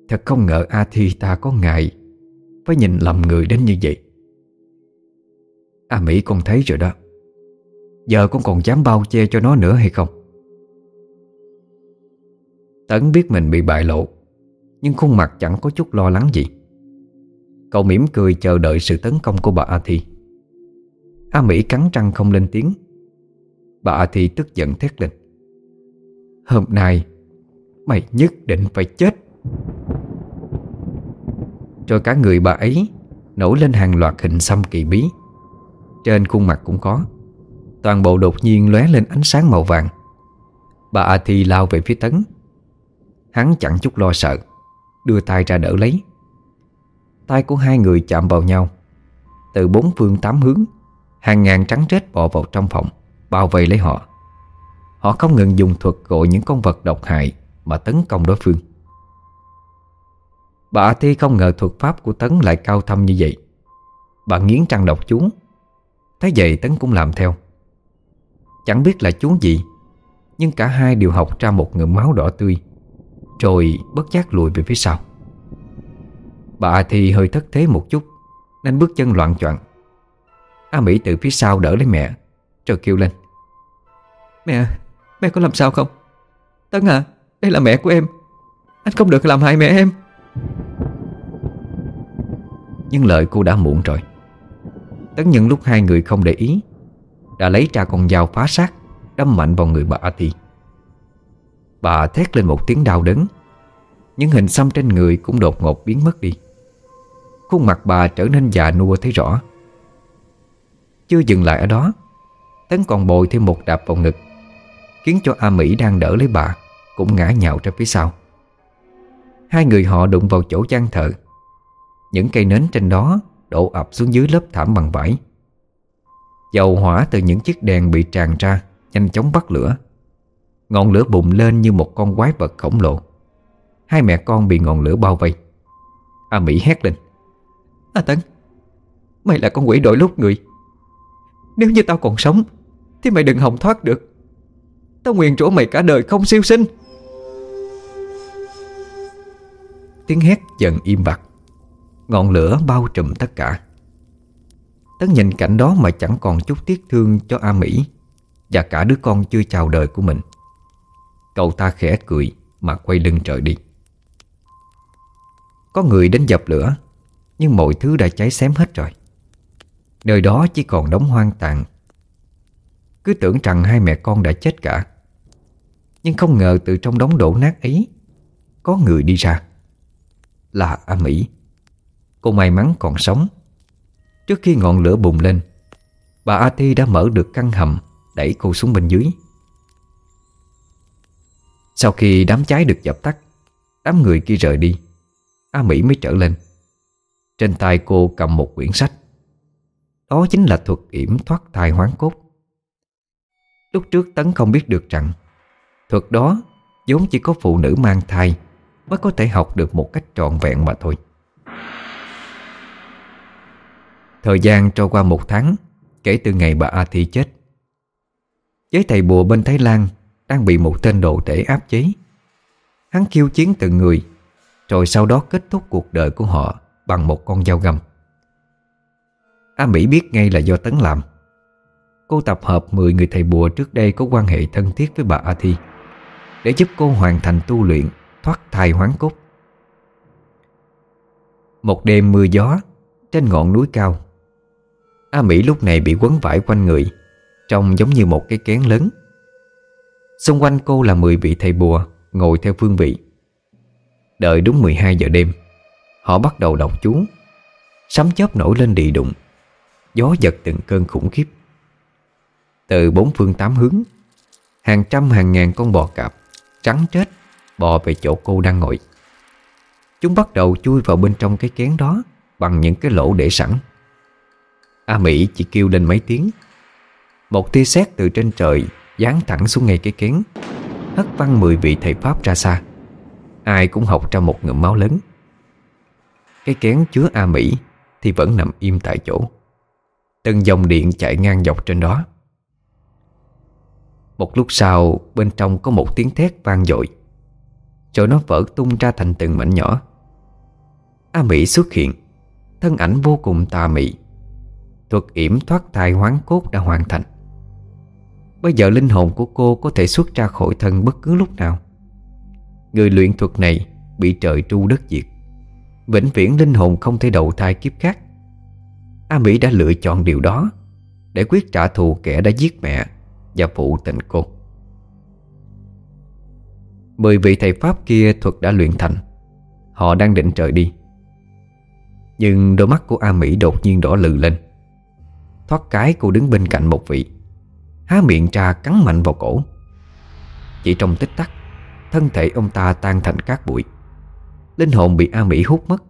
Thật không ngờ A Thi ta có ngại Phải nhìn lầm người đến như vậy. A Mỹ con thấy rồi đó. Giờ con còn dám bao che cho nó nữa hay không? Tấn biết mình bị bại lộ, Nhưng khuôn mặt chẳng có chút lo lắng gì. Cậu mỉm cười chờ đợi sự tấn công của bà A Thi A Mỹ cắn răng không lên tiếng. Bà A Thi tức giận thét lên. Hôm nay, Mày nhất định phải chết. Rồi cả người bà ấy Nổi lên hàng loạt hình xăm kỳ bí. Trên khuôn mặt cũng có. Toàn bộ đột nhiên lóe lên ánh sáng màu vàng. Bà A Thi lao về phía Tấn. Hắn chẳng chút lo sợ, Đưa tay ra đỡ lấy. Tay của hai người chạm vào nhau. Từ bốn phương tám hướng, Hàng ngàn trắng rết bò vào trong phòng, Bao vây lấy họ. Họ không ngừng dùng thuật gọi những con vật độc hại Mà tấn công đối phương. Bà Thi không ngờ thuật pháp của Tấn lại cao thâm như vậy. Bà nghiến trăng độc chú. Thấy vậy Tấn cũng làm theo. Chẳng biết là chú gì, Nhưng cả hai đều học ra một ngụm máu đỏ tươi. Rồi bất giác lùi về phía sau. Bà thì hơi thất thế một chút Nên bước chân loạn choạng. A Mỹ từ phía sau đỡ lấy mẹ Rồi kêu lên.
Mẹ, mẹ có làm sao không? Tấn à, đây là mẹ của em. Anh không được làm hại mẹ em.
Nhưng lời cô đã muộn rồi. Tấn những lúc hai người không để ý Đã lấy ra con dao phá sát Đâm mạnh vào người bà A Thi. Bà thét lên một tiếng đau đớn. Những hình xăm trên người cũng đột ngột biến mất đi. Khuôn mặt bà trở nên già nua thấy rõ. Chưa dừng lại ở đó, Tấn còn bồi thêm một đạp vào ngực, Khiến cho A Mỹ đang đỡ lấy bà Cũng ngã nhào ra phía sau. Hai người họ đụng vào chỗ gian thờ. Những cây nến trên đó Đổ ập xuống dưới lớp thảm bằng vải. Dầu hỏa từ những chiếc đèn bị tràn ra, Nhanh chóng bắt lửa. Ngọn lửa bùng lên như một con quái vật khổng lồ. Hai mẹ con bị ngọn lửa bao vây. A Mỹ hét lên.
A Tấn, Mày là con quỷ đội lúc người. Nếu như tao còn sống, Thì mày đừng hòng thoát được. Tao nguyện rủa mày cả đời không siêu sinh.
Tiếng hét dần im bặt. Ngọn lửa bao trùm tất cả. Tấn nhìn cảnh đó mà chẳng còn chút tiếc thương cho A Mỹ Và cả đứa con chưa chào đời của mình. Cậu ta khẽ cười mà quay lưng trời đi. Có người đến dập lửa, Nhưng mọi thứ đã cháy xém hết rồi. Nơi đó chỉ còn đống hoang tàn. Cứ tưởng rằng hai mẹ con đã chết cả. Nhưng không ngờ từ trong đống đổ nát ấy, Có người đi ra. Là A Mỹ. Cô may mắn còn sống. Trước khi ngọn lửa bùng lên, Bà A Thi đã mở được căn hầm Đẩy cô xuống bên dưới. Sau khi đám cháy được dập tắt, Đám người kia rời đi. A Mỹ mới trở lên. Trên tay cô cầm một quyển sách. Đó chính là thuật yểm thoát thai hoán cốt. Lúc trước Tấn không biết được rằng, Thuật đó vốn chỉ có phụ nữ mang thai Mới có thể học được một cách trọn vẹn mà thôi. Thời gian trôi qua một tháng Kể từ ngày bà A Thi chết. Với thầy bùa bên Thái Lan đang bị một tên đồ tể áp chế. Hắn khiêu chiến từng người, Rồi sau đó kết thúc cuộc đời của họ Bằng một con dao găm. A Mỹ biết ngay là do Tấn làm. Cô tập hợp 10 người thầy bùa trước đây có quan hệ thân thiết với bà A Thi, Để giúp cô hoàn thành tu luyện Thoát thai hoán cốt. Một đêm mưa gió, Trên ngọn núi cao A Mỹ lúc này bị quấn vải quanh người, Trông giống như một cái kén lớn. Xung quanh cô là 10 vị thầy bùa, Ngồi theo phương vị. Đợi đúng 12 giờ đêm, Họ bắt đầu đọc chú. Sấm chớp nổi lên địa đụng Gió giật từng cơn khủng khiếp. Từ bốn phương tám hướng, Hàng trăm hàng ngàn con bò cạp Trắng chết Bò về chỗ cô đang ngồi. Chúng bắt đầu chui vào bên trong cái kén đó Bằng những cái lỗ để sẵn. A Mỹ chỉ kêu lên mấy tiếng. Một tia sét từ trên trời Giáng thẳng xuống ngay cái kén. Hất văng mười vị thầy Pháp ra xa. Ai cũng học ra một ngụm máu lớn. Cái kén chứa A Mỹ Thì vẫn nằm im tại chỗ. Từng dòng điện chạy ngang dọc trên đó. Một lúc sau, Bên trong có một tiếng thét vang dội. Chỗ nó vỡ tung ra thành từng mảnh nhỏ. A Mỹ xuất hiện. Thân ảnh vô cùng tà mị. Thuật yểm thoát thai hoán cốt đã hoàn thành. Bây giờ linh hồn của cô có thể xuất ra khỏi thân bất cứ lúc nào. Người luyện thuật này bị trời tru đất diệt. Vĩnh viễn linh hồn không thể đầu thai kiếp khác. A Mỹ đã lựa chọn điều đó Để quyết trả thù kẻ đã giết mẹ Và phụ tình cô. Mười vị thầy Pháp kia thuật đã luyện thành. Họ đang định trời đi. Nhưng đôi mắt của A Mỹ đột nhiên đỏ lừ lên. Thoát cái cô đứng bên cạnh một vị. Há miệng ra cắn mạnh vào cổ. Chỉ trong tích tắc, Thân thể ông ta tan thành cát bụi. Linh hồn bị A Mỹ hút mất.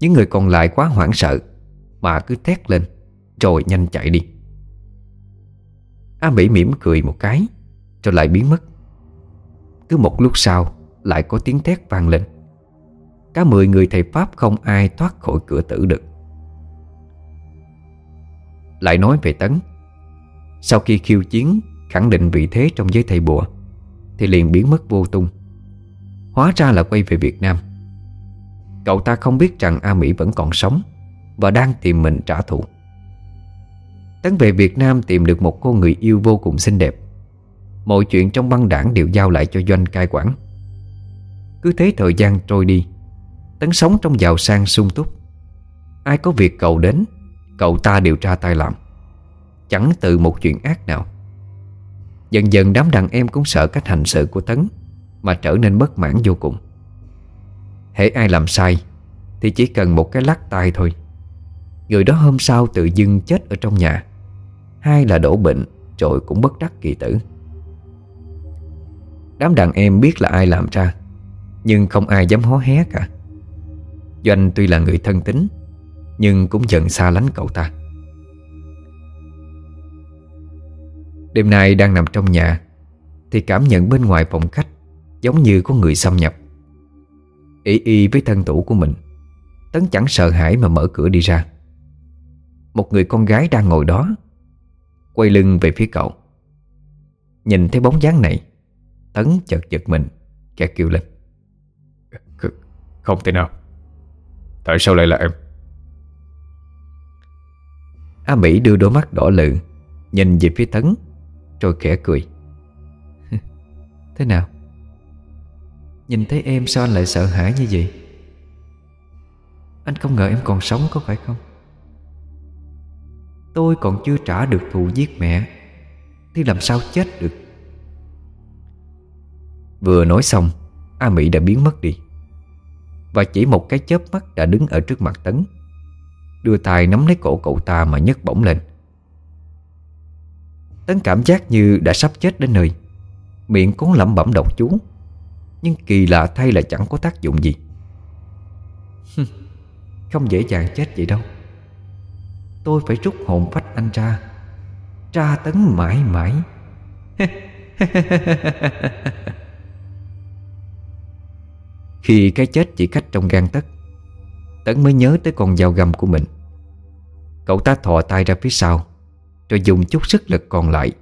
Những người còn lại quá hoảng sợ, Mà cứ thét lên, Rồi nhanh chạy đi. A Mỹ mỉm cười một cái, Rồi lại biến mất. Cứ một lúc sau, Lại có tiếng thét vang lên. Cả mười người thầy Pháp không ai thoát khỏi cửa tử được. Lại nói về Tấn. Sau khi khiêu chiến, Khẳng định vị thế trong giới thầy bùa, Thì liền biến mất vô tung. Hóa ra là quay về Việt Nam. Cậu ta không biết rằng A Mỹ vẫn còn sống Và đang tìm mình trả thù. Tấn về Việt Nam tìm được một cô người yêu vô cùng xinh đẹp. Mọi chuyện trong băng đảng đều giao lại cho Doanh cai quản. Cứ thế thời gian trôi đi, Tấn sống trong giàu sang sung túc. Ai có việc cầu đến, Cậu ta đều tra tay làm. Chẳng từ một chuyện ác nào. Dần dần đám đàn em cũng sợ cách hành sự của Tấn, Mà trở nên bất mãn vô cùng. Hễ ai làm sai, Thì chỉ cần một cái lắc tay thôi. Người đó hôm sau tự dưng chết ở trong nhà. Hai là đổ bệnh, Rồi cũng bất đắc kỳ tử. Đám đàn em biết là ai làm ra, Nhưng không ai dám hó hé cả. Doanh tuy là người thân tính Nhưng cũng dần xa lánh cậu ta. Đêm nay đang nằm trong nhà Thì cảm nhận bên ngoài phòng khách Giống như có người xâm nhập. Y y với thân tủ của mình Tấn chẳng sợ hãi mà mở cửa đi ra. Một người con gái đang ngồi đó Quay lưng về phía cậu. Nhìn thấy bóng dáng này Tấn chợt giật mình Kẻ kêu lên.
Không thể nào. Tại sao lại là em?
A Mỹ đưa đôi mắt đỏ lự Nhìn về phía Tấn rồi khẽ cười. cười. [laughs] Thế nào? Nhìn thấy em sao anh lại sợ hãi như vậy? Anh không ngờ em còn sống có phải không? Tôi còn chưa trả được thù giết mẹ, Thì làm sao chết được? Vừa nói xong, A Mỹ đã biến mất đi. Và chỉ một cái chớp mắt đã đứng ở trước mặt Tấn. Đưa tay nắm lấy cổ cậu ta mà nhấc bổng lên. Tấn cảm giác như đã sắp chết đến nơi. Miệng cố lẩm bẩm độc chú. Nhưng kỳ lạ thay là chẳng có tác dụng gì. Không dễ dàng chết vậy đâu. Tôi phải rút hồn phách anh ra. Tra tấn mãi mãi. [laughs] Khi cái chết chỉ cách trong gan tấc, Tấn mới nhớ tới con dao găm của mình. Cậu ta thò tay ra phía sau. Rồi dùng chút sức lực còn lại,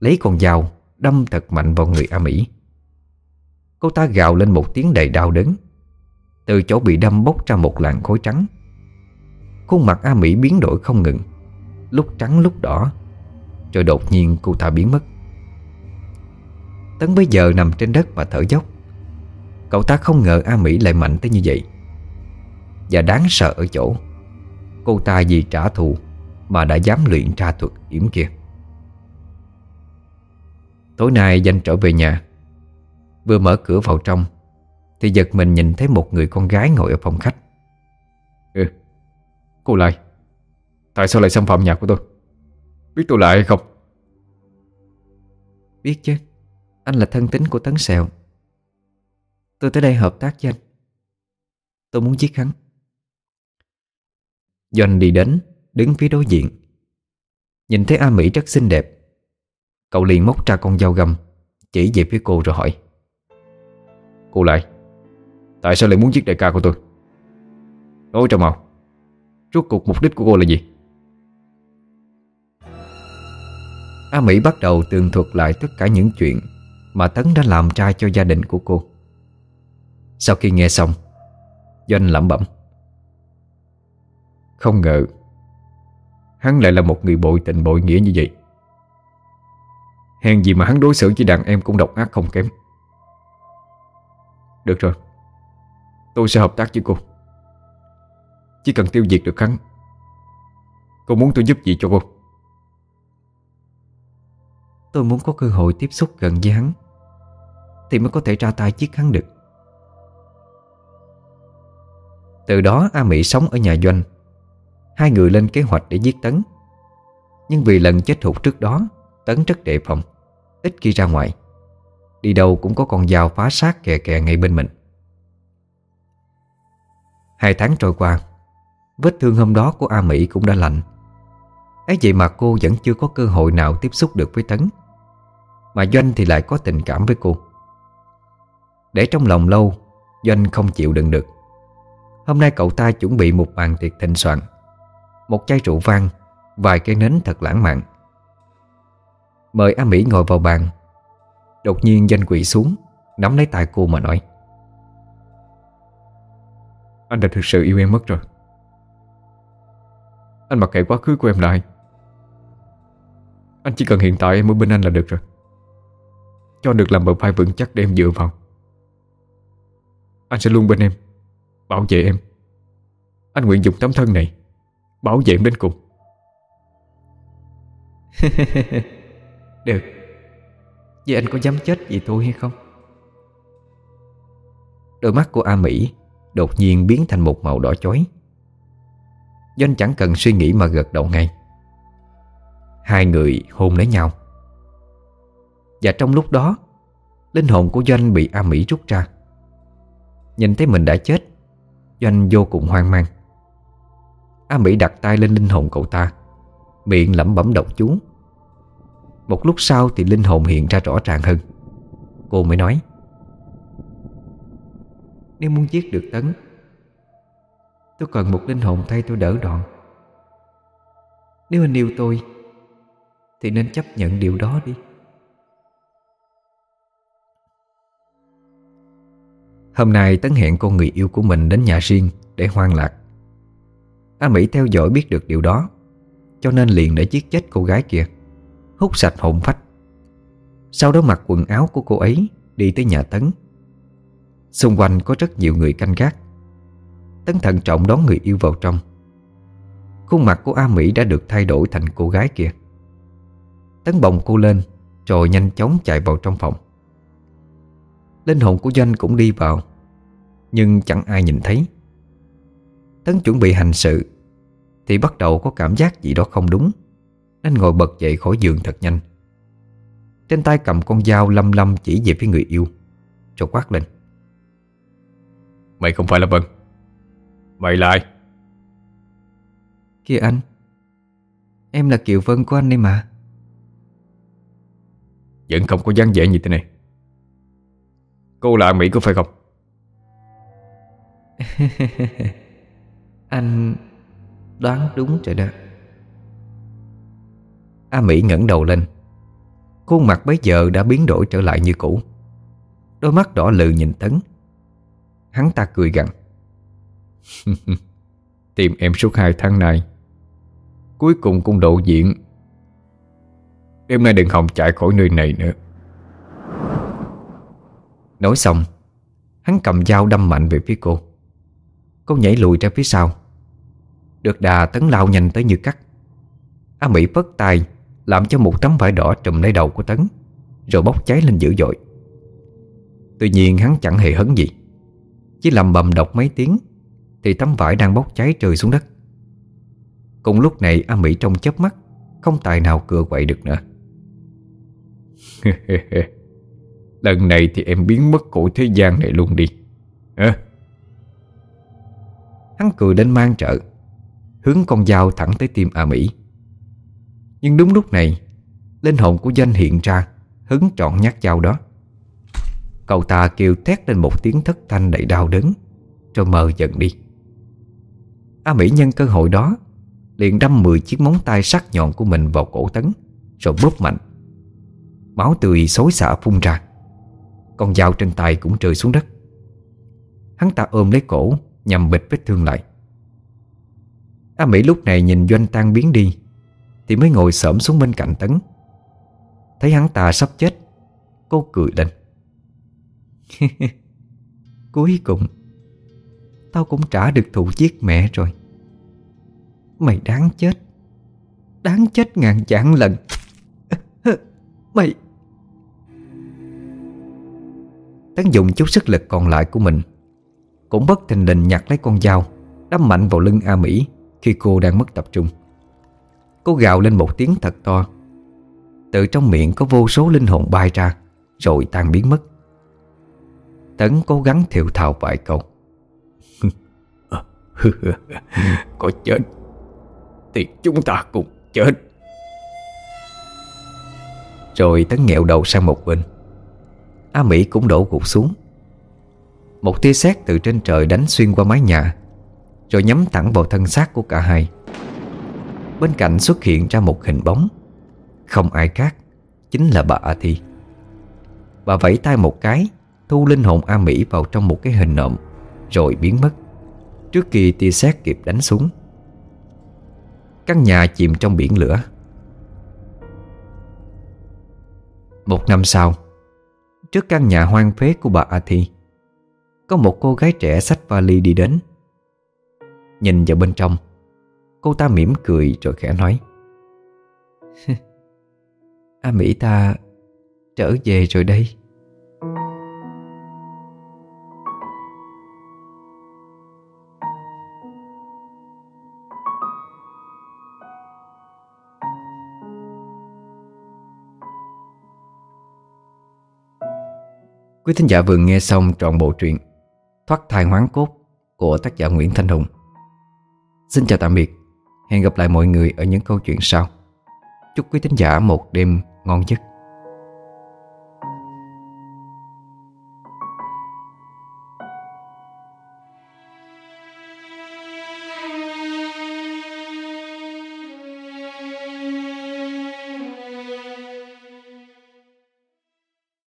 Lấy con dao Đâm thật mạnh vào người A Mỹ. Cô ta gào lên một tiếng đầy đau đớn, Từ chỗ bị đâm bốc ra một làn khối trắng. Khuôn mặt A Mỹ biến đổi không ngừng, Lúc trắng lúc đỏ, Rồi đột nhiên cô ta biến mất. Tấn bây giờ nằm trên đất và thở dốc. Cậu ta không ngờ A Mỹ lại mạnh tới như vậy. Và đáng sợ ở chỗ, Cô ta vì trả thù mà đã dám luyện tra thuật yểm kia. Tối nay danh trở về nhà Vừa mở cửa vào trong Thì giật mình nhìn thấy một người con gái ngồi ở phòng khách.
Ừ Cô lại Tại sao lại xâm phạm nhà của tôi? Biết tôi lại hay không?
Biết chứ Anh là thân tính của Tấn Sẹo. Tôi tới đây hợp tác với anh. Tôi muốn giết hắn. Doanh đi đến Đứng phía đối diện. Nhìn thấy A Mỹ rất xinh đẹp. Cậu liền móc ra con dao găm, Chỉ về phía cô rồi hỏi.
Cô lại, Tại sao lại muốn giết đại ca của tôi? Nói cho mau, Rốt cuộc mục đích của cô là gì?
A Mỹ bắt đầu tường thuật lại tất cả những chuyện Mà Tấn đã làm ra cho gia đình của cô. Sau khi nghe xong, Doanh lẩm bẩm.
Không ngờ Hắn lại là một người bội tình bội nghĩa như vậy. Hèn gì mà hắn đối xử với đàn em cũng độc ác không kém. Được rồi, Tôi sẽ hợp tác với cô. Chỉ cần tiêu diệt được hắn, Cô muốn tôi giúp gì cho cô?
Tôi muốn có cơ hội tiếp xúc gần với hắn, Thì mới có thể ra tay giết hắn được. Từ đó, A Mỹ sống ở nhà Doanh. Hai người lên kế hoạch để giết Tấn. Nhưng vì lần chết hụt trước đó, Tấn rất đề phòng, Ít khi ra ngoài. Đi đâu cũng có con dao phá sát kè kè ngay bên mình. Hai tháng trôi qua, Vết thương hôm đó của A Mỹ cũng đã lạnh ấy vậy mà cô vẫn chưa có cơ hội nào tiếp xúc được với Tấn, Mà Doanh thì lại có tình cảm với cô. Để trong lòng lâu, Doanh không chịu đựng được. Hôm nay cậu ta chuẩn bị một bàn tiệc thịnh soạn. Một chai rượu vang, Vài cây nến thật lãng mạn. Mời A Mỹ ngồi vào bàn. Đột nhiên danh quỷ xuống, Nắm lấy tay cô mà nói.
Anh đã thực sự yêu em mất rồi. Anh mặc kệ quá khứ của em lại. Anh chỉ cần hiện tại em ở bên anh là được rồi. Cho được làm bờ vai vững chắc để em dựa vào. Anh sẽ luôn bên em, Bảo vệ em. Anh nguyện dùng tấm thân này Bảo vệ đến cùng. [laughs]
Được. Vậy anh có dám chết vì tôi hay không?
Đôi mắt của A Mỹ Đột nhiên biến thành một màu đỏ chói. Doanh chẳng cần suy nghĩ mà gật đầu ngay. Hai người hôn lấy nhau. Và trong lúc đó, Linh hồn của Doanh bị A Mỹ rút ra. Nhìn thấy mình đã chết, Doanh vô cùng hoang mang. A Mỹ đặt tay lên linh hồn cậu ta, Miệng lẩm bẩm độc chú. Một lúc sau thì linh hồn hiện ra rõ ràng hơn. Cô mới nói,
Nếu muốn giết được Tấn, Tôi cần một linh hồn thay tôi đỡ đòn Nếu anh yêu tôi, Thì nên chấp nhận điều đó đi.
Hôm nay Tấn hẹn con người yêu của mình đến nhà riêng để hoang lạc. A Mỹ theo dõi biết được điều đó, Cho nên liền để giết chết cô gái kia, Hút sạch hồn phách. Sau đó mặc quần áo của cô ấy Đi tới nhà Tấn. Xung quanh có rất nhiều người canh gác. Tấn thận trọng đón người yêu vào trong. Khuôn mặt của A Mỹ đã được thay đổi thành cô gái kia. Tấn bồng cô lên, Rồi nhanh chóng chạy vào trong phòng. Linh hồn của Doanh cũng đi vào, Nhưng chẳng ai nhìn thấy. Tấn chuẩn bị hành sự Thì bắt đầu có cảm giác gì đó không đúng Nên ngồi bật dậy khỏi giường thật nhanh. Trên tay cầm con dao lâm lâm chỉ về phía người yêu Rồi quát lên.
Mày không phải là Vân Mày lại
Kìa anh Em là Kiều Vân của anh đây mà.
Vẫn không có dáng vẻ như thế này. Cô là Mỹ có phải không [laughs]
Anh đoán đúng rồi đó.
A Mỹ ngẩng đầu lên. Khuôn mặt bấy giờ đã biến đổi trở lại như cũ. Đôi mắt đỏ lừ nhìn Tấn. Hắn ta cười gằn. [laughs]
Tìm em suốt hai tháng này, Cuối cùng cũng độ diện. Đêm nay đừng hòng chạy khỏi nơi này nữa.
Nói xong Hắn cầm dao đâm mạnh về phía cô. Cô nhảy lùi ra phía sau. Được đà Tấn lao nhanh tới như cắt. A Mỹ phất tay, Làm cho một tấm vải đỏ trùm lấy đầu của Tấn, Rồi bốc cháy lên dữ dội. Tuy nhiên hắn chẳng hề hấn gì. Chỉ lầm bầm đọc mấy tiếng, Thì tấm vải đang bốc cháy rơi xuống đất. Cùng lúc này A Mỹ trong chớp mắt, Không tài nào cựa quậy được nữa. [laughs]
Lần này thì em biến mất cõi thế gian này luôn đi. Hả?
Hắn cười đến mang trợ. Hướng con dao thẳng tới tim A Mỹ. Nhưng đúng lúc này, Linh hồn của danh hiện ra, Hứng trọn nhát dao đó. Cậu ta kêu thét lên một tiếng thất thanh đầy đau đớn, Rồi mờ dần đi. A Mỹ nhân cơ hội đó, Liền đâm 10 chiếc móng tay sắc nhọn của mình vào cổ Tấn, Rồi bóp mạnh. Máu tươi xối xả phun ra. Con dao trên tay cũng rơi xuống đất. Hắn ta ôm lấy cổ, Nhằm bịch vết thương lại. A Mỹ lúc này nhìn Doanh tan biến đi, Thì mới ngồi xổm xuống bên cạnh Tấn. Thấy hắn ta sắp chết, Cô cười lên. [laughs] Cuối cùng, Tao cũng trả được thụ giết mẹ rồi. Mày đáng chết Đáng chết ngàn vạn lần. [laughs] Mày! Tấn dùng chút sức lực còn lại của mình, Cũng bất thình lình nhặt lấy con dao, Đâm mạnh vào lưng A Mỹ. Khi cô đang mất tập trung. Cô gào lên một tiếng thật to. Từ trong miệng có vô số linh hồn bay ra Rồi tan biến mất. Tấn cố gắng thiệu thào vài câu. [laughs]
Có chết Thì chúng ta cùng chết.
Rồi Tấn nghẹo đầu sang một bên. A Mỹ cũng đổ gục xuống. Một tia sét từ trên trời đánh xuyên qua mái nhà rồi nhắm thẳng vào thân xác của cả hai. Bên cạnh xuất hiện ra một hình bóng. Không ai khác, Chính là bà A Thi. Bà vẫy tay một cái, Thu linh hồn A Mỹ vào trong một cái hình nộm, Rồi biến mất. Trước khi tia sét kịp đánh xuống. Căn nhà chìm trong biển lửa. Một năm sau, Trước căn nhà hoang phế của bà A Thi, Có một cô gái trẻ xách vali đi đến. Nhìn vào bên trong. Cô ta mỉm cười rồi khẽ nói. [laughs] A Mỹ ta trở về rồi đây. Quý thính giả vừa nghe xong trọn bộ truyện Thoát thai hoán cốt của tác giả Nguyễn Thanh Hùng. Xin chào tạm biệt. Hẹn gặp lại mọi người ở những câu chuyện sau. Chúc quý thính giả một đêm ngon giấc.